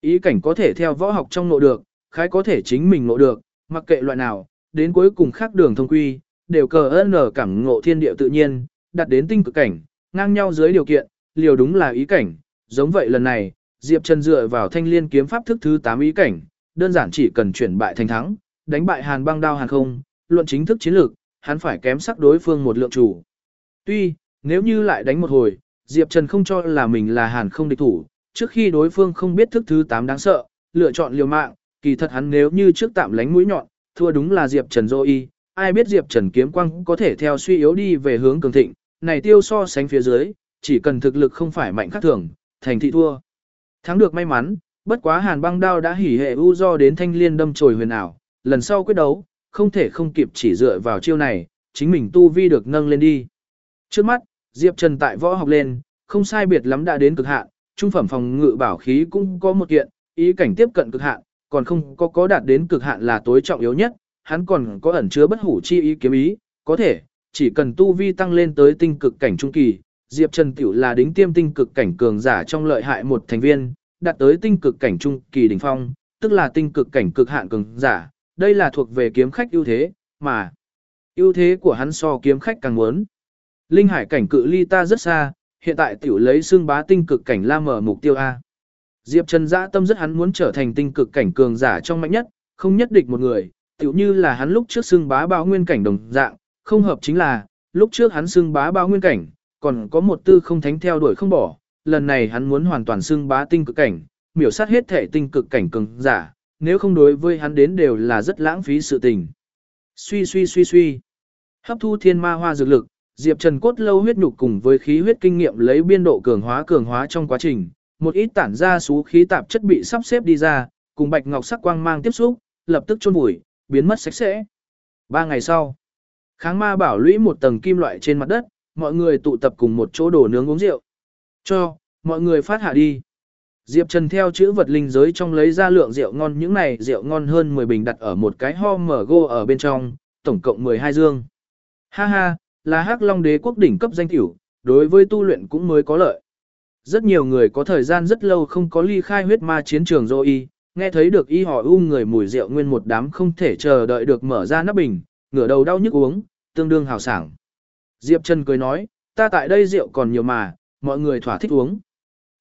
Ý cảnh có thể theo võ học trong nội được, khái có thể chính mình nội được, mặc kệ loại nào, đến cuối cùng khác đường thông quy, đều cờ ơn ở cảm ngộ thiên địa tự nhiên, đặt đến tinh cực cảnh, ngang nhau dưới điều kiện, liều đúng là ý cảnh. Giống vậy lần này, Diệp Trần dựa vào thanh liên kiếm pháp thức thứ 8 ý cảnh, đơn giản chỉ cần chuyển bại thành thắng, đánh bại Hàn băng đao Hàn không, luận chính thức chiến lược, hắn phải kém sắc đối phương một lượng chủ. Tuy, nếu như lại đánh một hồi, Diệp Trần không cho là mình là Hàn không địch thủ, trước khi đối phương không biết thức thứ 8 đáng sợ, lựa chọn liều mạng, kỳ thật hắn nếu như trước tạm lánh mũi nhọn, thua đúng là Diệp Trần dô y, ai biết Diệp Trần kiếm quang có thể theo suy yếu đi về hướng cường thịnh, này tiêu so sánh phía dưới, chỉ cần thực lực không phải mạnh khác thường, thành thị thua. Thắng được may mắn, bất quá hàn băng đao đã hỉ hệ u do đến thanh liên đâm trồi huyền ảo, lần sau quyết đấu, không thể không kịp chỉ dựa vào chiêu này, chính mình tu vi được nâng lên đi. Trước mắt, Diệp Trần tại võ học lên, không sai biệt lắm đã đến cực hạn, trung phẩm phòng ngự bảo khí cũng có một kiện, ý cảnh tiếp cận cực hạn, còn không có có đạt đến cực hạn là tối trọng yếu nhất, hắn còn có ẩn chứa bất hủ chi ý kiếm ý, có thể, chỉ cần tu vi tăng lên tới tinh cực cảnh trung kỳ, Diệp Trần Tiểu là đính tiêm tinh cực cảnh cường giả trong lợi hại một thành viên, đạt tới tinh cực cảnh trung kỳ đỉnh phong, tức là tinh cực cảnh cực hạn cường giả, đây là thuộc về kiếm khách ưu thế, mà ưu thế của hắn so kiếm khách càng muốn. Linh hải cảnh cự ly ta rất xa, hiện tại tiểu lấy xương bá tinh cực cảnh la mở mục tiêu A. Diệp Trần dã tâm rất hắn muốn trở thành tinh cực cảnh cường giả trong mạnh nhất, không nhất địch một người, tiểu như là hắn lúc trước xương bá bao nguyên cảnh đồng dạng, không hợp chính là, lúc trước hắn xương bá bao nguyên cảnh, còn có một tư không thánh theo đuổi không bỏ, lần này hắn muốn hoàn toàn xương bá tinh cực cảnh, miểu sát hết thể tinh cực cảnh cường giả, nếu không đối với hắn đến đều là rất lãng phí sự tình. Suy suy suy suy. Hấp thu thiên ma hoa dược lực, Diệp Trần cốt lâu huyết nhục cùng với khí huyết kinh nghiệm lấy biên độ cường hóa cường hóa trong quá trình, một ít tản ra số khí tạp chất bị sắp xếp đi ra, cùng bạch ngọc sắc quang mang tiếp xúc, lập tức chôn vùi, biến mất sạch sẽ. Ba ngày sau, kháng ma bảo lũy một tầng kim loại trên mặt đất, mọi người tụ tập cùng một chỗ đổ nướng uống rượu. Cho, mọi người phát hạ đi. Diệp Trần theo chữ vật linh giới trong lấy ra lượng rượu ngon những này rượu ngon hơn 10 bình đặt ở một cái ho mở gô ở bên trong, tổng cộng 12 dương. Ha ha, là hắc long đế quốc đỉnh cấp danh tiểu, đối với tu luyện cũng mới có lợi. Rất nhiều người có thời gian rất lâu không có ly khai huyết ma chiến trường dô y, nghe thấy được y hỏi u người mùi rượu nguyên một đám không thể chờ đợi được mở ra nắp bình, ngửa đầu đau nhức uống, tương đương hào sảng. Diệp Trần cười nói, ta tại đây rượu còn nhiều mà, mọi người thỏa thích uống.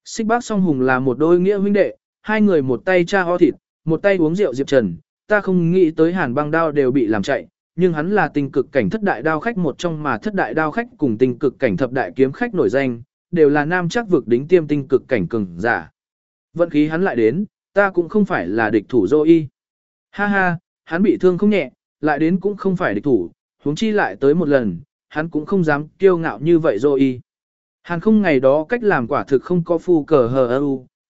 Xích bác song hùng là một đôi nghĩa huynh đệ, hai người một tay cha ho thịt, một tay uống rượu Diệp Trần, ta không nghĩ tới hàn băng đao đều bị làm chạy, nhưng hắn là tình cực cảnh thất đại đao khách một trong mà thất đại đao khách cùng tình cực cảnh thập đại kiếm khách nổi danh, đều là nam chắc vực đính tiêm tinh cực cảnh cường giả. Vận khí hắn lại đến, ta cũng không phải là địch thủ dô y. Ha ha, hắn bị thương không nhẹ, lại đến cũng không phải địch thủ, huống chi lại tới một lần, hắn cũng không dám kiêu ngạo như vậy dô y. Hàn không ngày đó cách làm quả thực không có phu cờ hờ ơ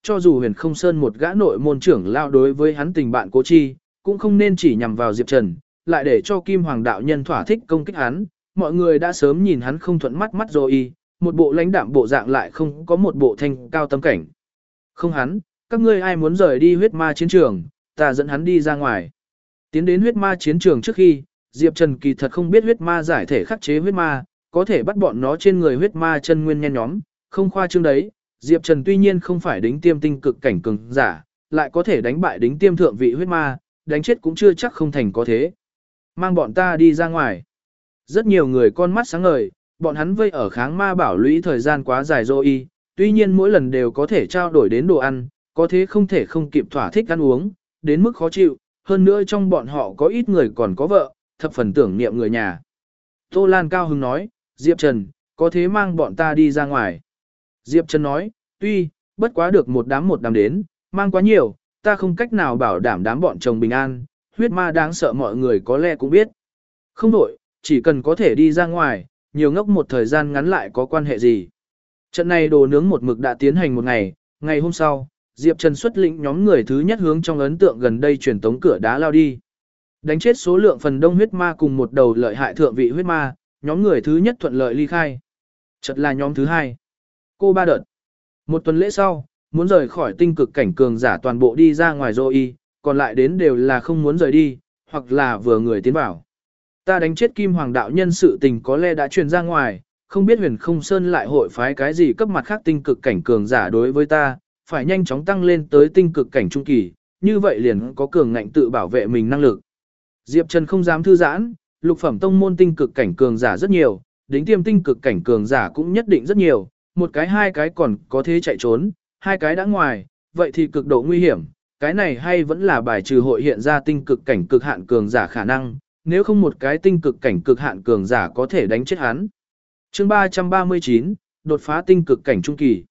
cho dù huyền không sơn một gã nội môn trưởng lao đối với hắn tình bạn cố chi, cũng không nên chỉ nhằm vào Diệp Trần, lại để cho Kim Hoàng đạo nhân thỏa thích công kích hắn, mọi người đã sớm nhìn hắn không thuận mắt mắt rồi y, một bộ lãnh đạm bộ dạng lại không có một bộ thanh cao tâm cảnh. Không hắn, các ngươi ai muốn rời đi huyết ma chiến trường, ta dẫn hắn đi ra ngoài. Tiến đến huyết ma chiến trường trước khi, Diệp Trần kỳ thật không biết huyết ma giải thể khắc chế huyết ma, có thể bắt bọn nó trên người huyết ma chân nguyên nhen nhóm, không khoa trương đấy. Diệp Trần tuy nhiên không phải đính tiêm tinh cực cảnh cường giả, lại có thể đánh bại đính tiêm thượng vị huyết ma, đánh chết cũng chưa chắc không thành có thế. Mang bọn ta đi ra ngoài. Rất nhiều người con mắt sáng ngời, bọn hắn vây ở kháng ma bảo lũy thời gian quá dài rồi tuy nhiên mỗi lần đều có thể trao đổi đến đồ ăn, có thế không thể không kịp thỏa thích ăn uống, đến mức khó chịu, hơn nữa trong bọn họ có ít người còn có vợ, thập phần tưởng niệm người nhà. Tô Lan cao hưng nói, Diệp Trần, có thế mang bọn ta đi ra ngoài. Diệp Trần nói, tuy, bất quá được một đám một đám đến, mang quá nhiều, ta không cách nào bảo đảm đám bọn chồng bình an, huyết ma đáng sợ mọi người có lẽ cũng biết. Không đổi, chỉ cần có thể đi ra ngoài, nhiều ngốc một thời gian ngắn lại có quan hệ gì. Trận này đồ nướng một mực đã tiến hành một ngày, ngày hôm sau, Diệp Trần xuất lĩnh nhóm người thứ nhất hướng trong ấn tượng gần đây truyền tống cửa đá lao đi. Đánh chết số lượng phần đông huyết ma cùng một đầu lợi hại thượng vị huyết ma, nhóm người thứ nhất thuận lợi ly khai. Chật là nhóm thứ hai. Cô ba đợt. Một tuần lễ sau, muốn rời khỏi tinh cực cảnh cường giả toàn bộ đi ra ngoài rồi còn lại đến đều là không muốn rời đi, hoặc là vừa người tiến vào. Ta đánh chết kim hoàng đạo nhân sự tình có lẽ đã truyền ra ngoài, không biết huyền không sơn lại hội phái cái gì cấp mặt khác tinh cực cảnh cường giả đối với ta, phải nhanh chóng tăng lên tới tinh cực cảnh trung kỳ, như vậy liền có cường ngạnh tự bảo vệ mình năng lực. Diệp Trần không dám thư giãn, lục phẩm tông môn tinh cực cảnh cường giả rất nhiều, đính tiêm tinh cực cảnh cường giả cũng nhất định rất nhiều, một cái hai cái còn có thế chạy trốn, hai cái đã ngoài, vậy thì cực độ nguy hiểm, cái này hay vẫn là bài trừ hội hiện ra tinh cực cảnh cực hạn cường giả khả năng, nếu không một cái tinh cực cảnh cực hạn cường giả có thể đánh chết hắn. Chương 339, đột phá tinh cực cảnh trung kỳ.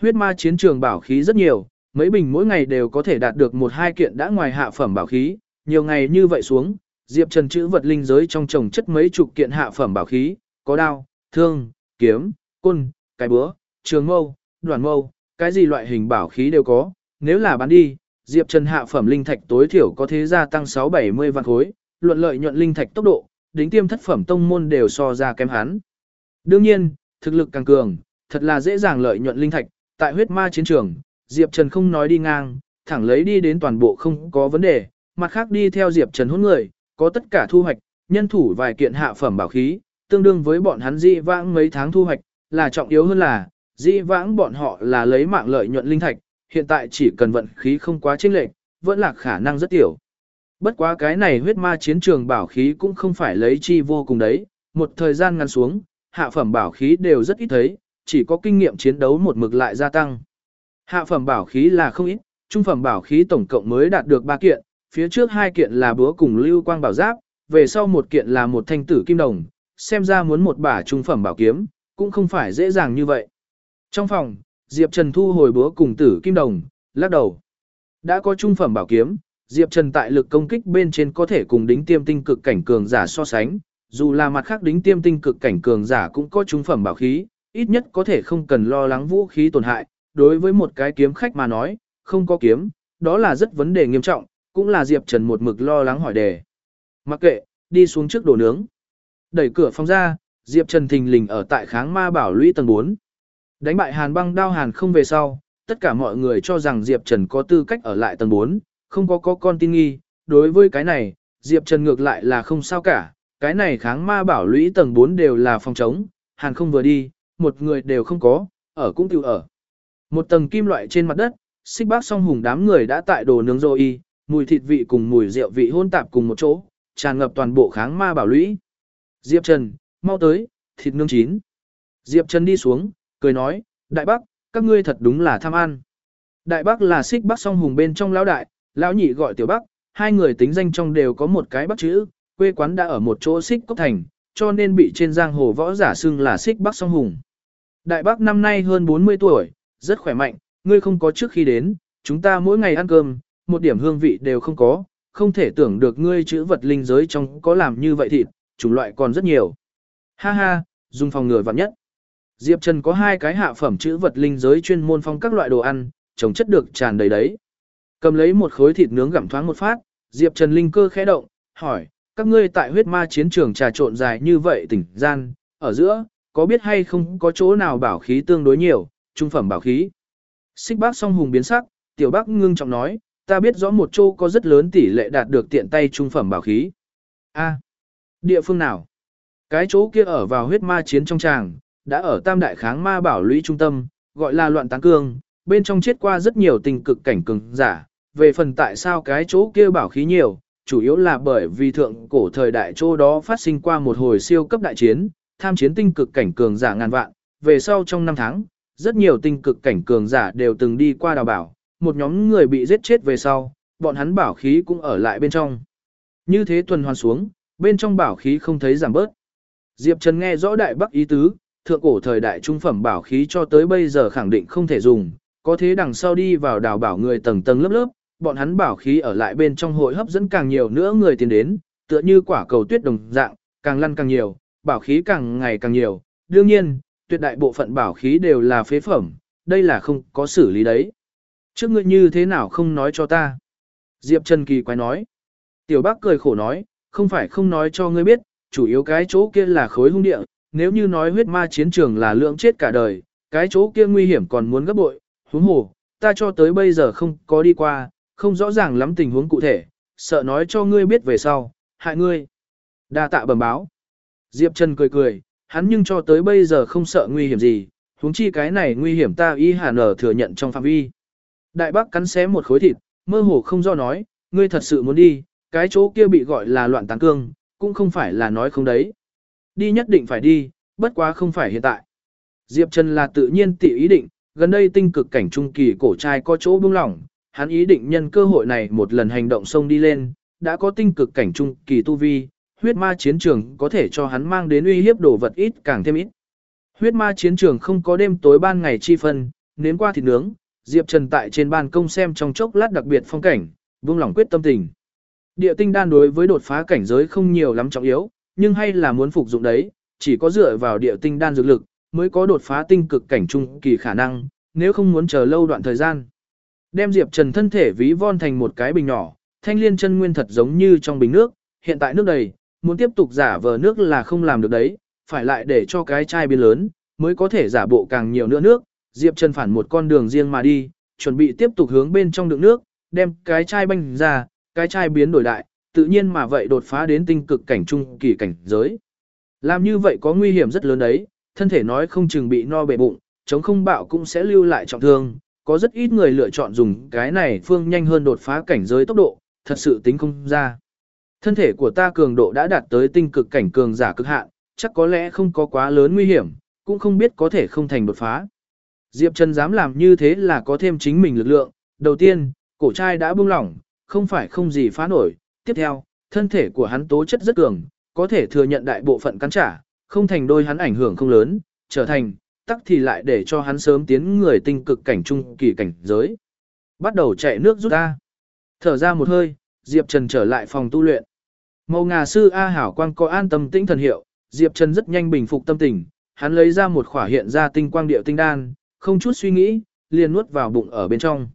Huyết ma chiến trường bảo khí rất nhiều, mấy bình mỗi ngày đều có thể đạt được một hai kiện đã ngoài hạ phẩm bảo khí, nhiều ngày như vậy xuống, Diệp Trần chữ vật linh giới trong trồng chất mấy chục kiện hạ phẩm bảo khí, có đao, thương, kiếm, côn, cái búa, trường mâu, đoàn mâu, cái gì loại hình bảo khí đều có, nếu là bán đi, Diệp Trần hạ phẩm linh thạch tối thiểu có thế gia tăng 6-70 vạn khối, luận lợi nhuận linh thạch tốc độ, đính tiêm thất phẩm tông môn đều so ra kém hắn. Đương nhiên, thực lực càng cường, thật là dễ dàng lợi nhuận linh thạch, tại huyết ma chiến trường, Diệp Trần không nói đi ngang, thẳng lấy đi đến toàn bộ không có vấn đề, mặt khác đi theo Diệp Trần hôn người, có tất cả thu hoạch, nhân thủ vài kiện hạ phẩm bảo khí, tương đương với bọn hắn di vãng mấy tháng thu hoạch, là trọng yếu hơn là, di vãng bọn họ là lấy mạng lợi nhuận linh thạch, hiện tại chỉ cần vận khí không quá chênh lệch, vẫn là khả năng rất tiểu. Bất quá cái này huyết ma chiến trường bảo khí cũng không phải lấy chi vô cùng đấy, một thời gian ngắn xuống, hạ phẩm bảo khí đều rất ít thấy, chỉ có kinh nghiệm chiến đấu một mực lại gia tăng. Hạ phẩm bảo khí là không ít, trung phẩm bảo khí tổng cộng mới đạt được 3 kiện, phía trước hai kiện là búa cùng lưu quang bảo giáp, về sau một kiện là một thanh tử kim đồng, xem ra muốn một bả trung phẩm bảo kiếm, cũng không phải dễ dàng như vậy. Trong phòng, Diệp Trần thu hồi búa cùng tử kim đồng, lắc đầu. Đã có trung phẩm bảo kiếm, Diệp Trần tại lực công kích bên trên có thể cùng đính tiêm tinh cực cảnh cường giả so sánh, dù là mặt khác đính tiêm tinh cực cảnh cường giả cũng có trung phẩm bảo khí, ít nhất có thể không cần lo lắng vũ khí tổn hại, đối với một cái kiếm khách mà nói, không có kiếm, đó là rất vấn đề nghiêm trọng, cũng là Diệp Trần một mực lo lắng hỏi đề. Mặc kệ, đi xuống trước đồ nướng. Đẩy cửa phòng ra, Diệp Trần thình lình ở tại kháng ma bảo lũy tầng 4. Đánh bại Hàn băng đao Hàn không về sau, tất cả mọi người cho rằng Diệp Trần có tư cách ở lại tầng 4, không có có con tin nghi. Đối với cái này, Diệp Trần ngược lại là không sao cả, cái này kháng ma bảo lũy tầng 4 đều là phòng trống, Hàn không vừa đi, một người đều không có, ở cũng tiêu ở. Một tầng kim loại trên mặt đất, xích bác song hùng đám người đã tại đồ nướng rồi mùi thịt vị cùng mùi rượu vị hôn tạp cùng một chỗ, tràn ngập toàn bộ kháng ma bảo lũy. Diệp Trần, mau tới, thịt nướng chín. Diệp Trần đi xuống, cười nói, đại bác, các ngươi thật đúng là tham ăn. Đại bác là xích bác song hùng bên trong lão đại, lão nhị gọi tiểu bác, hai người tính danh trong đều có một cái bác chữ, quê quán đã ở một chỗ xích cốc thành, cho nên bị trên giang hồ võ giả xưng là xích bác song hùng. Đại bác năm nay hơn 40 tuổi, rất khỏe mạnh, ngươi không có trước khi đến, chúng ta mỗi ngày ăn cơm, một điểm hương vị đều không có, không thể tưởng được ngươi chữ vật linh giới trong có làm như vậy thịt, chủng loại còn rất nhiều. Ha ha, dùng phòng ngừa vạn nhất. Diệp Trần có hai cái hạ phẩm chữ vật linh giới chuyên môn phong các loại đồ ăn, trồng chất được tràn đầy đấy. Cầm lấy một khối thịt nướng gặm thoáng một phát, Diệp Trần linh cơ khẽ động, hỏi, các ngươi tại huyết ma chiến trường trà trộn dài như vậy tỉnh gian, ở giữa, có biết hay không có chỗ nào bảo khí tương đối nhiều, trung phẩm bảo khí. Xích bác song hùng biến sắc, tiểu bác ngưng trọng nói, ta biết rõ một chỗ có rất lớn tỷ lệ đạt được tiện tay trung phẩm bảo khí. A, địa phương nào? Cái chỗ kia ở vào huyết ma chiến trong tràng, đã ở tam đại kháng ma bảo lũy trung tâm, gọi là loạn tán cương, bên trong chết qua rất nhiều tình cực cảnh cường giả. Về phần tại sao cái chỗ kia bảo khí nhiều, chủ yếu là bởi vì thượng cổ thời đại chỗ đó phát sinh qua một hồi siêu cấp đại chiến, tham chiến tinh cực cảnh cường giả ngàn vạn, về sau trong năm tháng, rất nhiều tinh cực cảnh cường giả đều từng đi qua đào bảo, một nhóm người bị giết chết về sau, bọn hắn bảo khí cũng ở lại bên trong. Như thế tuần hoàn xuống, bên trong bảo khí không thấy giảm bớt. Diệp Trần nghe rõ đại bắc ý tứ, thượng cổ thời đại trung phẩm bảo khí cho tới bây giờ khẳng định không thể dùng, có thế đằng sau đi vào đào bảo người tầng tầng lớp lớp, bọn hắn bảo khí ở lại bên trong hội hấp dẫn càng nhiều nữa người tiến đến, tựa như quả cầu tuyết đồng dạng, càng lăn càng nhiều, bảo khí càng ngày càng nhiều. Đương nhiên, tuyệt đại bộ phận bảo khí đều là phế phẩm, đây là không có xử lý đấy. Trước ngươi như thế nào không nói cho ta? Diệp Trần Kỳ quái nói. Tiểu bác cười khổ nói, không phải không nói cho ngươi biết, chủ yếu cái chỗ kia là khối hung địa, nếu như nói huyết ma chiến trường là lượng chết cả đời, cái chỗ kia nguy hiểm còn muốn gấp bội, huống hồ, ta cho tới bây giờ không có đi qua, không rõ ràng lắm tình huống cụ thể, sợ nói cho ngươi biết về sau, hại ngươi. Đa tạ bẩm báo. Diệp Trần cười cười, hắn nhưng cho tới bây giờ không sợ nguy hiểm gì, huống chi cái này nguy hiểm ta y hà nở thừa nhận trong phạm vi. Đại bác cắn xé một khối thịt, mơ hồ không do nói, ngươi thật sự muốn đi, cái chỗ kia bị gọi là loạn táng cương, cũng không phải là nói không đấy. Đi nhất định phải đi, bất quá không phải hiện tại. Diệp Trần là tự nhiên tỉ ý định, gần đây tinh cực cảnh trung kỳ cổ trai có chỗ bưng lỏng, hắn ý định nhân cơ hội này một lần hành động sông đi lên, đã có tinh cực cảnh trung kỳ tu vi, huyết ma chiến trường có thể cho hắn mang đến uy hiếp đồ vật ít càng thêm ít. Huyết ma chiến trường không có đêm tối ban ngày chi phân, nếm qua thịt nướng, Diệp Trần tại trên ban công xem trong chốc lát đặc biệt phong cảnh, buông lỏng quyết tâm tình. Địa tinh đan đối với đột phá cảnh giới không nhiều lắm trọng yếu, nhưng hay là muốn phục dụng đấy, chỉ có dựa vào địa tinh đan dược lực, mới có đột phá tinh cực cảnh trung kỳ khả năng, nếu không muốn chờ lâu đoạn thời gian. Đem Diệp Trần thân thể ví von thành một cái bình nhỏ, thanh liên chân nguyên thật giống như trong bình nước, hiện tại nước đầy, muốn tiếp tục giả vờ nước là không làm được đấy, phải lại để cho cái chai biến lớn, mới có thể giả bộ càng nhiều nữa nước. Diệp Trần phản một con đường riêng mà đi, chuẩn bị tiếp tục hướng bên trong đựng nước, đem cái chai banh ra, cái chai biến đổi đại, tự nhiên mà vậy đột phá đến tinh cực cảnh trung kỳ cảnh giới. Làm như vậy có nguy hiểm rất lớn đấy, thân thể nói không chừng bị no bể bụng, chống không bạo cũng sẽ lưu lại trọng thương, có rất ít người lựa chọn dùng cái này phương nhanh hơn đột phá cảnh giới tốc độ, thật sự tính không ra. Thân thể của ta cường độ đã đạt tới tinh cực cảnh cường giả cực hạn, chắc có lẽ không có quá lớn nguy hiểm, cũng không biết có thể không thành đột phá. Diệp Trần dám làm như thế là có thêm chính mình lực lượng, đầu tiên, cổ trai đã buông lỏng, không phải không gì phá nổi, tiếp theo, thân thể của hắn tố chất rất cường, có thể thừa nhận đại bộ phận cắn trả, không thành đôi hắn ảnh hưởng không lớn, trở thành, tắc thì lại để cho hắn sớm tiến người tinh cực cảnh trung kỳ cảnh giới. Bắt đầu chạy nước rút ra. Thở ra một hơi, Diệp Trần trở lại phòng tu luyện. Màu ngà sư A Hảo Quang có an tâm tĩnh thần hiệu, Diệp Trần rất nhanh bình phục tâm tình, hắn lấy ra một khỏa hiện ra tinh quang điệu tinh đan, không chút suy nghĩ, liền nuốt vào bụng ở bên trong.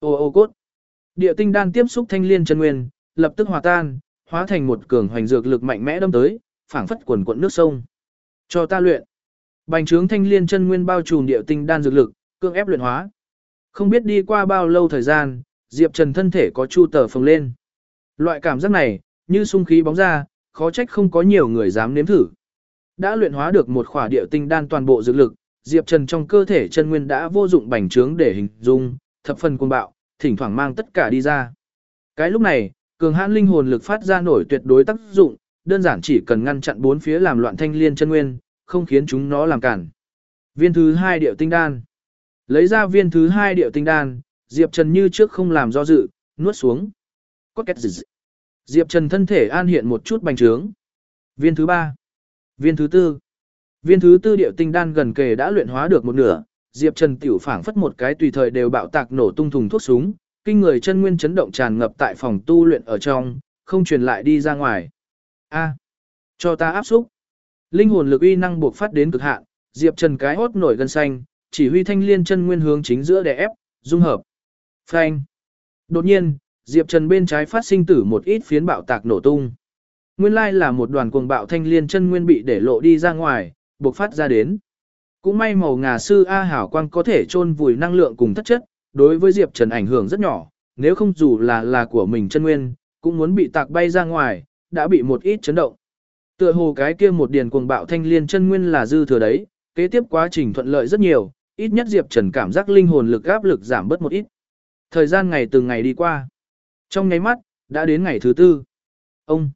Ô ô cốt. Điệu tinh đan tiếp xúc thanh liên chân nguyên, lập tức hòa tan, hóa thành một cường hoành dược lực mạnh mẽ đâm tới, phảng phất quần cuộn nước sông. Cho ta luyện. Bành trướng thanh liên chân nguyên bao trùm điệu tinh đan dược lực, cương ép luyện hóa. Không biết đi qua bao lâu thời gian, Diệp Trần thân thể có chu tờ phồng lên. Loại cảm giác này, như sung khí bóng ra, khó trách không có nhiều người dám nếm thử. Đã luyện hóa được một khỏa điệu tinh đan toàn bộ dược lực, Diệp Trần trong cơ thể chân nguyên đã vô dụng bành trướng để hình dung, thập phần cuồng bạo, thỉnh thoảng mang tất cả đi ra. Cái lúc này, cường hãn linh hồn lực phát ra nổi tuyệt đối tác dụng, đơn giản chỉ cần ngăn chặn bốn phía làm loạn thanh liên chân nguyên, không khiến chúng nó làm cản. Viên thứ hai điệu tinh đan. Lấy ra viên thứ hai điệu tinh đan, Diệp Trần như trước không làm do dự, nuốt xuống. Có két dị Diệp Trần thân thể an hiện một chút bành trướng. Viên thứ ba. Viên thứ tư. Viên thứ tư điệu tinh đan gần kề đã luyện hóa được một nửa. Diệp Trần tiểu phảng phất một cái tùy thời đều bạo tạc nổ tung thùng thuốc súng, kinh người chân nguyên chấn động tràn ngập tại phòng tu luyện ở trong, không truyền lại đi ra ngoài. A, cho ta áp xúc. Linh hồn lực uy năng buộc phát đến cực hạn, Diệp Trần cái hốt nổi gân xanh, chỉ huy thanh liên chân nguyên hướng chính giữa để ép, dung hợp. Phanh. Đột nhiên, Diệp Trần bên trái phát sinh tử một ít phiến bạo tạc nổ tung. Nguyên lai là một đoàn cuồng bạo thanh liên chân nguyên bị để lộ đi ra ngoài, buộc phát ra đến. Cũng may màu ngà sư A hảo quang có thể chôn vùi năng lượng cùng thất chất, đối với Diệp Trần ảnh hưởng rất nhỏ, nếu không dù là là của mình chân nguyên, cũng muốn bị tạc bay ra ngoài, đã bị một ít chấn động. Tựa hồ cái kia một điền cuồng bạo thanh liên chân nguyên là dư thừa đấy, kế tiếp quá trình thuận lợi rất nhiều, ít nhất Diệp Trần cảm giác linh hồn lực áp lực giảm bớt một ít. Thời gian ngày từng ngày đi qua. Trong nháy mắt, đã đến ngày thứ tư. Ông.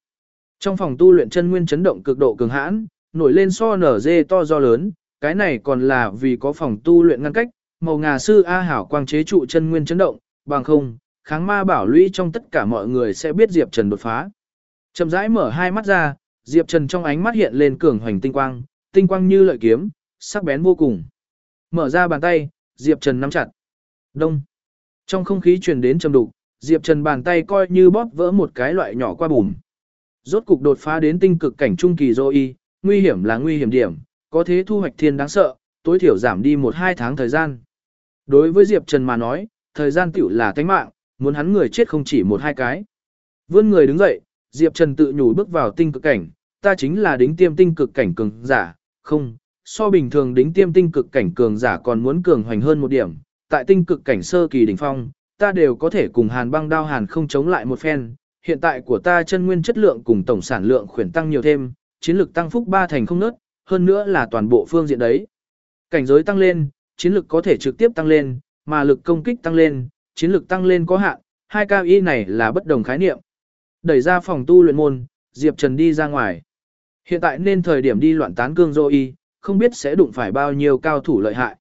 Trong phòng tu luyện chân nguyên chấn động cực độ cường hãn, nổi lên so nở dê to do lớn, cái này còn là vì có phòng tu luyện ngăn cách, màu ngà sư A hảo quang chế trụ chân nguyên chấn động, bằng không, kháng ma bảo lũy trong tất cả mọi người sẽ biết Diệp Trần đột phá. Chậm rãi mở hai mắt ra, Diệp Trần trong ánh mắt hiện lên cường hoành tinh quang, tinh quang như lợi kiếm, sắc bén vô cùng. Mở ra bàn tay, Diệp Trần nắm chặt. Đông. Trong không khí truyền đến trầm đục, Diệp Trần bàn tay coi như bóp vỡ một cái loại nhỏ qua bùm. Rốt cục đột phá đến tinh cực cảnh trung kỳ rồi, nguy hiểm là nguy hiểm điểm, có thế thu hoạch thiên đáng sợ, tối thiểu giảm đi 1-2 tháng thời gian. Đối với Diệp Trần mà nói, thời gian tiểu là tánh mạng, muốn hắn người chết không chỉ một hai cái. Vươn người đứng dậy, Diệp Trần tự nhủ bước vào tinh cực cảnh, ta chính là đính tiêm tinh cực cảnh cường giả, không, so bình thường đính tiêm tinh cực cảnh cường giả còn muốn cường hoành hơn một điểm, tại tinh cực cảnh sơ kỳ đỉnh phong, ta đều có thể cùng hàn băng đao hàn không chống lại một phen, hiện tại của ta chân nguyên chất lượng cùng tổng sản lượng khuyển tăng nhiều thêm, chiến lực tăng phúc ba thành không nớt, hơn nữa là toàn bộ phương diện đấy. Cảnh giới tăng lên, chiến lực có thể trực tiếp tăng lên, mà lực công kích tăng lên, chiến lực tăng lên có hạn, hai cao y này là bất đồng khái niệm. Đẩy ra phòng tu luyện môn, Diệp Trần đi ra ngoài. Hiện tại nên thời điểm đi loạn tán cương dô y, không biết sẽ đụng phải bao nhiêu cao thủ lợi hại.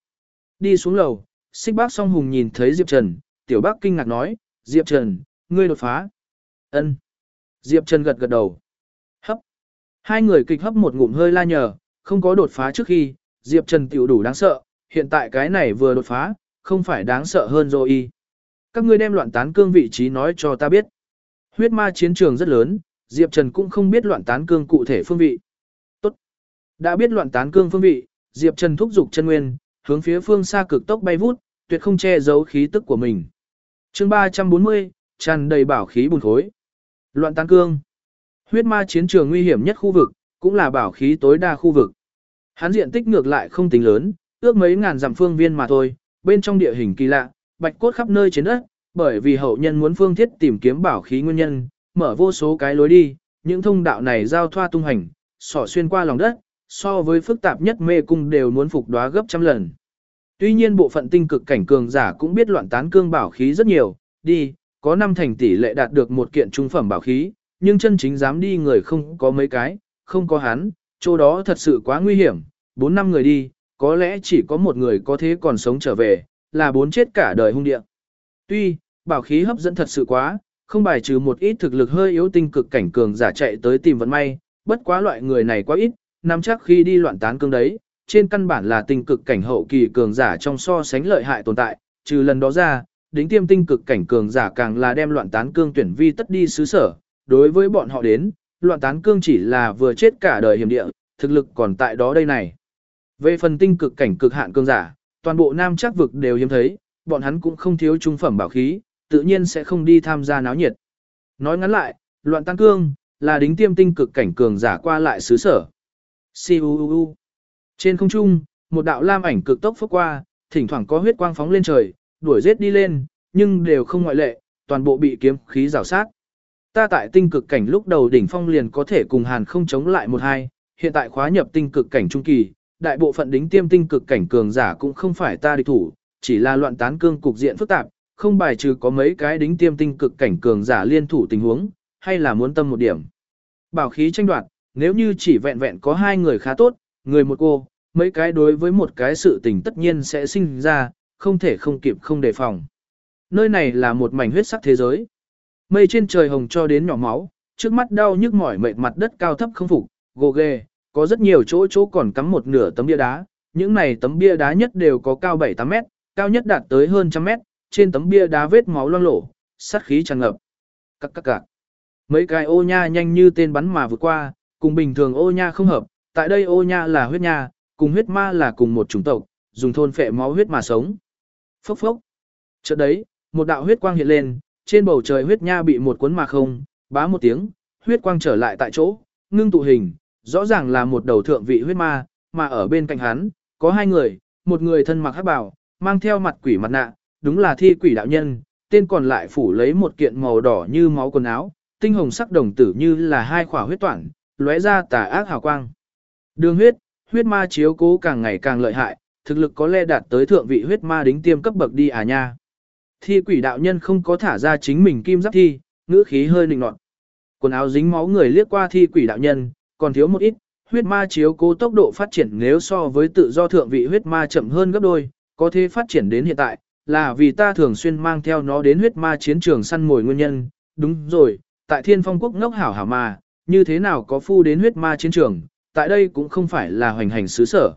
Đi xuống lầu, xích bác song hùng nhìn thấy Diệp Trần, tiểu bác kinh ngạc nói, Diệp Trần, ngươi đột phá. ân Diệp Trần gật gật đầu. Hấp. Hai người kịch hấp một ngụm hơi la nhờ, không có đột phá trước khi, Diệp Trần tiểu đủ đáng sợ, hiện tại cái này vừa đột phá, không phải đáng sợ hơn rồi y. Các ngươi đem loạn tán cương vị trí nói cho ta biết. Huyết ma chiến trường rất lớn, Diệp Trần cũng không biết loạn tán cương cụ thể phương vị. Tốt. Đã biết loạn tán cương phương vị, Diệp Trần thúc giục chân nguyên, hướng phía phương xa cực tốc bay vút, tuyệt không che giấu khí tức của mình. Chương 340, tràn đầy bảo khí bùn khối. Loạn tán cương. Huyết ma chiến trường nguy hiểm nhất khu vực, cũng là bảo khí tối đa khu vực. Hắn diện tích ngược lại không tính lớn, ước mấy ngàn dặm phương viên mà thôi, bên trong địa hình kỳ lạ, bạch cốt khắp nơi trên đất, bởi vì hậu nhân muốn phương thiết tìm kiếm bảo khí nguyên nhân, mở vô số cái lối đi, những thông đạo này giao thoa tung hành, sỏ xuyên qua lòng đất, so với phức tạp nhất mê cung đều muốn phục đoá gấp trăm lần. Tuy nhiên bộ phận tinh cực cảnh cường giả cũng biết loạn tán cương bảo khí rất nhiều, đi, có năm thành tỷ lệ đạt được một kiện trung phẩm bảo khí, nhưng chân chính dám đi người không có mấy cái, không có hắn, chỗ đó thật sự quá nguy hiểm, bốn năm người đi, có lẽ chỉ có một người có thế còn sống trở về, là bốn chết cả đời hung địa. Tuy, bảo khí hấp dẫn thật sự quá, không bài trừ một ít thực lực hơi yếu tinh cực cảnh cường giả chạy tới tìm vận may, bất quá loại người này quá ít, nắm chắc khi đi loạn tán cương đấy, trên căn bản là tinh cực cảnh hậu kỳ cường giả trong so sánh lợi hại tồn tại, trừ lần đó ra, đính tiêm tinh cực cảnh cường giả càng là đem loạn tán cương tuyển vi tất đi xứ sở, đối với bọn họ đến, loạn tán cương chỉ là vừa chết cả đời hiểm địa, thực lực còn tại đó đây này. Về phần tinh cực cảnh cực hạn cường giả, toàn bộ nam chắc vực đều hiếm thấy, bọn hắn cũng không thiếu trung phẩm bảo khí, tự nhiên sẽ không đi tham gia náo nhiệt. Nói ngắn lại, loạn tăng cương, là đính tiêm tinh cực cảnh cường giả qua lại xứ sở. Siu Trên không trung, một đạo lam ảnh cực tốc phước qua, thỉnh thoảng có huyết quang phóng lên trời, đuổi giết đi lên, nhưng đều không ngoại lệ, toàn bộ bị kiếm khí rào sát. Ta tại tinh cực cảnh lúc đầu đỉnh phong liền có thể cùng hàn không chống lại một hai, hiện tại khóa nhập tinh cực cảnh trung kỳ, đại bộ phận đính tiêm tinh cực cảnh cường giả cũng không phải ta địch thủ, chỉ là loạn tán cương cục diện phức tạp, không bài trừ có mấy cái đính tiêm tinh cực cảnh cường giả liên thủ tình huống, hay là muốn tâm một điểm. Bảo khí tranh đoạt, nếu như chỉ vẹn vẹn có hai người khá tốt, người một cô, mấy cái đối với một cái sự tình tất nhiên sẽ sinh ra, không thể không kịp không đề phòng. Nơi này là một mảnh huyết sắc thế giới. Mây trên trời hồng cho đến nhỏ máu, trước mắt đau nhức mỏi mệt mặt đất cao thấp không phục, gồ ghê, có rất nhiều chỗ chỗ còn cắm một nửa tấm bia đá, những này tấm bia đá nhất đều có cao 7-8 mét, cao nhất đạt tới hơn trăm mét, trên tấm bia đá vết máu loang lổ, sát khí tràn ngập. Các các các. Mấy cái ô nha nhanh như tên bắn mà vượt qua, cùng bình thường ô nha không hợp, tại đây ô nha là huyết nha, cùng huyết ma là cùng một chủng tộc, dùng thôn phệ máu huyết mà sống. Phốc phốc. Chợt đấy, một đạo huyết quang hiện lên, trên bầu trời huyết nha bị một cuốn mà không, bá một tiếng, huyết quang trở lại tại chỗ, ngưng tụ hình, rõ ràng là một đầu thượng vị huyết ma, mà ở bên cạnh hắn, có hai người, một người thân mặc hắc bào, mang theo mặt quỷ mặt nạ, đúng là thi quỷ đạo nhân, tên còn lại phủ lấy một kiện màu đỏ như máu quần áo, tinh hồng sắc đồng tử như là hai khỏa huyết toản, lóe ra tà ác hào quang. Đường huyết, huyết ma chiếu cố càng ngày càng lợi hại, thực lực có lẽ đạt tới thượng vị huyết ma đính tiêm cấp bậc đi à nha. Thi quỷ đạo nhân không có thả ra chính mình kim giáp thi, ngữ khí hơi nịnh nọt. Quần áo dính máu người liếc qua thi quỷ đạo nhân, còn thiếu một ít, huyết ma chiếu cố tốc độ phát triển nếu so với tự do thượng vị huyết ma chậm hơn gấp đôi, có thể phát triển đến hiện tại, là vì ta thường xuyên mang theo nó đến huyết ma chiến trường săn mồi nguyên nhân. Đúng rồi, tại thiên phong quốc ngốc hảo hảo mà, như thế nào có phu đến huyết ma chiến trường, tại đây cũng không phải là hoành hành xứ sở.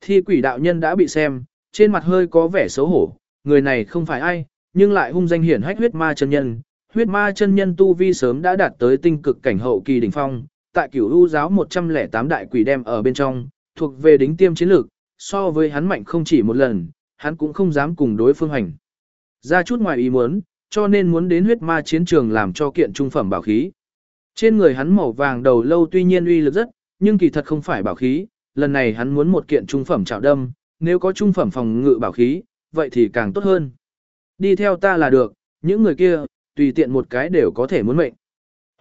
Thi quỷ đạo nhân đã bị xem, trên mặt hơi có vẻ xấu hổ, người này không phải ai, nhưng lại hung danh hiển hách huyết ma chân nhân. Huyết ma chân nhân tu vi sớm đã đạt tới tinh cực cảnh hậu kỳ đỉnh phong, tại cửu u giáo 108 đại quỷ đem ở bên trong, thuộc về đính tiêm chiến lược, so với hắn mạnh không chỉ một lần, hắn cũng không dám cùng đối phương hành. Ra chút ngoài ý muốn, cho nên muốn đến huyết ma chiến trường làm cho kiện trung phẩm bảo khí. Trên người hắn màu vàng đầu lâu tuy nhiên uy lực rất, nhưng kỳ thật không phải bảo khí, lần này hắn muốn một kiện trung phẩm trạo đâm, nếu có trung phẩm phòng ngự bảo khí, vậy thì càng tốt hơn. Đi theo ta là được, những người kia, tùy tiện một cái đều có thể muốn mệnh.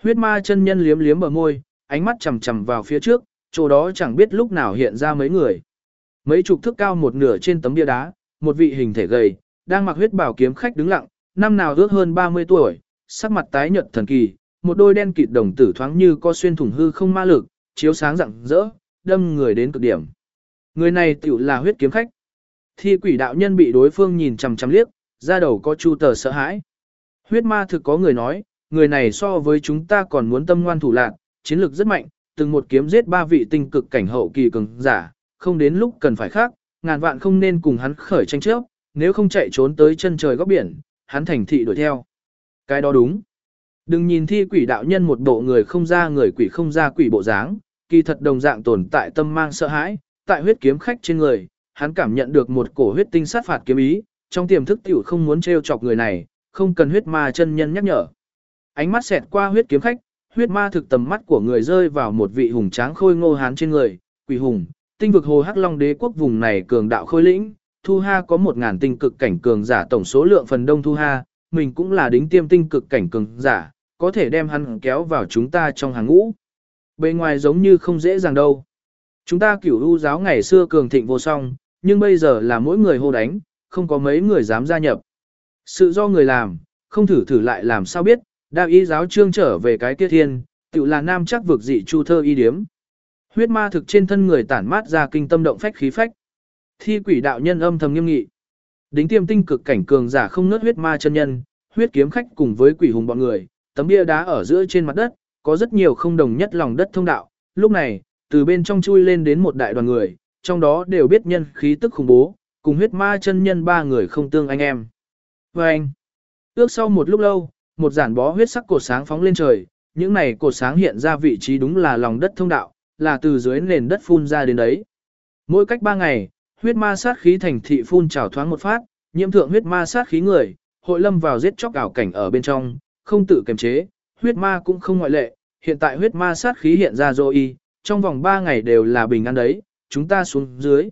Huyết ma chân nhân liếm liếm bờ môi, ánh mắt chầm chầm vào phía trước, chỗ đó chẳng biết lúc nào hiện ra mấy người. Mấy chục thước cao một nửa trên tấm bia đá, một vị hình thể gầy, đang mặc huyết bảo kiếm khách đứng lặng, năm nào ước hơn 30 tuổi, sắc mặt tái nhợt thần kỳ, một đôi đen kịt đồng tử thoáng như co xuyên thủng hư không ma lực, chiếu sáng rạng rỡ, đâm người đến cực điểm. Người này tiểu là huyết kiếm khách. Thi quỷ đạo nhân bị đối phương nhìn chằm chằm liếc, ra đầu có chu tờ sợ hãi. Huyết ma thực có người nói, người này so với chúng ta còn muốn tâm ngoan thủ lạc, chiến lược rất mạnh, từng một kiếm giết ba vị tinh cực cảnh hậu kỳ cường giả, không đến lúc cần phải khác, ngàn vạn không nên cùng hắn khởi tranh trước, nếu không chạy trốn tới chân trời góc biển, hắn thành thị đuổi theo. Cái đó đúng. Đừng nhìn thi quỷ đạo nhân một bộ người không ra người quỷ không ra quỷ bộ dáng, kỳ thật đồng dạng tồn tại tâm mang sợ hãi, tại huyết kiếm khách trên người, hắn cảm nhận được một cổ huyết tinh sát phạt kiếm ý, trong tiềm thức tiểu không muốn trêu chọc người này, không cần huyết ma chân nhân nhắc nhở. Ánh mắt xẹt qua huyết kiếm khách, huyết ma thực tầm mắt của người rơi vào một vị hùng tráng khôi ngô hán trên người, quỷ hùng, tinh vực hồ hắc long đế quốc vùng này cường đạo khôi lĩnh, thu ha có một ngàn tinh cực cảnh cường giả tổng số lượng phần đông thu ha, mình cũng là đính tiêm tinh cực cảnh cường giả, có thể đem hắn kéo vào chúng ta trong hàng ngũ. Bề ngoài giống như không dễ dàng đâu. Chúng ta cửu u giáo ngày xưa cường thịnh vô song, nhưng bây giờ là mỗi người hô đánh, không có mấy người dám gia nhập. Sự do người làm, không thử thử lại làm sao biết, đạo y giáo trương trở về cái kia thiên, tự là nam chắc vực dị chu thơ y điếm. Huyết ma thực trên thân người tản mát ra kinh tâm động phách khí phách. Thi quỷ đạo nhân âm thầm nghiêm nghị. Đính tiêm tinh cực cảnh cường giả không nớt huyết ma chân nhân, huyết kiếm khách cùng với quỷ hùng bọn người, tấm bia đá ở giữa trên mặt đất, có rất nhiều không đồng nhất lòng đất thông đạo. Lúc này, từ bên trong chui lên đến một đại đoàn người, trong đó đều biết nhân khí tức khủng bố, cùng huyết ma chân nhân ba người không tương anh em. Và anh, ước sau một lúc lâu, một giản bó huyết sắc cột sáng phóng lên trời, những này cột sáng hiện ra vị trí đúng là lòng đất thông đạo, là từ dưới nền đất phun ra đến đấy. Mỗi cách ba ngày, huyết ma sát khí thành thị phun trào thoáng một phát, nhiễm thượng huyết ma sát khí người, hội lâm vào giết chóc ảo cảnh ở bên trong, không tự kiềm chế, huyết ma cũng không ngoại lệ, hiện tại huyết ma sát khí hiện ra rồi trong vòng 3 ngày đều là bình an đấy, chúng ta xuống dưới.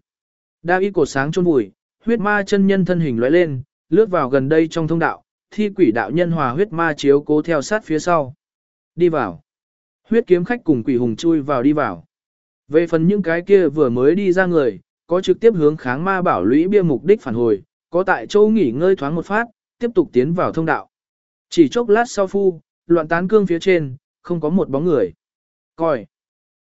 Đa y cột sáng chôn bụi, huyết ma chân nhân thân hình lóe lên, lướt vào gần đây trong thông đạo, thi quỷ đạo nhân hòa huyết ma chiếu cố theo sát phía sau. Đi vào. Huyết kiếm khách cùng quỷ hùng chui vào đi vào. Về phần những cái kia vừa mới đi ra người, có trực tiếp hướng kháng ma bảo lũy bia mục đích phản hồi, có tại châu nghỉ ngơi thoáng một phát, tiếp tục tiến vào thông đạo. Chỉ chốc lát sau phu, loạn tán cương phía trên, không có một bóng người. Coi.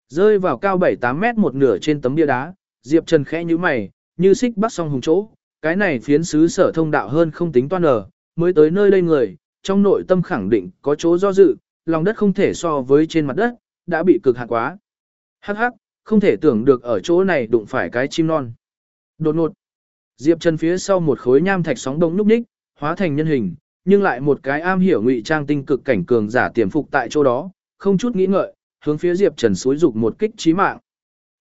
Rơi vào cao 7-8 mét một nửa trên tấm bia đá, Diệp Trần khẽ như mày, như xích bắt song hùng chỗ. Cái này phiến xứ sở thông đạo hơn không tính toan ở, mới tới nơi đây người, trong nội tâm khẳng định có chỗ do dự, lòng đất không thể so với trên mặt đất, đã bị cực hạn quá. Hắc hắc, không thể tưởng được ở chỗ này đụng phải cái chim non. Đột ngột, Diệp Trần phía sau một khối nham thạch sóng đông núp ních, hóa thành nhân hình, nhưng lại một cái am hiểu ngụy trang tinh cực cảnh cường giả tiềm phục tại chỗ đó, không chút nghĩ ngợi, hướng phía Diệp Trần suối dục một kích chí mạng.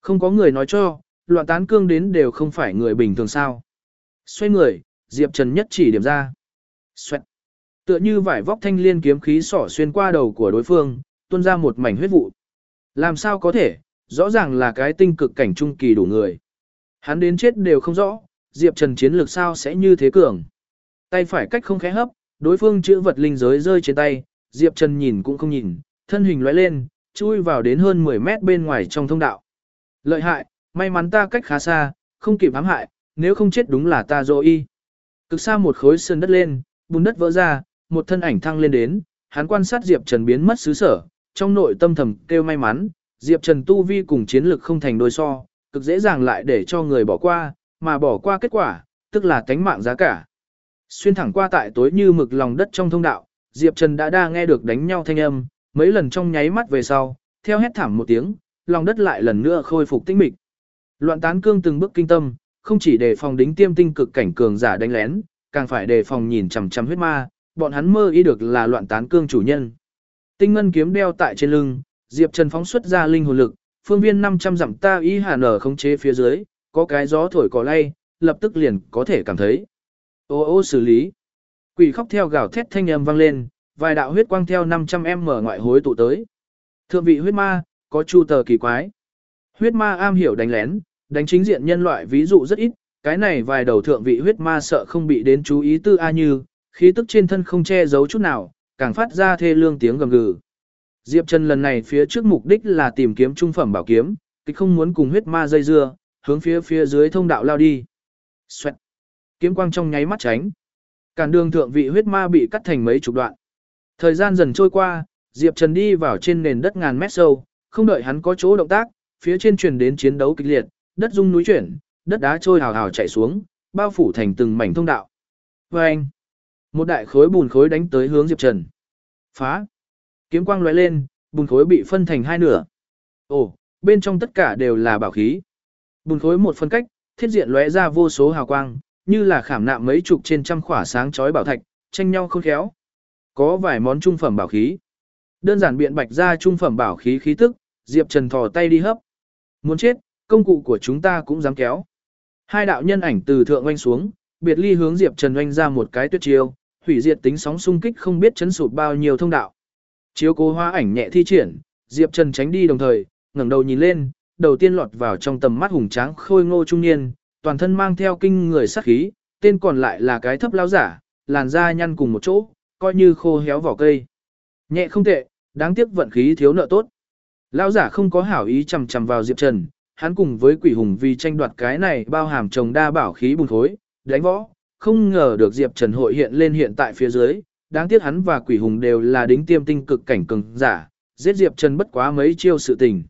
Không có người nói cho, loạn tán cương đến đều không phải người bình thường sao. Xoay người, Diệp Trần nhất chỉ điểm ra. Xoẹt. Tựa như vải vóc thanh liên kiếm khí sỏ xuyên qua đầu của đối phương, tuôn ra một mảnh huyết vụ. Làm sao có thể, rõ ràng là cái tinh cực cảnh trung kỳ đủ người. Hắn đến chết đều không rõ, Diệp Trần chiến lược sao sẽ như thế cường. Tay phải cách không khẽ hấp, đối phương chữ vật linh giới rơi trên tay, Diệp Trần nhìn cũng không nhìn, thân hình lóe lên, chui vào đến hơn 10 mét bên ngoài trong thông đạo. Lợi hại, may mắn ta cách khá xa, không kịp ám hại, nếu không chết đúng là ta dô y. Cực xa một khối sơn đất lên, bùn đất vỡ ra, một thân ảnh thăng lên đến, hắn quan sát Diệp Trần biến mất xứ sở, trong nội tâm thầm kêu may mắn, Diệp Trần tu vi cùng chiến lực không thành đôi so, cực dễ dàng lại để cho người bỏ qua, mà bỏ qua kết quả, tức là tánh mạng giá cả. Xuyên thẳng qua tại tối như mực lòng đất trong thông đạo, Diệp Trần đã đa nghe được đánh nhau thanh âm, mấy lần trong nháy mắt về sau, theo hét thảm một tiếng, lòng đất lại lần nữa khôi phục tĩnh mịch. Loạn tán cương từng bước kinh tâm, không chỉ đề phòng đính tiêm tinh cực cảnh cường giả đánh lén, càng phải đề phòng nhìn chằm chằm huyết ma, bọn hắn mơ ý được là loạn tán cương chủ nhân. Tinh ngân kiếm đeo tại trên lưng, Diệp Trần phóng xuất ra linh hồn lực, phương viên 500 dặm ta ý hà nở khống chế phía dưới, có cái gió thổi cỏ lay, lập tức liền có thể cảm thấy. Ô ô xử lý. Quỷ khóc theo gào thét thanh âm vang lên, vài đạo huyết quang theo 500 em mở ngoại hối tụ tới. Thượng vị huyết ma, có chu tờ kỳ quái. Huyết ma am hiểu đánh lén, đánh chính diện nhân loại ví dụ rất ít, cái này vài đầu thượng vị huyết ma sợ không bị đến chú ý tư A như, khí tức trên thân không che giấu chút nào, càng phát ra thê lương tiếng gầm gừ. Diệp Trần lần này phía trước mục đích là tìm kiếm trung phẩm bảo kiếm, kịch không muốn cùng huyết ma dây dưa, hướng phía phía dưới thông đạo lao đi. Xoẹt. Kiếm quang trong nháy mắt tránh. Cản đường thượng vị huyết ma bị cắt thành mấy chục đoạn. Thời gian dần trôi qua, Diệp Trần đi vào trên nền đất ngàn mét sâu, không đợi hắn có chỗ động tác, phía trên truyền đến chiến đấu kịch liệt, đất rung núi chuyển, đất đá trôi hào hào chảy xuống, bao phủ thành từng mảnh thông đạo. Và anh, một đại khối bùn khối đánh tới hướng Diệp Trần. Phá. Kiếm quang lóe lên, bùn khối bị phân thành hai nửa. Ồ, bên trong tất cả đều là bảo khí. Bùn khối một phân cách, thiết diện lóe ra vô số hào quang, như là khảm nạm mấy chục trên trăm khỏa sáng chói bảo thạch, tranh nhau không khéo. Có vài món trung phẩm bảo khí. Đơn giản biện bạch ra trung phẩm bảo khí khí tức, Diệp Trần thò tay đi hấp. Muốn chết, công cụ của chúng ta cũng dám kéo. Hai đạo nhân ảnh từ thượng oanh xuống, biệt ly hướng Diệp Trần oanh ra một cái tuyệt chiêu, hủy diệt tính sóng xung kích không biết chấn sụp bao nhiêu thông đạo. Chiếu cố hoa ảnh nhẹ thi triển, Diệp Trần tránh đi đồng thời, ngẩng đầu nhìn lên, đầu tiên lọt vào trong tầm mắt hùng tráng khôi ngô trung niên, toàn thân mang theo kinh người sát khí, tên còn lại là cái thấp lao giả, làn da nhăn cùng một chỗ, coi như khô héo vỏ cây. Nhẹ không tệ, đáng tiếc vận khí thiếu nợ tốt. Lao giả không có hảo ý chầm chầm vào Diệp Trần, hắn cùng với quỷ hùng vì tranh đoạt cái này bao hàm chồng đa bảo khí bùn khối, đánh võ, không ngờ được Diệp Trần hội hiện lên hiện tại phía dưới, đáng tiếc hắn và quỷ hùng đều là đính tiêm tinh cực cảnh cường giả, giết Diệp Trần bất quá mấy chiêu sự tình.